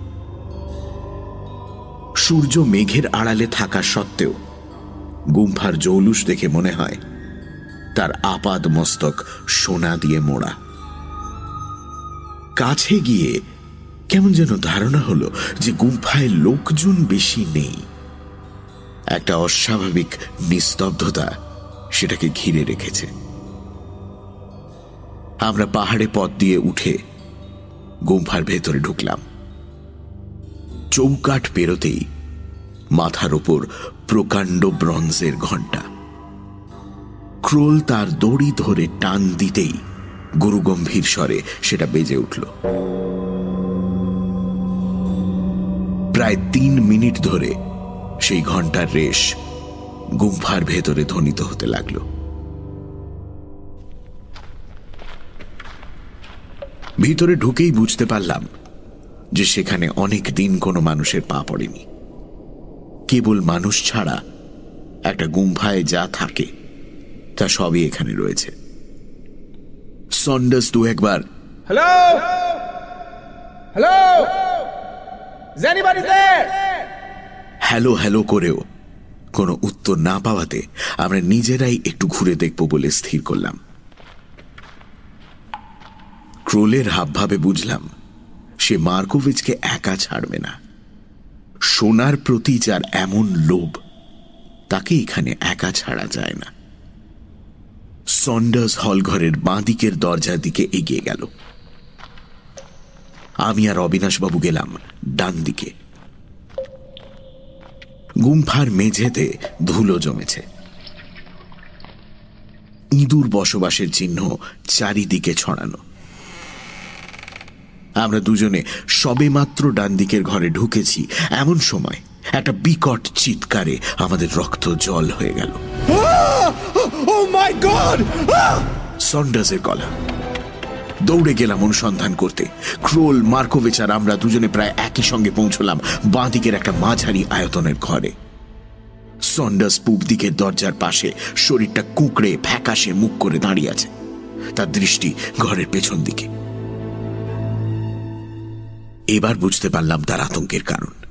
সূর্য মেঘের আড়ালে থাকা সত্ত্বেও গুম্ফার জৌলুস দেখে মনে হয় তার আপাদ মস্তক সোনা দিয়ে মোড়া। কাছে গিয়ে কেমন যেন ধারণা হলো যে গুম্ফায় লোকজন বেশি নেই। একটা অস্বাভাবিক নিস্তব্ধতা সেটাকে ঘিরে রেখেছে। আমরা পাহাড়ে পথ দিয়ে উঠে গুম্ফার ভেতরে ঢুকলাম। চৌকাঠ পেরোতেই মাথার ওপর প্রকাণ্ড ব্রঞ্জের ঘণ্টা। ক্রোল তার দড়ি ধরে টান দিতেই গুরুগম্ভীর স্বরে সেটা বেজে উঠল। প্রায় তিন মিনিট ধরে সেই ঘণ্টার রেশ গুম্ফার ভেতরে ধ্বনিত হতে লাগল। ভিতরে ঢুকেই বুঝতে পারলাম যে সেখানে অনেক দিন কোনো মানুষের পা পড়েনি। কেবল মানুষ ছাড়া একটা গুম্ফায় যা থাকে তা সবই এখানে রয়েছে। সন্ডাস দু একবার হ্যালো হ্যালো হ্যালো হ্যালো করেও কোনো উত্তর না পাওয়াতে আমরা নিজেরাই একটু ঘুরে দেখব বলে স্থির করলাম। ক্রোলের হাবভাবে বুঝলাম, সে মার্কোভিচকে একা ছাড়বে না। সোনার প্রতি যার এমন লোভ, তাকে এখানে একা ছাড়া যায় না। সন্ডার্স হলঘরের বাঁদিকের দরজার দিকে এগিয়ে গেল। আমি আর অবিনাশবাবু গেলাম ডান দিকে। গুম্ফার মেঝেতে ধুলো জমেছে। ইঁদুর বসবাসের চিহ্ন চারিদিকে ছড়ানো। আমরা দুজনে সবেমাত্র ডান দিকের ঘরে ঢুকেছি এমন সময় একটা বিকট চিৎকারে আমাদের রক্ত জল হয়ে গেল। সন্ডাসের গলা দৌড়ে গেলাম অনুসন্ধান করতে। ক্রোল, মার্কোভিচ আর আমরা দুজনে প্রায় একই সঙ্গে পৌঁছলাম বাঁদিকের একটা মাঝারি আয়তনের ঘরে। সন্ডার্স পূব দিকের দরজার পাশে শরীরটা কুঁকড়ে, ফ্যাকাশে মুখ করে দাঁড়িয়ে আছে। তার দৃষ্টি ঘরের পেছন দিকে। এবার বুঝতে পারলাম তার আতঙ্কের কারণ।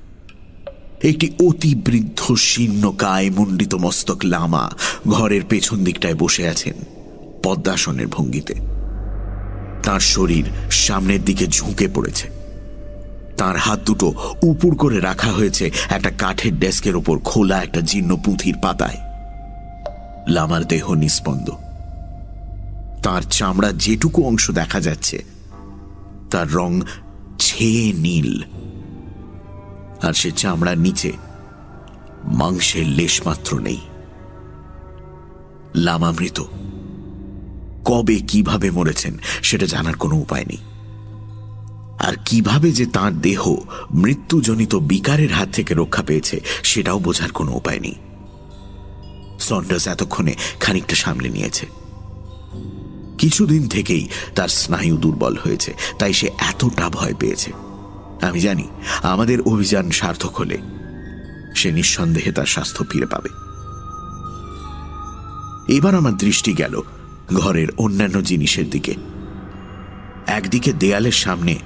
একটি অতি বৃদ্ধ শীর্ণ কায় মণ্ডিত মস্তক লামা ঘরের পেছন দিকটায় বসে আছেন পদ্মাসনের ভঙ্গিতে। তার শরীর সামনের দিকে ঝুঁকে পড়েছে। তার হাত দুটো উপুর করে রাখা হয়েছে একটা কাঠের ডেস্কের ওপর খোলা একটা জীর্ণ পুঁথির পাতায়। লামার দেহ নিস্পন্দ। তার চামড়া যেটুকু অংশ দেখা যাচ্ছে, তার রং ছেয়ে নীল। আর সে চামড়ার নিচে মাংসের লেশমাত্র নেই। লামা মৃত। কবে কীভাবে মরেছেন, সেটা জানার কোনো উপায় নেই। আর কীভাবে যে তার দেহ মৃত্যুজনিত বিকারের হাত থেকে রক্ষা পেয়েছে, সেটাও বোঝার কোনো উপায় নেই। সন্ডার্স এতক্ষণে খানিকটা সামলে নিয়েছে। কিছুদিন থেকেই তার স্নায়ু দুর্বল হয়েছে, তাই সে এতটা ভয় পেয়েছে। আমি জানি, আমাদের অভিযান সার্থক হলে সে নিঃসন্দেহে তার স্বাস্থ্য ফিরে পাবে। এবার আমার দৃষ্টি গেল ঘরের অন্যান্য জিনিসের দিকে। একদিকে দেয়ালের সামনে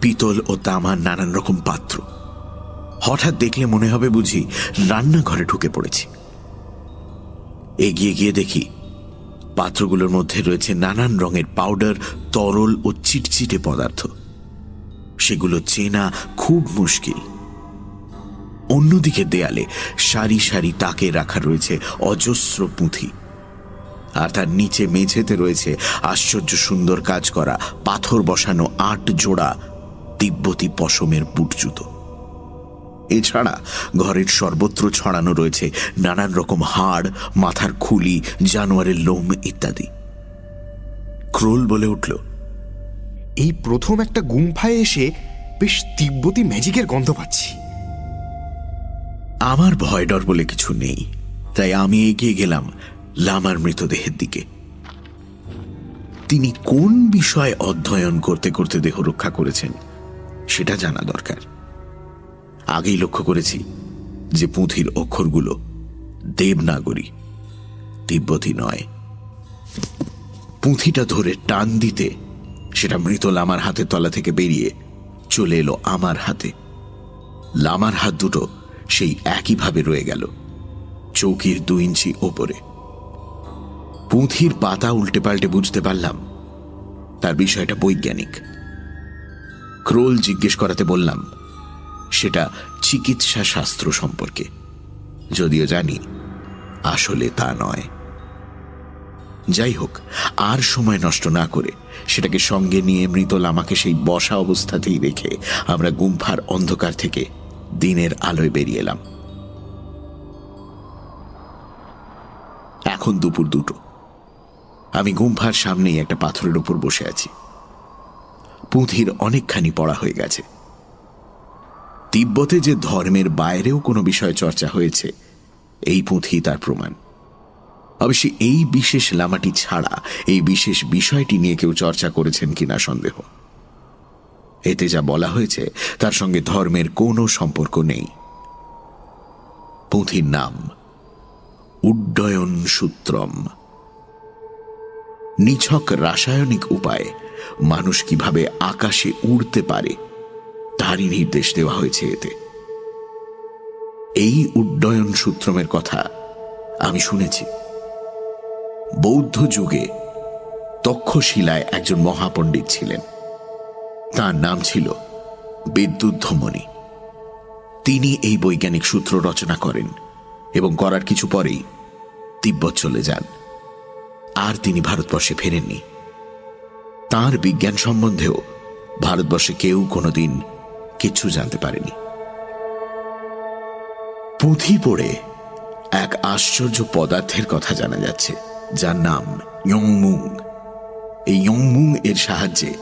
পিতল ও তামার নানান রকম পাত্র। হঠাৎ দেখলে মনে হবে বুঝি রান্নাঘরে ঢুকে পড়েছি। এগিয়ে গিয়ে দেখি পাত্রগুলোর মধ্যে রয়েছে নানান রঙের পাউডার, তরল ও চিটচিটে পদার্থ। সেগুলো চেনা খুব মুশকিল। অন্যদিকে দেয়ালে সারি সারি তাকে রাখা রয়েছে অজস্র পুঁথি। আর তার নিচে মেঝেতে রয়েছে আশ্চর্য সুন্দর কাজ করা, পাথর বসানো আট জোড়া তিব্বতী পশমের বুট জুতো। এছাড়া ঘরের সর্বত্র ছড়ানো রয়েছে নানান রকম হাড়, মাথার খুলি, জানোয়ারের লোম ইত্যাদি। ক্রোল বলে উঠল, এই প্রথম একটা গুম্ফায় এসে বেশ তিব্বতী ম্যাজিকের গন্ধ পাচ্ছি। আমার ভয় ডর বলে কিছু নেই, তাই আমি এগিয়ে গেলাম লামার মৃতদেহের দিকে। তিনি কোন বিষয় অধ্যয়ন করতে করতে দেহ রক্ষা করেছেন, সেটা জানা দরকার। আগেই লক্ষ্য করেছি যে পুঁথির অক্ষরগুলো দেবনাগরী, তিব্বতী নয়। পুঁথিটা ধরে টান দিতে সেটা মৃত লামার হাতের তলা থেকে বেরিয়ে চলে এলো আমার হাতে। লামার হাত দুটো সেই একইভাবে রয়ে গেল, চৌকির দু ইঞ্চি ওপরে। পুঁথির পাতা উল্টে পাল্টে বুঝতে পারলাম। তার বিষয়টা বৈজ্ঞানিক। ক্রোল জিজ্ঞেস করাতে বললাম, সেটা চিকিৎসা শাস্ত্র সম্পর্কে। যদিও জানি, আসলে তা নয়। যাই হোক, আর সময় নষ্ট না করে সেটাকে সঙ্গে নিয়ে মৃত লামাকে সেই বসা অবস্থাতেই রেখে আমরা গুম্ফার অন্ধকার থেকে দিনের আলোয় বেরিয়ে এলাম। এখন দুপুর দুটো। আমি গুম্ফার সামনেই একটা পাথরের উপর বসে আছি। পুঁথির অনেকখানি পড়া হয়ে গেছে। তিব্বতে যে ধর্মের বাইরেও কোনো বিষয় চর্চা হয়েছে, এই পুঁথি তার প্রমাণ। অবশ্য এই বিশেষ লামাটি ছাড়া এই বিশেষ বিষয়টি নিয়ে কেউ চর্চা করেছেন কিনা সন্দেহ। এতে যা বলা হয়েছে, তার সঙ্গে ধর্মের কোনো সম্পর্ক নেই। পুঁথির নাম উড্ডয়ন সূত্রম নিছক রাসায়নিক উপায়ে মানুষ কীভাবে আকাশে উড়তে পারে, তারই নির্দেশ দেওয়া হয়েছে এতে। এই উড্ডয়ন সূত্রমের কথা আমি শুনেছি। বৌদ্ধ যুগে তক্ষশিলায় একজন মহাপণ্ডিত ছিলেন। তার নাম ছিল বিদ্যুদ্ধমণি তিনি এই বৈজ্ঞানিক সূত্র রচনা করেন এবং করার কিছু পরেই তিব্বত চলে যান। আর তিনি ভারতবর্ষে ফেরেননি। তার বিজ্ঞান সম্বন্ধেও ভারতবর্ষে কেউ কোনোদিন কিচ্ছু জানতে পারেনি। পুঁথি পড়ে এক আশ্চর্য পদার্থের কথা জানা যাচ্ছে, যার নাম ইয়ংমুং। এই ইয়ংমুং এর সাহায্যে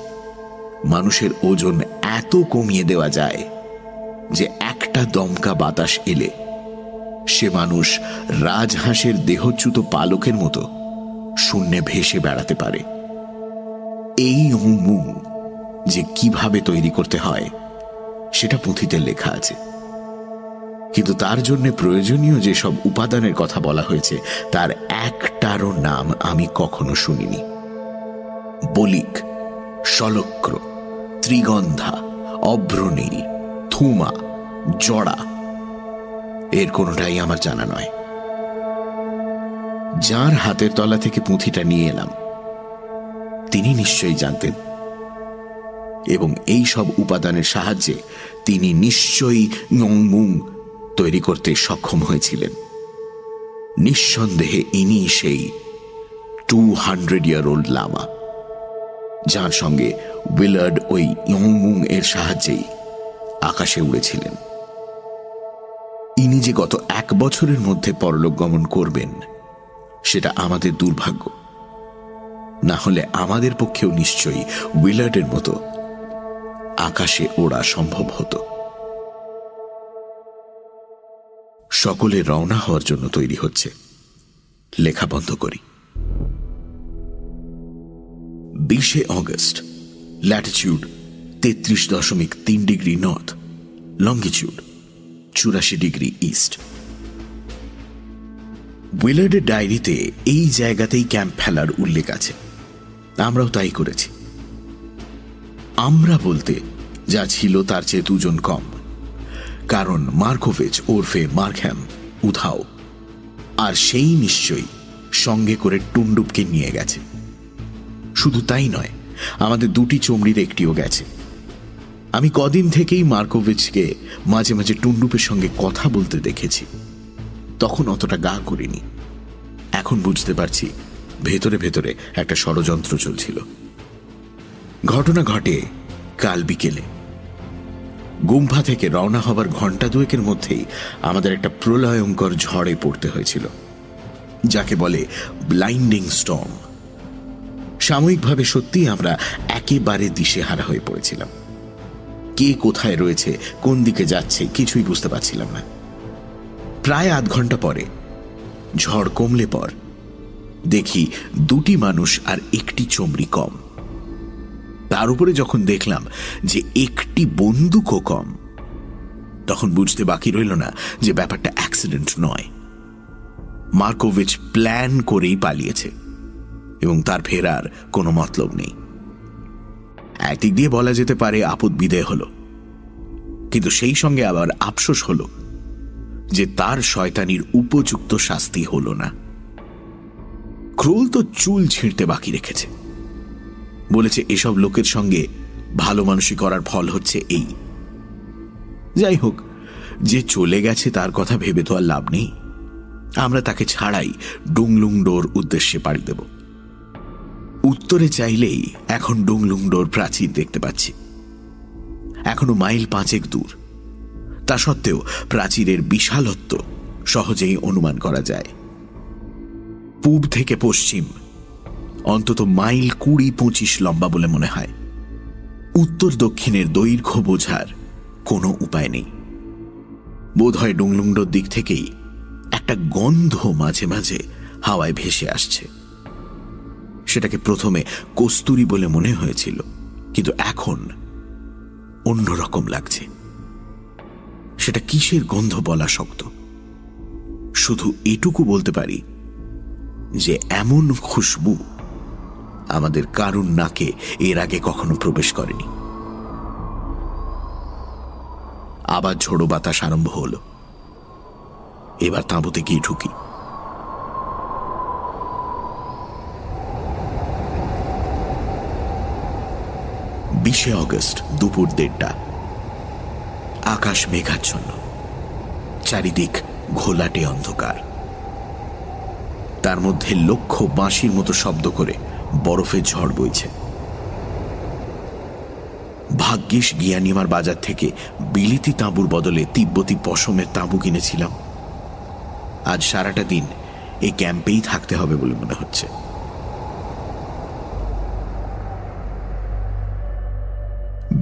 মানুষের ওজন এত কমিয়ে দেওয়া যায় যে একটা দমকা বাতাস এলে সে মানুষ রাজহাঁসের দেহচ্যুত পালকের মতো শূন্যে ভেসে বেড়াতে পারে। এই মুং যে কীভাবে তৈরি করতে হয়, সেটা পুঁথিতে লেখা আছে। কিন্তু তার জন্য প্রয়োজনীয় যেসব উপাদানের কথা বলা হয়েছে, তার একটারও নাম আমি কখনো শুনিনি। বলিক শলক্র ত্রিগন্ধা, অভ্রনীল থুমা জড়া, এর কোনোটাই আমার জানা নয়। যার হাতের তলা থেকে পুঁথিটা নিয়ে এলাম। তিনি নিশ্চয়ই জানতেন। এবং এই সব উপাদানের সাহায্যে তিনি নিশ্চয়ই মুং তৈরি করতে সক্ষম হয়েছিলেন। নিঃসন্দেহে ইনি সেই two hundred year old lama, যার সঙ্গে উইলার্ড ওই ইয়ংমুং এর সাহায্যেই আকাশে উড়েছিলেন। ইনি যে গত এক বছরের মধ্যে পরলোক গমন করবেন সেটা আমাদের দুর্ভাগ্য। না হলে আমাদের পক্ষেও নিশ্চয়ই উইলার্ডের মতো আকাশে ওড়া সম্ভব হতো। সকলে রওনা হওয়ার জন্য তৈরি হচ্ছে। লেখা বন্ধ করি। বিশে অগস্ট, ল্যাটিচিউড তেত্রিশ দশমিক তিন ডিগ্রি নর্থ লঙ্গিচিউড চুরাশি ডিগ্রি ইস্ট। উইলার্ডের ডায়েরিতে এই জায়গাতেই ক্যাম্প ফেলার উল্লেখ আছে। আমরাও তাই করেছি। আমরা বলতে যা ছিল তার চেয়ে দুজন কম। কারণ মার্কোভেজ ওরফে মার্কহ্যাম উধাও। আর সেই নিশ্চয়ই সঙ্গে করে টুন্ডুপকে নিয়ে গেছে। শুধু তাই নয়, আমাদের দুটি চমড়ির একটিও গেছে। আমি কদিন থেকেই মার্কোভিচকে মাঝে মাঝে টুন্ডুপের সঙ্গে কথা বলতে দেখেছি। তখন অতটা গা করিনি। এখন বুঝতে পারছি, ভেতরে ভেতরে একটা ষড়যন্ত্র চলছিল। ঘটনা ঘটে কাল বিকেলে। গুম্ফা থেকে রওনা হবার ঘণ্টা দুয়েকের মধ্যেই আমাদের একটা প্রলয়ঙ্কর ঝড়ে পড়তে হয়েছিল, যাকে বলে ব্লাইন্ডিং স্টর্ম। সাময়িকভাবে সত্যি আমরা একেবারে দিশেহারা হয়ে পড়েছিলাম। কে কোথায় রয়েছে, কোন দিকে যাচ্ছে কিছুই বুঝতে পারছিলাম না। প্রায় আধ ঘণ্টা পরে ঝড় কমলে পর দেখি দুটি মানুষ আর একটি চমড়ি কম। তার উপরে যখন দেখলাম যে একটি বন্দুকও কম, তখন বুঝতে বাকি রইল না যে ব্যাপারটা অ্যাক্সিডেন্ট নয়। মার্কোভিচ প্ল্যান করেই পালিয়েছে এবং তার ফেরার কোনো মতলব নেই। একদিক দিয়ে বলা যেতে পারে আপদ বিদেয় হল, কিন্তু সেই সঙ্গে আবার আফসোস হল যে তার শয়তানির উপযুক্ত শাস্তি হল না। ক্রোল তো চুল ছিঁড়তে বাকি রেখেছে। বলেছে, এসব লোকের সঙ্গে ভালো মানুষই করার ফল হচ্ছে এই। যাই হোক, যে চলে গেছে তার কথা ভেবে তো আর লাভ নেই। আমরা তাকে ছাড়াই ডুংলুংডোর উদ্দেশ্যে পাড়ি দেব। উত্তরে চাইলেই এখন ডুংলুংডোর প্রাচীর দেখতে পাচ্ছি। এখনও মাইল পাঁচেক দূর। তা সত্ত্বেও প্রাচীরের বিশালত্ব সহজেই অনুমান করা যায়। পূব থেকে পশ্চিম, অন্তত মাইল কুড়ি পঁচিশ লম্বা বলে মনে হয়। উত্তর দক্ষিণের দৈর্ঘ্য বোঝার কোনো উপায় নেই। বোধহয় ডুংলুংডোর দিক থেকেই একটা গন্ধ মাঝে মাঝে হাওয়ায় ভেসে আসছে। সেটাকে প্রথমে কস্তুরি বলে মনে হয়েছিল, কিন্তু এখন অন্যরকম লাগছে। সেটা কিসের গন্ধ বলা শক্ত? শুধু এটুকু বলতে পারি যে এমন খুশবু আমাদের কারুর নাকে এর আগে কখনো প্রবেশ করেনি। আবার ঝোড়ো বাতাস আরম্ভ হল। এবার তাঁবুতে গিয়ে ঢুকি। বিশে অগস্ট দুপুর দেড়টা। আকাশ মেঘাচ্ছন্ন। চারিদিক ঘোলাটে অন্ধকার। তার মধ্যে লক্ষ বাঁশির মতো শব্দ করে বরফের ঝড় বইছে। ভাগ্যিস গিয়ানিমার বাজার থেকে বিলিতি তাঁবুর বদলে তিব্বতী পশমের তাঁবু কিনেছিলাম। আজ সারাটা দিন এই ক্যাম্পেই থাকতে হবে বলে মনে হচ্ছে।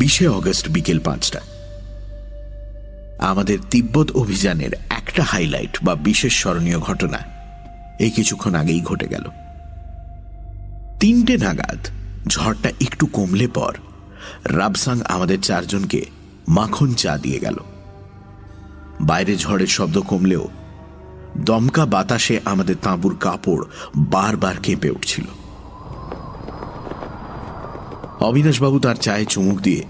বিশে অগস্ট বিকেল পাঁচটা আমাদের তিব্বত অভিযানের একটা হাইলাইট বা বিশেষ স্মরণীয় ঘটনা। এই কিছুক্ষণ আগেই ঘটে গেল। তিনটে নাগাদ ঝড়টা একটু কমলে পর রাবসাং আমাদের চারজনকে মাখন চা দিয়ে গেল। বাইরে ঝড়ের শব্দ কমলেও দমকা বাতাসে আমাদের তাঁবুর কাপড় বারবার কেঁপে উঠছিল। অবিনাশবাবু তার চায়ে চুমুক দিয়ে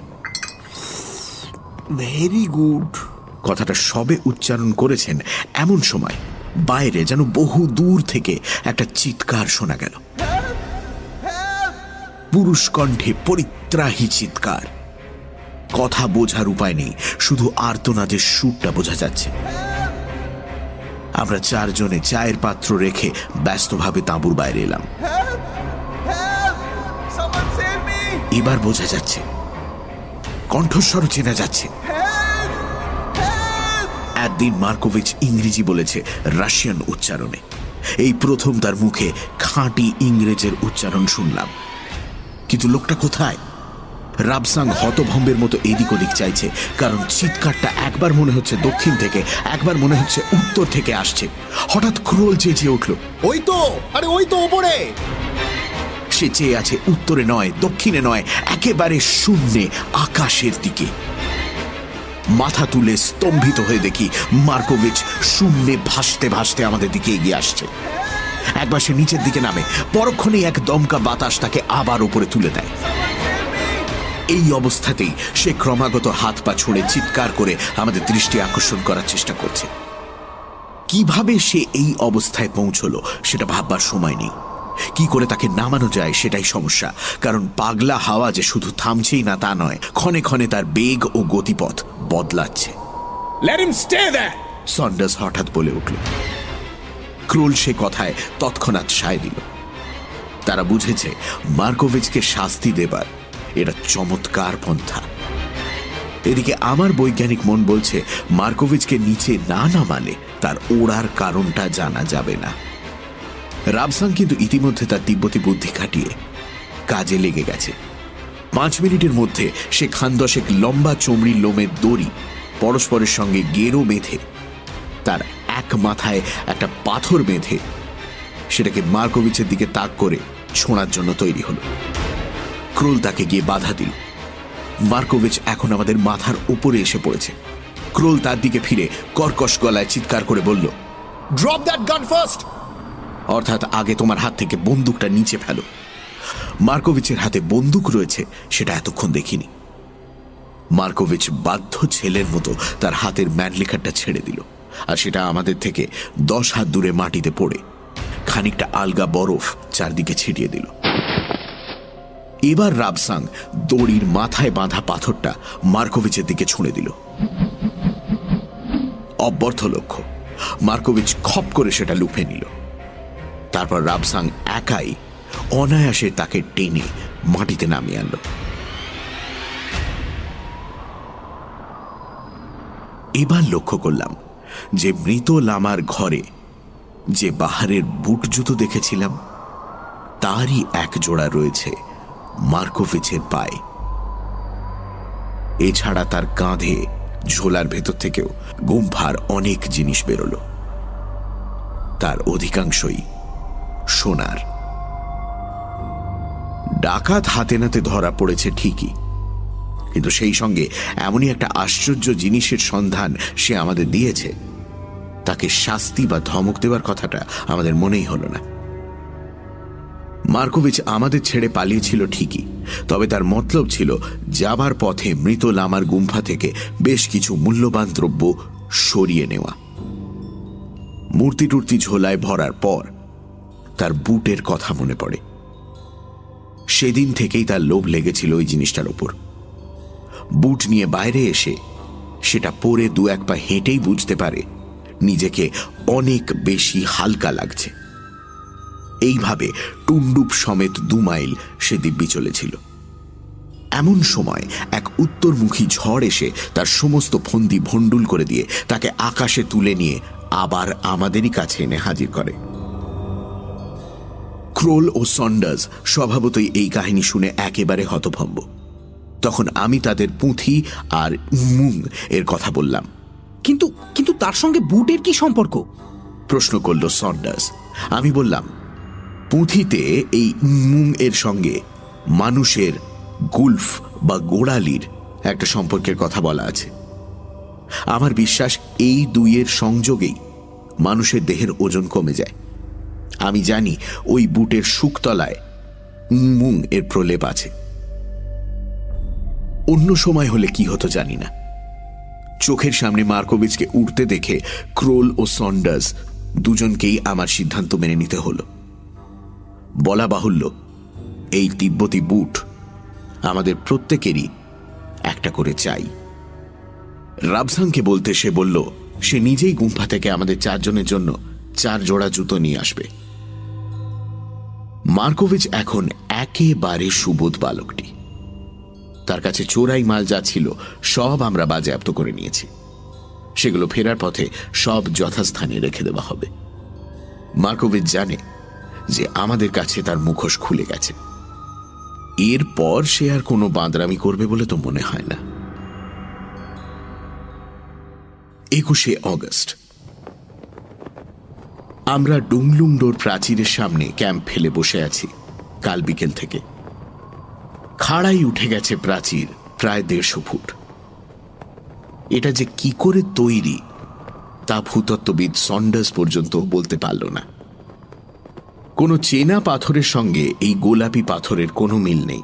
ভেরি গুড কথাটা সবে উচ্চারণ করেছেন এমন সময় বাইরে যেন বহু দূর থেকে একটা চিৎকার শোনা গেল। পুরুষ কণ্ঠে পরিত্রাহী চিৎকার। কথা বোঝার উপায় নেই, শুধু আর্তনাদের সুরটা বোঝা যাচ্ছে। আমরা চারজনে চায়ের পাত্র রেখে ব্যস্তভাবে তাঁবুর বাইরে এলাম। এবার বোঝা যাচ্ছে, কণ্ঠস্বর চেনা যাচ্ছে। একদিন মার্কোভিচ ইংরেজি বলেছে রাশিয়ান উচ্চারণে। এই প্রথম তার মুখে খাঁটি ইংরেজের উচ্চারণ শুনলাম। কিন্তু লোকটা কোথায়? রাবসাং হতভম্বের মতো এদিক ওদিক চাইছে, কারণ চিৎকারটা একবার মনে হচ্ছে দক্ষিণ থেকে, একবার মনে হচ্ছে উত্তর থেকে আসছে। হঠাৎ ক্রোল চেঁচিয়ে উঠল, ওই তো! আরে ওই তো ওপরে! সে চেয়ে আছে উত্তরে নয়, দক্ষিণে নয়, একেবারে শূন্যে, আকাশের দিকে। মাথা তুলে স্তম্ভিত হয়ে দেখি মার্কোভিচ শূন্যে ভাসতে ভাসতে আমাদের দিকে এগিয়ে আসছে। একবার সে নিচের দিকে নামে, পরক্ষণেই এক দমকা বাতাস তাকে আবার উপরে তুলে দেয়। এই অবস্থাতেই সে ক্রমাগত হাত পা ছুঁড়ে চিৎকার করে আমাদের দৃষ্টি আকর্ষণ করার চেষ্টা করছে। কীভাবে সে এই অবস্থায় পৌঁছলো, সেটা ভাববার সময় নেই। কি করে তাকে নামানো যায় সেটাই সমস্যা, কারণ পাগলা হাওয়া যে শুধু থামছেই না তা নয়, ক্ষণে ক্ষণে তার বেগ ও গতিপথ বদলাচ্ছে! সন্ডাস হঠাৎ বলে উঠল। ক্রোল সে কথায় তৎক্ষণাৎ সায় দিল। তারা বুঝেছে মার্কোভিচকে শাস্তি দেবার এটা চমৎকার পন্থা। এদিকে আমার বৈজ্ঞানিক মন বলছে মার্কোভিচকে নিচে না নামালে তার ওড়ার কারণটা জানা যাবে না। রাবসাং কিন্তু ইতিমধ্যে তার তিব্বতী বুদ্ধি খাটিয়ে কাজে লেগে গেছে। পাঁচ মিনিটের মধ্যে সে খান দশেক লম্বা চমড়ির লোমের দড়ি পরস্পরের সঙ্গে গেরো বেঁধে, তার এক মাথায় একটা পাথর বেঁধে সেটাকে মার্কোভিচের দিকে তাক করে ছোঁড়ার জন্য তৈরি হল। ক্রোল তাকে গিয়ে বাধা দিল। মার্কোভিচ এখন আমাদের মাথার উপরে এসে পড়েছে। ক্রোল তার দিকে ফিরে কর্কশ গলায় চিৎকার করে বলল ড্রপ দ্যাট গান ফার্স্ট অর্থাৎ আগে তোমার হাত থেকে বন্দুকটা নিচে ফেলো। মার্কোভিচের হাতে বন্দুক রয়েছে, সেটা এতক্ষণ দেখিনি। মার্কোভিচ বাধ্য ছেলের মতো তার হাতের ম্যানলিখারটা ছেড়ে দিল, আর সেটা আমাদের থেকে দশ হাত দূরে মাটিতে পড়ে, খানিকটা আলগা বরফ চারদিকে ছিটিয়ে দিল। এবার রাবসাং দড়ির মাথায় বাঁধা পাথরটা মার্কোভিচের দিকে ছুঁড়ে দিল। অব্যর্থ লক্ষ্য, মার্কোভিচ খপ করে সেটা লুফে নিল। তারপর রাবসাং একাই অনায়াসে তাকে টেনে মাটিতে নামিয়ে আনল। এবার লক্ষ্য করলাম যে মৃত লামার ঘরে যে বাহারের বুট জুতো দেখেছিলাম, তারই এক জোড়া রয়েছে মার্কোভিচের পায়ে। এছাড়া তার কাঁধে ঝোলার ভেতর থেকেও গুম্ফার অনেক জিনিস বেরোলো। তার অধিকাংশই সোনার। ডাকাত হাতে নাতে ধরা পড়েছে ঠিকই। কিন্তু সেই সঙ্গে এমনই একটা আশ্চর্য জিনিসের সন্ধান সে আমাদের দিয়েছে। তাকে শাস্তি বা ধমক দেওয়ার কথাটা আমাদের মনেই হলো না। মার্কোভিচ আমাদের ছেড়ে পালিয়েছিল ঠিকই, তবে তার মতলব ছিল যাবার পথে মৃত লামার গুম্ফা থেকে বেশ কিছু মূল্যবান দ্রব্য সরিয়ে নেওয়া। মূর্তি টুর্তি ঝোলায় ভরার পর তার বুটের কথা মনে পড়ে। সেদিন থেকেই তার লোভ লেগেছিল ওই জিনিসটার ওপর। বুট নিয়ে বাইরে এসে সেটা পরে দু এক পা হেঁটেই বুঝতে পারে নিজেকে অনেক বেশি হালকা লাগছে। এইভাবে টুন্ডুপ সমেত দু মাইল সে দিব্যি চলেছিল। এমন সময় এক উত্তরমুখী ঝড় এসে তার সমস্ত ফন্দি ভণ্ডুল করে দিয়ে তাকে আকাশে তুলে নিয়ে আবার আমাদেরই কাছে এনে হাজির করে। ক্রোল ও সন্ডার্স স্বভাবতই এই কাহিনী শুনে একেবারে হতভম্ব। তখন আমি তাদের পুঁথি আর মুং এর কথা বললাম। কিন্তু কিন্তু তার সঙ্গে বুটের কি সম্পর্ক? প্রশ্ন করল সন্ডার্স আমি বললাম, পুঁথিতে এই মুং এর সঙ্গে মানুষের গুলফ বা গোড়ালির একটা সম্পর্কের কথা বলা আছে। আমার বিশ্বাস এই দুইয়ের সংযোগেই মানুষের দেহের ওজন কমে যায়। আমি জানি ওই বুটের শুকতলায় মুং এর প্রলেপ আছে। অন্য সময় হলে কি হতো জানি না। চোখের সামনে মার্কোভিচকে উঠতে দেখে ক্রোল ও সন্ডার্স দুজনকেই আমার সিদ্ধান্ত মেনে নিতে হলো। বলা বাহুল্য, এই তিব্বতী বুট আমাদের প্রত্যেকেরই একটা করে চাই। রাবসাংকে বলতে সে বলল, সে নিজেই গুম্ফা থেকে আমাদের চারজনের জন্য চার জোড়া জুতো নিয়ে আসবে। মার্কোভিচ এখন একেবারে সুবোধ বালকটি। তার কাছে চোরাই মাল যা ছিল, সব আমরা বাজেয়াপ্ত করে নিয়েছি। সেগুলো ফেরার পথে সব যথাস্থানে রেখে দেওয়া হবে। মার্কোভিচ জানে যে আমাদের কাছে তার মুখোশ খুলে গেছে। এরপর সে আর কোনো বাঁদরামি করবে বলে তো মনে হয় না। একুশে অগস্ট আমরা ডুংলুংডোর প্রাচীরের সামনে ক্যাম্প ফেলে বসে আছি, কাল বিকেল থেকে। খাড়াই উঠে গেছে প্রাচীর, প্রায় দেড়শো ফুট। এটা যে কি করে তৈরি, তা ভূতত্ত্ববিদ সন্ডাস পর্যন্ত বলতে পারল না। কোনো চেনা পাথরের সঙ্গে এই গোলাপি পাথরের কোনো মিল নেই।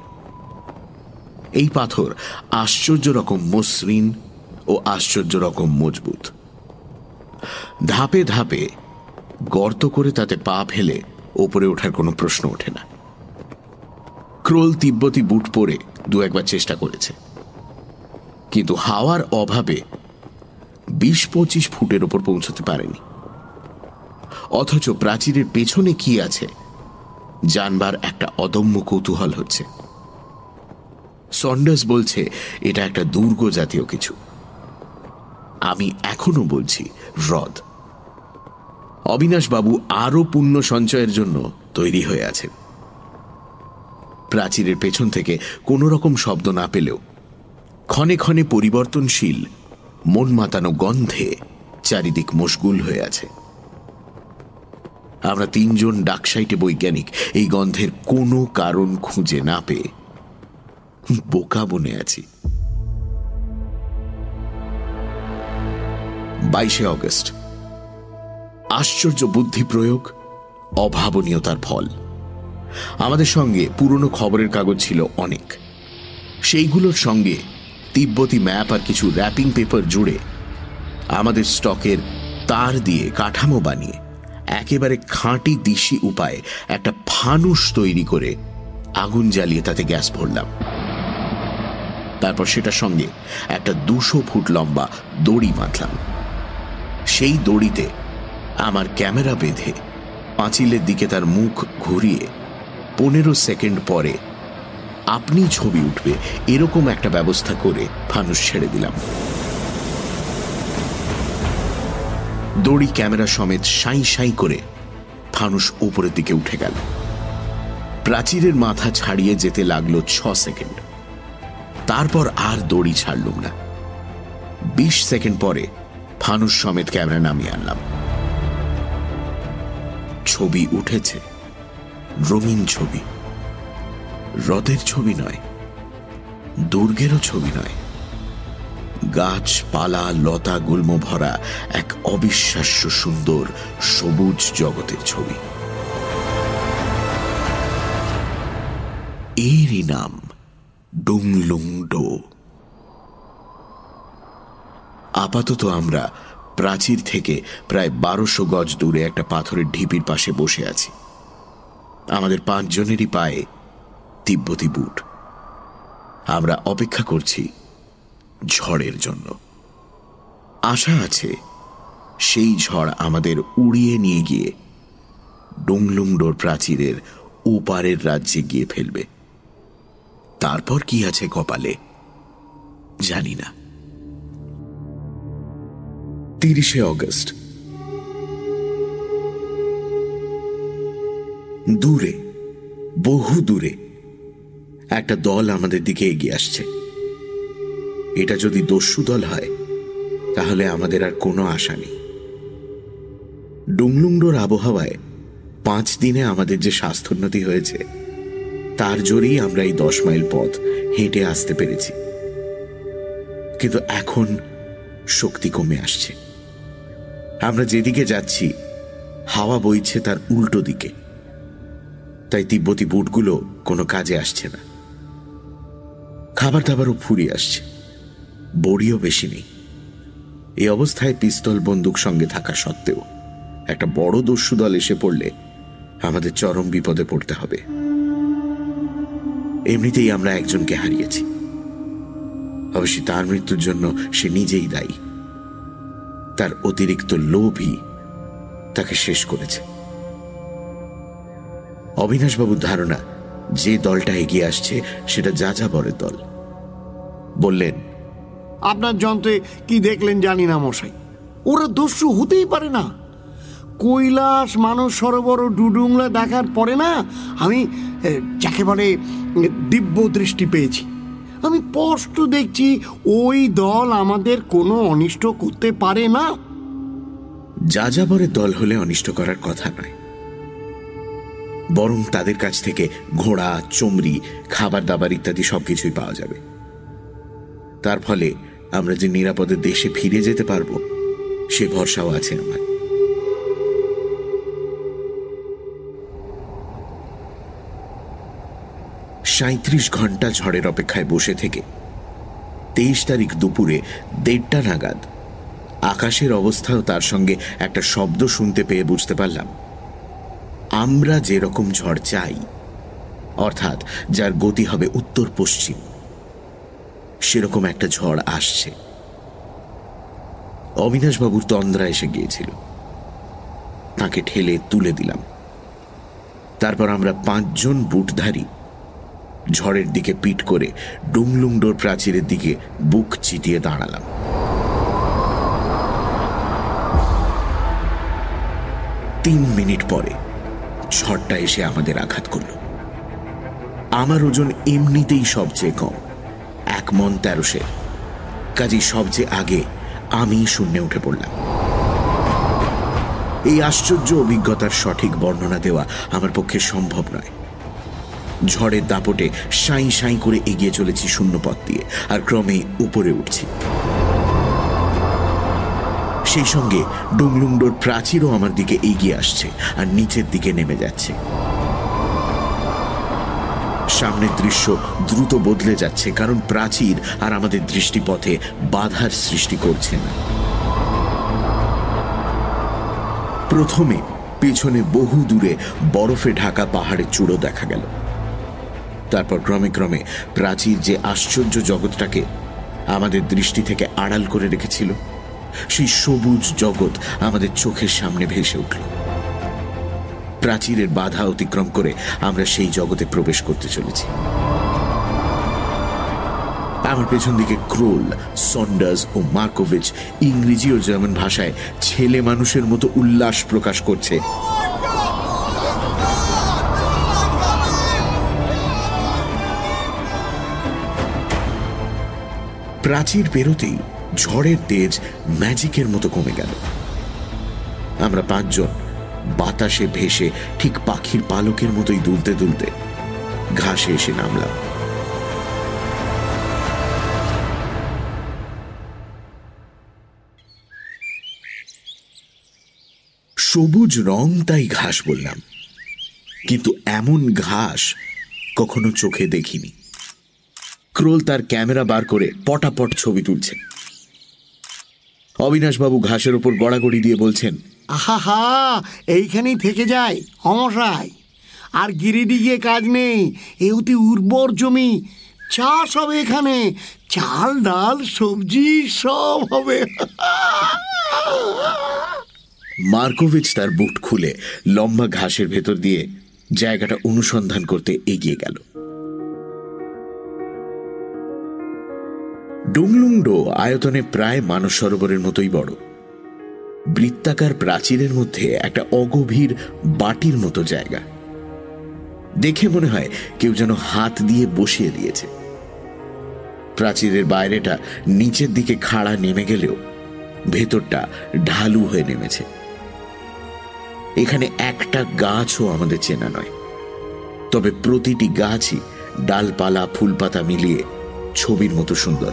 এই পাথর আশ্চর্য রকম মসৃণ ও আশ্চর্য রকম মজবুত। ধাপে ধাপে গর্ত করে তাতে পা ফেলে ওপরে ওঠার কোনো প্রশ্ন ওঠে না। ক্রোল তিব্বতি বুট পরে দু একবার চেষ্টা করেছে। কিন্তু হাওয়ার অভাবে বিশ পঁচিশ ফুটের ওপর পৌঁছতে পারেনি। অথচ প্রাচীরের পেছনে কি আছে জানবার একটা অদম্য কৌতূহল হচ্ছে। সন্ডাস বলছে, এটা একটা দুর্গ জাতীয় কিছু। আমি এখনও বলছি, হ্রদ। অবিনাশবাবু আরও পুণ্য সঞ্চয়ের জন্য তৈরি হয়ে আছেন প্রাচীরের পেছন থেকে কোনো রকম শব্দ না পেলেও ক্ষণে ক্ষণে পরিবর্তনশীল মন মাতানো গন্ধে চারিদিক মশগুল হয়ে আছে। আমরা তিনজন ডাকসাইটে বৈজ্ঞানিক এই গন্ধের কোনো কারণ খুঁজে না পেয়ে বোকা বনে আছি। বাইশে অগস্ট আশ্চর্য বুদ্ধি প্রয়োগ অভাবনীয়তার ফল। আমাদের সঙ্গে পুরনো খবরের কাগজ ছিল অনেক। সেইগুলোর সঙ্গে তিব্বতী ম্যাপ আর কিছু র্যাপিং পেপার জুড়ে আমাদের স্টকের তার দিয়ে কাঠামো বানিয়ে একেবারে খাঁটি দিশি উপায়ে একটা ফানুস তৈরি করে আগুন জ্বালিয়ে তাতে গ্যাস ভরলাম। তারপর সেটার সঙ্গে একটা দুশো ফুট লম্বা দড়ি বাঁধলাম। সেই দড়িতে আমার ক্যামেরা বেঁধে পাঁচিলের দিকে তার মুখ ঘুরিয়ে পনেরো সেকেন্ড পরে আপনি ছবি উঠবে, এরকম একটা ব্যবস্থা করে ফানুস ছেড়ে দিলাম। দড়ি ক্যামেরা সমেত সাই সাই করে ফানুস উপরের দিকে উঠে গেল। প্রাচীরের মাথা ছাড়িয়ে যেতে লাগল ছ সেকেন্ড। তারপর আর দড়ি ছাড়লুম না। বিশ সেকেন্ড পরে ফানুস সমেত ক্যামেরা নামিয়ে আনলাম। ছবি উঠেছে। রঙিন ছবি। হ্রদের ছবি নয়, দুর্গেরও ছবি নয়। গাছপালা, লতা গুল্ম ভরা এক অবিশ্বাস্য সুন্দর সবুজ জগতের ছবি। এরই নাম ডুংলুং ডো আপাতত আমরা প্রাচীর থেকে প্রায় বারোশো গজ দূরে একটা পাথরের ঢিপির পাশে বসে আছি। আমাদের পাঁচজনেরই পায়ে তিব্বতী বুট। আমরা অপেক্ষা করছি ঝড়ের জন্য। আশা আছে সেই ঝড় আমাদের উড়িয়ে নিয়ে গিয়ে ডুংলুংডোর প্রাচীরের ওপারের রাজ্যে গিয়ে ফেলবে। তারপর কি আছে কপালে জানি না। তিরিশে অগস্ট। দূরে, বহু দূরে, একটা দল আমাদের দিকে এগিয়ে আসছে। এটা যদি দস্যু দল হয়, তাহলে আমাদের আর কোনো আশা নেই। ডুংলুংডোর আবহাওয়ায় পাঁচ দিনে আমাদের যে স্বাস্থ্যোন্নতি হয়েছে, তার জোরেই আমরা এই দশ মাইল পথ হেঁটে আসতে পেরেছি। কিন্তু এখন শক্তি কমে আসছে। আমরা যেদিকে যাচ্ছি, হাওয়া বইছে তার উল্টো দিকে। তাই তিব্বতী বুটগুলো কোনো কাজে আসছে না। খাবার দাবারও ফুরিয়ে আসছে। বড়িও বেশি নেই। এই অবস্থায় পিস্তল বন্দুক সঙ্গে থাকা সত্ত্বেও একটা বড় দস্যু দল এসে পড়লে আমাদের চরম বিপদে পড়তে হবে। এমনিতেই আমরা একজনকে হারিয়েছি। অবশ্যই তার মৃত্যুর জন্য সে নিজেই দায়ী। তার অতিরিক্ত লোভই তাকে শেষ করেছে। অবিনাশবাবুর ধারণা, যে দলটা এগিয়ে আসছে, সেটা যা যা বরের দল। বললেন, আপনার যন্ত্রে কি দেখলেন জানি না, মশাই। ওরা দস্যু হতেই পারে না। কৈলাস মানস সরোবর ডুডুংলা দেখার পরে না, আমি যাকে বলে দিব্য দৃষ্টি পেয়েছি। আমি স্পষ্ট দেখছি ওই দল আমাদের কোনো অনিষ্ট করতে পারে না। যা যাযাবরের দল হলে অনিষ্ট করার কথা নয়। বরং তাদের কাছ থেকে ঘোড়া, চমড়ি খাবার দাবার ইত্যাদি সবকিছুই পাওয়া যাবে। তার ফলে আমরা যে নিরাপদে দেশে ফিরে যেতে পারব, সে ভরসাও আছে আমার। সাঁত্রিশ ঘণ্টা ঝড়ের অপেক্ষায় বসে থেকে তেইশ তারিখ দুপুরে দেড়টা নাগাদ আকাশের অবস্থাও তার সঙ্গে একটা শব্দ শুনতে পেয়ে বুঝতে পারলাম। আমরা যেরকম ঝড় চাই, অর্থাৎ যার গতি হবে উত্তর পশ্চিম সেরকম একটা ঝড় আসছে। অবিনাশবাবুর তন্দ্রা এসে গিয়েছিল। তাকে ঠেলে তুলে দিলাম। তারপর আমরা পাঁচজন বুটধারী ঝড়ের দিকে পিট করে ডুংলুংডোর প্রাচীরের দিকে বুক চিটিয়ে দাঁড়ালাম। তিন মিনিট পরে ঝড়টা এসে আমাদের আঘাত করল। আমার ওজন এমনিতেই সবচেয়ে কম। এক মন তেরোশে। কাজেই সবচেয়ে আগে আমি শূন্যে উঠে পড়লাম। এই আশ্চর্য অভিজ্ঞতার সঠিক বর্ণনা দেওয়া আমার পক্ষে সম্ভব নয়। ঝড়ের দাপটে সাই সাই করে এগিয়ে চলেছি শূন্যপথ দিয়ে, আর ক্রমে উপরে উঠছি। সেই সঙ্গে ডুংলুংডোর প্রাচীরও আমার দিকে এগিয়ে আসছে আর নিচের দিকে নেমে যাচ্ছে। সামনের দৃশ্য দ্রুত বদলে যাচ্ছে, কারণ প্রাচীর আর আমাদের দৃষ্টিপথে বাধার সৃষ্টি করছে না। প্রথমে, পেছনে বহু দূরে বরফে ঢাকা পাহাড়ের চূড়ো দেখা গেল। তারপর ক্রমে ক্রমে প্রাচীর যে আশ্চর্য জগৎটাকে আমাদের দৃষ্টি থেকে আড়াল করে রেখেছিল, সেই সবুজ জগৎ আমাদের চোখের সামনে ভেসে উঠল। প্রাচীরের বাধা অতিক্রম করে আমরা সেই জগতে প্রবেশ করতে চলেছি। আমার পেছন দিকে ক্রোল সন্ডার্স ও মার্কোভিচ ইংরেজি ও জার্মান ভাষায় ছেলে মানুষের মতো উল্লাস প্রকাশ করছে। প্রাচীর পেরোতেই ঝড়ের তেজ ম্যাজিকের মতো কমে গেল। আমরা পাঁচজন বাতাসে ভেসে ঠিক পাখির পালকের মতোই দুলতে দুলতে ঘাসে এসে নামলাম। সবুজ রং তাই ঘাস বললাম, কিন্তু এমন ঘাস কখনো চোখে দেখিনি। ক্রোল তার ক্যামেরা বার করে পটাপট ছবি তুলছে। অবিনাশবাবু ঘাসের ওপর গড়াগড়ি দিয়ে বলছেন আহা এইখানেই থেকে যায় অমশাই আর গিরিডি গিয়ে কাজ নেই এ অতি উর্বর জমি। চাষ হবে এখানে চাল ডাল সবজি সব হবে। মার্কোভিচ তার বুট খুলে লম্বা ঘাসের ভেতর দিয়ে জায়গাটা অনুসন্ধান করতে এগিয়ে গেল। ডুংলুংডো আয়তনে প্রায় মানস সরোবরের মতোই বড়। বৃত্তাকার প্রাচীরের মধ্যে একটা অগভীর বাটির মতো জায়গা। দেখে মনে হয় কেউ যেন হাত দিয়ে বসিয়ে দিয়েছে। প্রাচীরের বাইরেটা নিচের দিকে খাড়া নেমে গেলেও ভেতরটা ঢালু হয়ে নেমেছে। এখানে একটা গাছও আমাদের চেনা নয়। তবে প্রতিটি গাছই ডালপালা, ফুলপাতা মিলিয়ে ছবির মতো সুন্দর।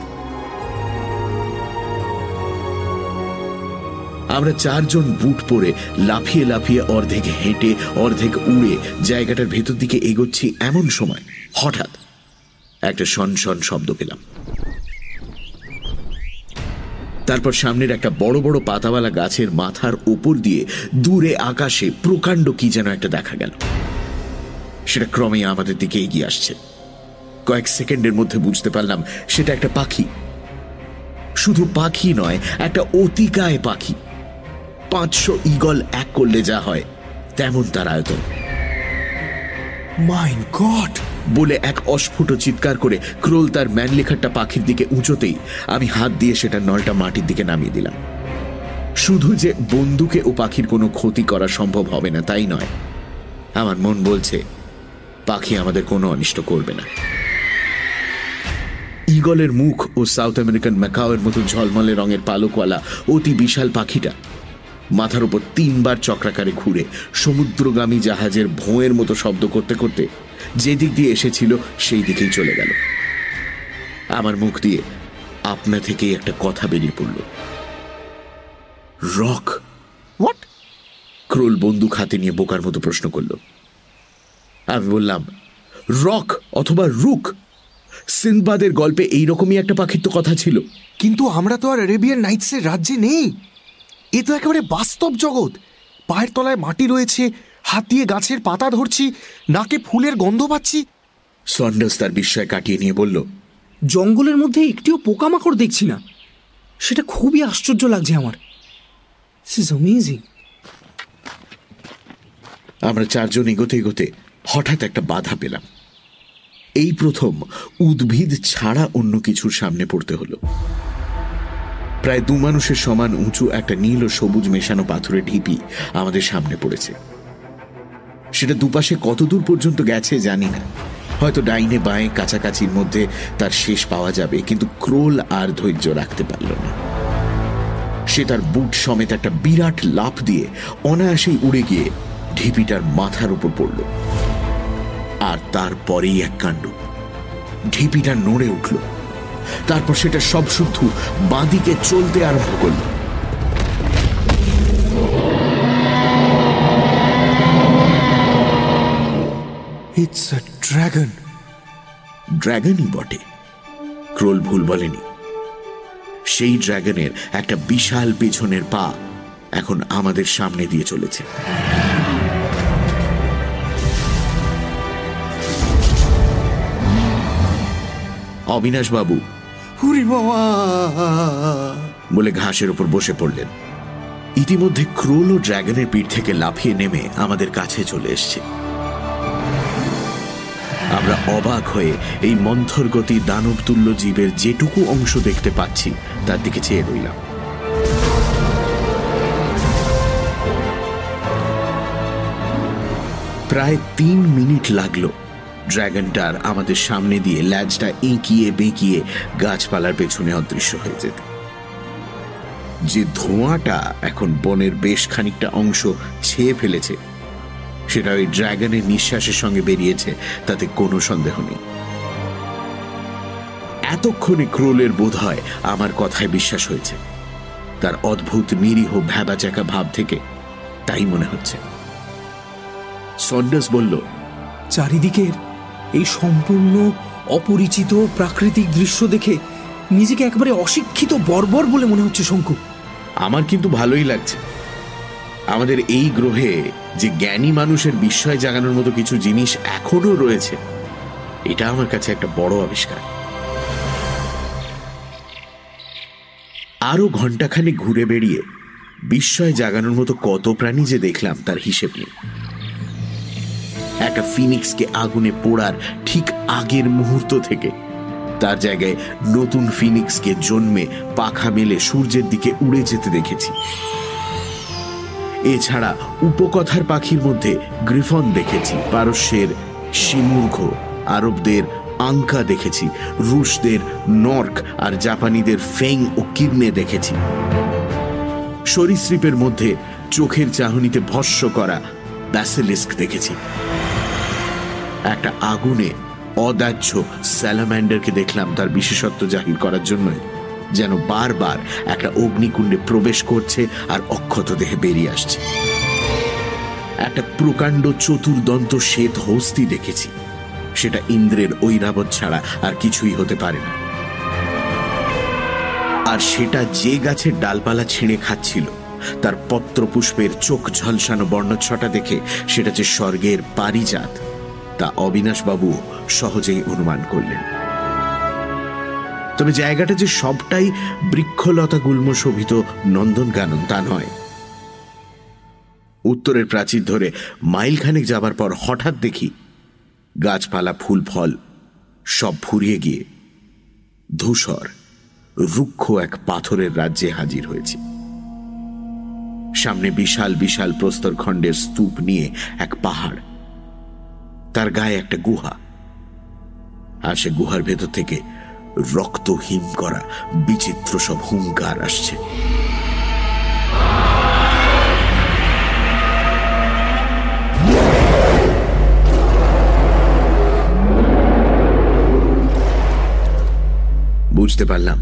আমরা চারজন বুট পরে লাফিয়ে লাফিয়ে অর্ধেক হেঁটে, অর্ধেক উড়ে জায়গাটার ভেতর দিকে এগোচ্ছি এমন সময়। হঠাৎ একটা শনশন শব্দ পেলাম। তারপর সামনের একটা বড় বড় পাতাওয়ালা গাছের মাথার ওপর দিয়ে দূরে আকাশে প্রকাণ্ড কি যেন একটা দেখা গেল। সেটা ক্রমে আমাদের দিকে এগিয়ে আসছে। কয়েক সেকেন্ডের মধ্যে বুঝতে পারলাম সেটা একটা পাখি। শুধু পাখি নয়, একটা অতিকায় পাখি। পাঁচশো ইগল এক করলে যা হয় তেমন তার আয়তন। My God! বলে এক অস্ফুট চিৎকার করে ক্রোল তার ম্যান লেখারটা পাখির দিকে উঁচোতেই আমি হাত দিয়ে সেটা নলটা মাটির দিকে নামিয়ে দিলাম। শুধু যে বন্দুকে ও পাখির কোনো ক্ষতি করা সম্ভব হবে না তাই নয়। আমার মন বলছে পাখি আমাদের কোনো অনিষ্ট করবে না। ইগলের মুখ ও সাউথ আমেরিকান ম্যাকাওয়ের মতো ঝলমলে রঙের পালকওয়ালা অতি বিশাল পাখিটা মাথার উপর তিনবার চক্রাকারে ঘুরে সমুদ্রগামী জাহাজের ভোঁয়ের মতো শব্দ করতে করতে যে দিক দিয়ে এসেছিল, সেই দিকেই চলে গেল। আমার মুখ দিয়ে আপনা থেকেই একটা কথা বেরিয়ে পড়ল। রক। হোয়াট? ক্রোল বন্দুক হাতে নিয়ে বোকার মতো প্রশ্ন করল। আমি বললাম, রক অথবা রুক? সিনবাদের গল্পে এইরকমই একটা পাখির তো কথা ছিল। কিন্তু আমরা তো আর আরেবিয়ান নাইটসের রাজ্যে নেই। এ তো একেবারে বাস্তব জগৎ। পায়ের তলায় মাটি রয়েছে হাত দিয়ে গাছের পাতা ধরছি নাকে ফুলের গন্ধ পাচ্ছি। সন্ডার্স তার বিস্ময় কাটিয়ে নিয়ে বলল জঙ্গলের মধ্যে একটিও পোকামাকড় দেখছি না। সেটা খুবই আশ্চর্য লাগছে আমার। আমরা চারজন এগোতে এগোতে হঠাৎ একটা বাধা পেলাম। এই প্রথম উদ্ভিদ ছাড়া অন্য কিছুর সামনে পড়তে হলো। প্রায় দু মানুষের সমান উঁচু একটা নীল ও সবুজ মেশানো পাথরের ঢিপি আমাদের সামনে পড়েছে। সেটা দুপাশে কত দূর পর্যন্ত গেছে জানি না। হয়তো ডাইনে বাঁয়ে কাছাকাছির মধ্যে তার শেষ পাওয়া যাবে, কিন্তু ক্রোল আর ধৈর্য রাখতে পারল না। সে তার বুট সমেত একটা বিরাট লাফ দিয়ে অনায়াসেই উড়ে গিয়ে ঢিপিটার মাথার উপর পড়ল। আর তারপরেই এক কাণ্ড। ঢিপিটা নড়ে উঠল। তারপর সেটা সব শুদ্ধ। বাঁদিকে চলতে আরম্ভ করল। ইটস আ ড্রাগন ড্র্যাগনই বটে। ক্রোল ভুল বলেনি। সেই ড্র্যাগনের একটা বিশাল পেছনের পা এখন আমাদের সামনে দিয়ে চলেছে। অবিনাশবাবু। হুরি বাবা বলে ঘাসের উপর বসে পড়লেন। ইতিমধ্যে ক্রোল ও ড্র্যাগনের পিঠ থেকে লাফিয়ে নেমে আমাদের কাছে চলে এসছে। আমরা অবাক হয়ে এই মন্থরগতি দানবতুল্য জীবের যেটুকু অংশ দেখতে পাচ্ছি তার দিকে চেয়ে রইলাম। প্রায় তিন মিনিট লাগল ড্র্যাগনটার আমাদের সামনে দিয়ে ল্যাজটা এঁকিয়ে বেঁকিয়ে গাছপালার পেছনে অদৃশ্য হয়ে যেতে। যে ধোঁয়াটা এখন বনের বেশ খানিকটা অংশ ছেয়ে ফেলেছে, সেটা ওই ড্রাগনের নিঃশ্বাসের সঙ্গে বেরিয়েছে, তাতে কোনো সন্দেহ নেই। এতক্ষণে ক্রোলের বোধ হয় আমার কথায় বিশ্বাস হয়েছে। তার অদ্ভুত, নিরীহ, ভ্যাবাচাকা ভাব থেকে তাই মনে হচ্ছে। সন্ডাস বলল, চারিদিকের এই সম্পূর্ণ, অপরিচিত, প্রাকৃতিক দৃশ্য দেখে নিজেকে একবারে অশিক্ষিত বর্বর বলে মনে হচ্ছে শঙ্কু। আমার কিন্তু ভালোই লাগছে। আমাদের এই গ্রহে যে জ্ঞানী মানুষের বিস্ময় জাগানোর মতো কিছু জিনিস এখনও রয়েছে, এটা আমার কাছে একটা বড় আবিষ্কার। আরও ঘন্টাখানে ঘুরে বেড়িয়ে বিস্ময় জাগানোর মতো কত প্রাণী যে দেখলাম তার হিসেব নেই। একটা ফিনিক্সকে আগুনে পোড়ার ঠিক আগের মুহূর্ত থেকে। তার জায়গায় নতুন ফিনিক্সকে জন্মে পাখা মেলে সূর্যের দিকে উড়ে যেতে দেখেছি। এছাড়া উপকথার পাখির মধ্যে গ্রিফন দেখেছি, পারস্যের শিমূর্ঘ, আরবদের আঙ্কা দেখেছি, রুশদের নর্ক আর জাপানিদের ফেং ও কির্নে দেখেছি। সরীসৃপের মধ্যে চোখের চাহনিতে ভস্য করা ব্যাসেলিস্ক দেখেছি। একটা আগুনে অদাহ্য স্যালাম্যান্ডারকে দেখলাম তার বিশেষত্ব জাহির করার জন্যই, যেন বারবার একটা অগ্নিকুণ্ডে প্রবেশ করছে আর অক্ষত দেহে বেরিয়ে আসছে। একটা প্রকাণ্ড চতুর্দন্ত শ্বেত হস্তি দেখেছি। সেটা ইন্দ্রের ঐরাবত ছাড়া আর কিছুই হতে পারে না। আর সেটা যে গাছের ডালপালা ছিঁড়ে খাচ্ছিল, তার পত্রপুষ্পের চোখ ঝলসানো বর্ণচ্ছটা দেখে সেটা যে স্বর্গের পারিজাত। তা অবিনাশবাবু সহজেই অনুমান করলেন। তবে জায়গাটা যে সবটাই বৃক্ষলতা গুল্ম শোভিত নন্দনকানন তা নয়। উত্তরের প্রাচীর ধরে মাইলখানেক যাবার পর হঠাৎ দেখি গাছপালা, ফুল, ফল সব ফুরিয়ে গিয়ে ধূসর, রুক্ষ এক পাথরের রাজ্যে হাজির হয়েছে। সামনে বিশাল বিশাল প্রস্তরখণ্ডের স্তূপ নিয়ে এক পাহাড় তার গায়ে একটা গুহা। আর সে গুহার ভেতর থেকে রক্ত হিম করা বিচিত্র সব হুঙ্কার আসছে। বুঝতে পারলাম,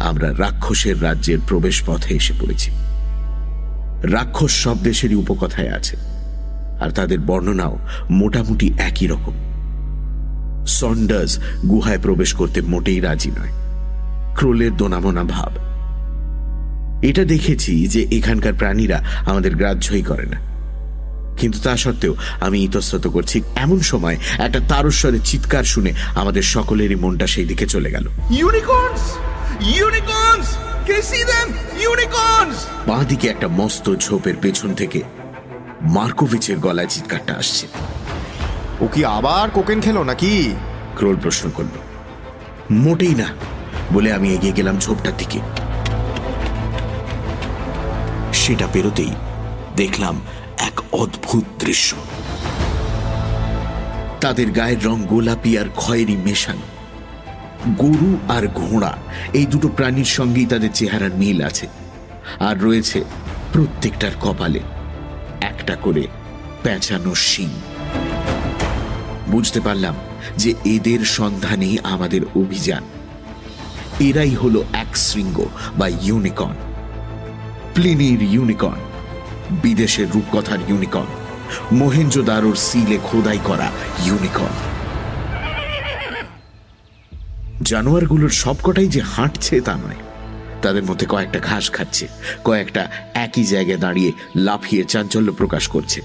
আমরা রাক্ষসের রাজ্যের প্রবেশ পথে এসে পড়েছি। রাক্ষস সব দেশেরই উপকথায় আছে। আর তাদের বর্ণনাও মোটামুটি একই রকম। সন্ডার্স গুহায় প্রবেশ করতে মোটেই রাজি নয়। ক্রোলের দোনামোনা ভাব। এটা দেখেছি যে এখানকার প্রাণীরা আমাদের গ্রাহ্যই করে না। কিন্তু তা সত্ত্বেও আমি ইতস্তত করছি এমন সময় একটা তারস্বরের চিৎকার শুনে আমাদের সকলেরই মনটা সেই দিকে চলে গেল! বাঁ দিকে একটা মস্ত ঝোপের পেছন থেকে মার্কোভিচের গলায় চিৎকারটা আসছে। ও কি আবার কোকেন খেলো নাকি? ক্রোল প্রশ্ন করল। মোটেই না বলে আমি এগিয়ে গেলাম ঝোপটার দিকে। সেটা পেরোতেই দেখলাম এক অদ্ভুত দৃশ্য। তাদের গায়ের রং গোলাপি আর খয়েরি মেশানো। গরু আর ঘোড়া এই দুটো প্রাণীর সঙ্গেই তাদের চেহারার মিল আছে। আর রয়েছে প্রত্যেকটার কপালে একটা করে পেঁচানো শিং। বুঝতে পারলাম যে এদের সন্ধানেই আমাদের অভিযান। এরাই হলো এক শৃঙ্গ বা ইউনিকর্ন। প্লিনির ইউনিকর্ন, বিদেশের রূপকথার ইউনিকর্ন মহেঞ্জোদারোর সিলে খোদাই করা ইউনিকর্ন। জানোয়ারগুলোর সবকটাই যে হাঁটছে তা নয় তাদের মধ্যে কয়েকটা ঘাস খাচ্ছে, কয়েকটা একই জায়গায় দাঁড়িয়ে লাফিয়ে চাঞ্চল্য প্রকাশ করছে।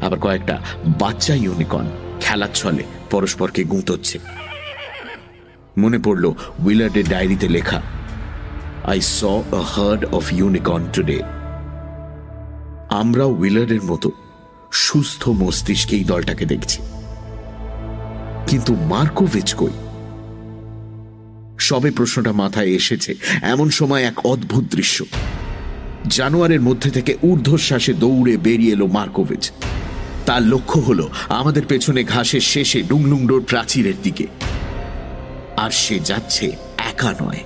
আবার কয়েকটা বাচ্চা ইউনিকর্ন খেলার ছলে পরস্পরকে গুঁতোচ্ছে। মনে পড়ল উইলার্ডের ডায়েরিতে লেখা I saw heard of unicorn today আমরা উইলার্ডের মতো সুস্থ মস্তিষ্কে এই দলটাকে দেখছি। কিন্তু মার্কোভিচ কই? সবে প্রশ্নটা মাথায় এসেছে। এমন সময় এক অদ্ভুত দৃশ্য। জানোয়ারের মধ্যে থেকে ঊর্ধ্বশ্বাসে দৌড়ে বেরিয়ে এলো মার্কোভিচ তার লক্ষ্য হলো আমাদের পেছনে ঘাসের শেষে ডুংলুংডোর প্রাচীরের দিকে। আর সে যাচ্ছে একা নয়।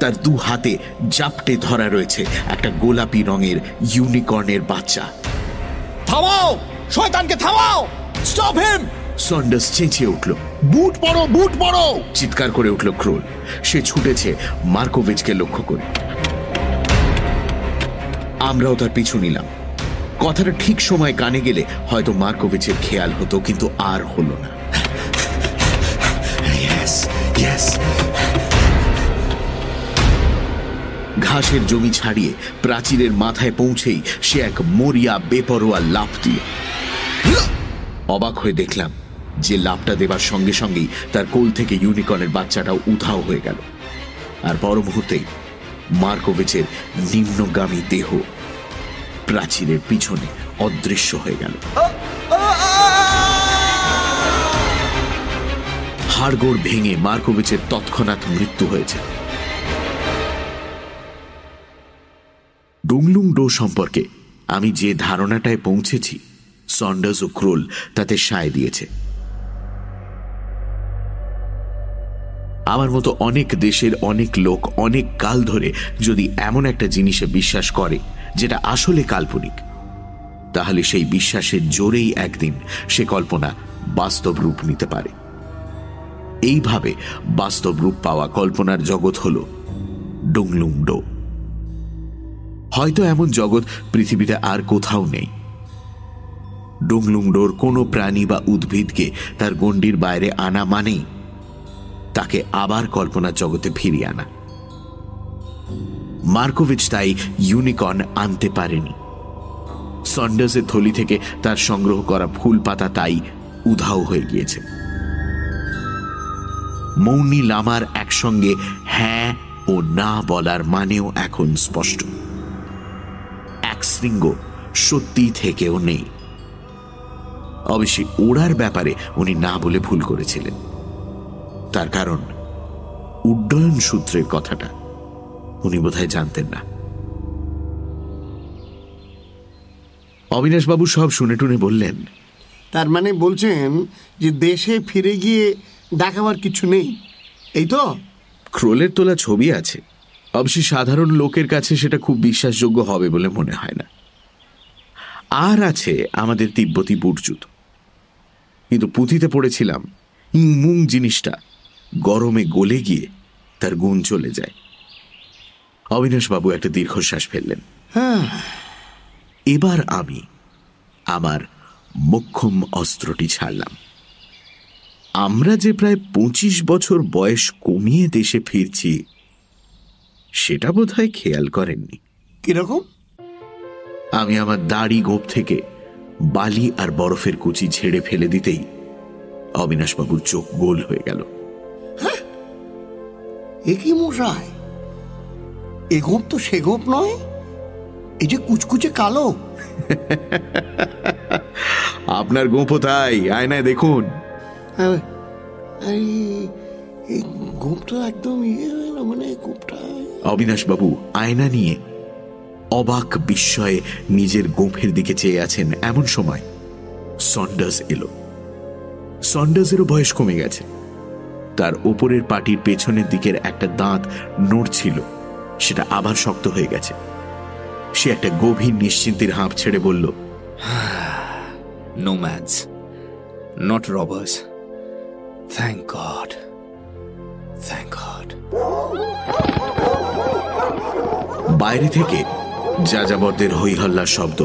তার দু হাতে জাপটে ধরা রয়েছে একটা গোলাপি রঙের ইউনিকর্নের বাচ্চা। থামাও! শয়তানকে থামাও! Stop him! সন্ডাস চেঁচিয়ে উঠল। বুট পরো বুট পরো! চিৎকার করে উঠল ক্রোল। সে ছুটেছে মার্কোভিচকে লক্ষ্য করে। আমরাও তার পিছু নিলাম। কথাটা ঠিক সময় কানে গেলে হয়তো মার্কোভিচের খেয়াল হতো, কিন্তু আর হলো না. ঘাসের জমি ছাড়িয়ে প্রাচীরের মাথায় পৌঁছেই সে এক মরিয়া, বেপরোয়া লাফ দিল। অবাক হয়ে দেখলাম যে লাভটা দেবার সঙ্গে সঙ্গেই তার কোল থেকে ইউনিকর্নের বাচ্চাটাও উধাও হয়ে গেল। আর পর মুহূর্তেই মার্কোভিচের নিম্নগামী দেহ প্রাচীরের পিছনে অদৃশ্য হয়ে গেল। হাড়গোড় ভেঙে মার্কোভিচের তৎক্ষণাৎ মৃত্যু হয়েছে। ডুংলুং ডো সম্পর্কে আমি যে ধারণাটায় পৌঁছেছি, সন্ডাস ও ক্রোল তাতে সায় দিয়েছে। আমার মতো অনেক দেশের অনেক লোক অনেক কাল ধরে যদি এমন একটা জিনিসে বিশ্বাস করে, যেটা আসলে কাল্পনিক, তাহলে সেই বিশ্বাসের জোরেই একদিন সে কল্পনা বাস্তব রূপ নিতে পারে। এইভাবে বাস্তব রূপ পাওয়া কল্পনার জগৎ হল ডুংলুং ডো হয়তো এমন জগৎ পৃথিবীতে আর কোথাও নেই। ডুংলুংডোর কোনো প্রাণী বা উদ্ভিদকে তার গণ্ডির বাইরে আনা মানেই তাকে আবার কল্পনার জগতে ফিরিয়ে আনা। মার্কোভিচ তাই ইউনিকর্ন আনতে পারেনি। সন্ডার্সের থলি থেকে তার সংগ্রহ করা ফুল পাতা তাই উধাও হয়ে গিয়েছে। মৌনি লামার একসঙ্গে হ্যাঁ ও না বলার মানেও এখন স্পষ্ট। এক শৃঙ্গ সত্যি থেকেও নেই। অবশ্যই ওড়ার ব্যাপারে উনি না বলে ভুল করেছিলেন। তার কারণ উড্ডয়ন সূত্রের কথাটা উনি বোধহয় জানতেন না। অবিনাশবাবু সব শুনে টুনে বললেন তার মানে বলছেন যে দেশে ফিরে গিয়ে দেখাবার কিছু নেই এই তো? ক্রোলের তোলা ছবি আছে। অবশ্যই সাধারণ লোকের কাছে সেটা খুব বিশ্বাসযোগ্য হবে বলে মনে হয় না। আর আছে আমাদের তিব্বতী বুটজুত। কিন্তু পুঁথিতে পড়েছিলাম মুং জিনিসটা। গরমে গলে গিয়ে তার গুণ চলে যায়। অবিনাশবাবু একটা দীর্ঘশ্বাস ফেললেন। এবার আমি আমার মোক্ষম অস্ত্রটি ছাড়লাম। আমরা যে প্রায় পঁচিশ বছর বয়স কমিয়ে দেশে ফিরছি সেটা বোধহয় খেয়াল করেননি। কীরকম? আমি আমার দাড়ি গোপ থেকে বালি আর বরফের কুচি ঝেড়ে ফেলে দিতেই অবিনাশবাবুর চোখ গোল হয়ে গেল। এ কি মশাই? এ গোপ তো সে গোপ নয় এই যে কুচকুচে কালো। *laughs* আপনার গোপও তাই আয়নায় দেখুন। হ্যাঁ, এই এই গোপ তো একদম ইয়ে হয়ে মানে গোপটা। অবিনাশবাবু আয়না নিয়ে অবাক বিস্ময়ে নিজের গোফের দিকে চেয়ে আছেন এমন সময়। সন্ডাস এলো। সন্ডাসেরও বয়স কমে গেছে। তার ওপরের পাটির পেছনের দিকের একটা দাঁত নড়ছিল সেটা আবার শক্ত হয়ে গেছে সে একটা গভীর নিশ্চিন্তের হাঁপ ছেড়ে বলল nomads, not robbers. Thank God. Thank God. বাইরে থেকে যাযাবরদের হইহল্লার শব্দ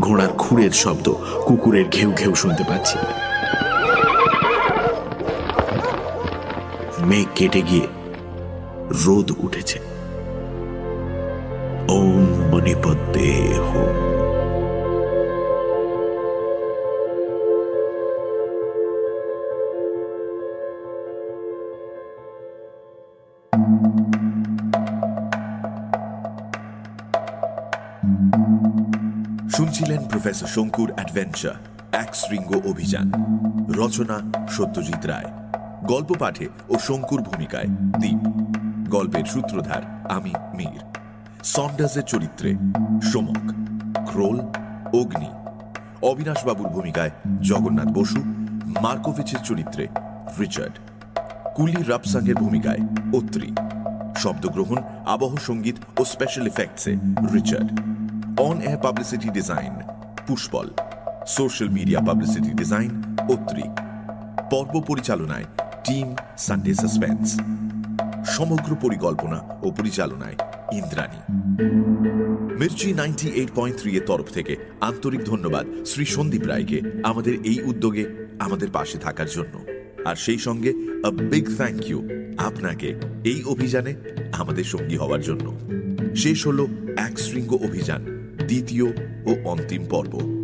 ঘোড়ার খুঁড়ের শব্দ কুকুরের ঘেউ ঘেউ শুনতে পাচ্ছি মেঘ কেটে গিয়ে রোদ উঠেছে। ওম মণিপদ্মে হোম শুনছিলেন প্রফেসর শঙ্কুর অ্যাডভেঞ্চার, এক শৃঙ্গ অভিযান। রচনা সত্যজিৎ রায়। গল্প পাঠে ও শঙ্কুর ভূমিকায় দ্বীপ গল্পের সূত্রধার আমি মীর। সন্ডাসের চরিত্রে সোমক, ক্রোল, অগ্নি। অবিনাশবাবুর ভূমিকায় জগন্নাথ বসু, মার্কোভিচের চরিত্রে রিচার্ড। কুলি রাপসাঙ্গের ভূমিকায় অত্রি। শব্দগ্রহণ, আবহ সংগীত ও special ইফেক্টসে Richard. On air publicity design Pushpal. Social media publicity design Atri. পর্ব পরিচালনায় টিম সানডে সাসপেন্স সমগ্র পরিকল্পনা ও পরিচালনায় Indrani. Mirchi ninety eight point three এর তরফ থেকে আন্তরিক ধন্যবাদ শ্রী সন্দীপ রায়কে আমাদের এই উদ্যোগে আমাদের পাশে থাকার জন্য। আর সেই সঙ্গে আ বিগ থ্যাংক ইউ আপনাকে এই অভিযানে আমাদের সঙ্গী হওয়ার জন্য। শেষ হলো এক শৃঙ্গ অভিযান, দ্বিতীয় ও অন্তিম পর্ব।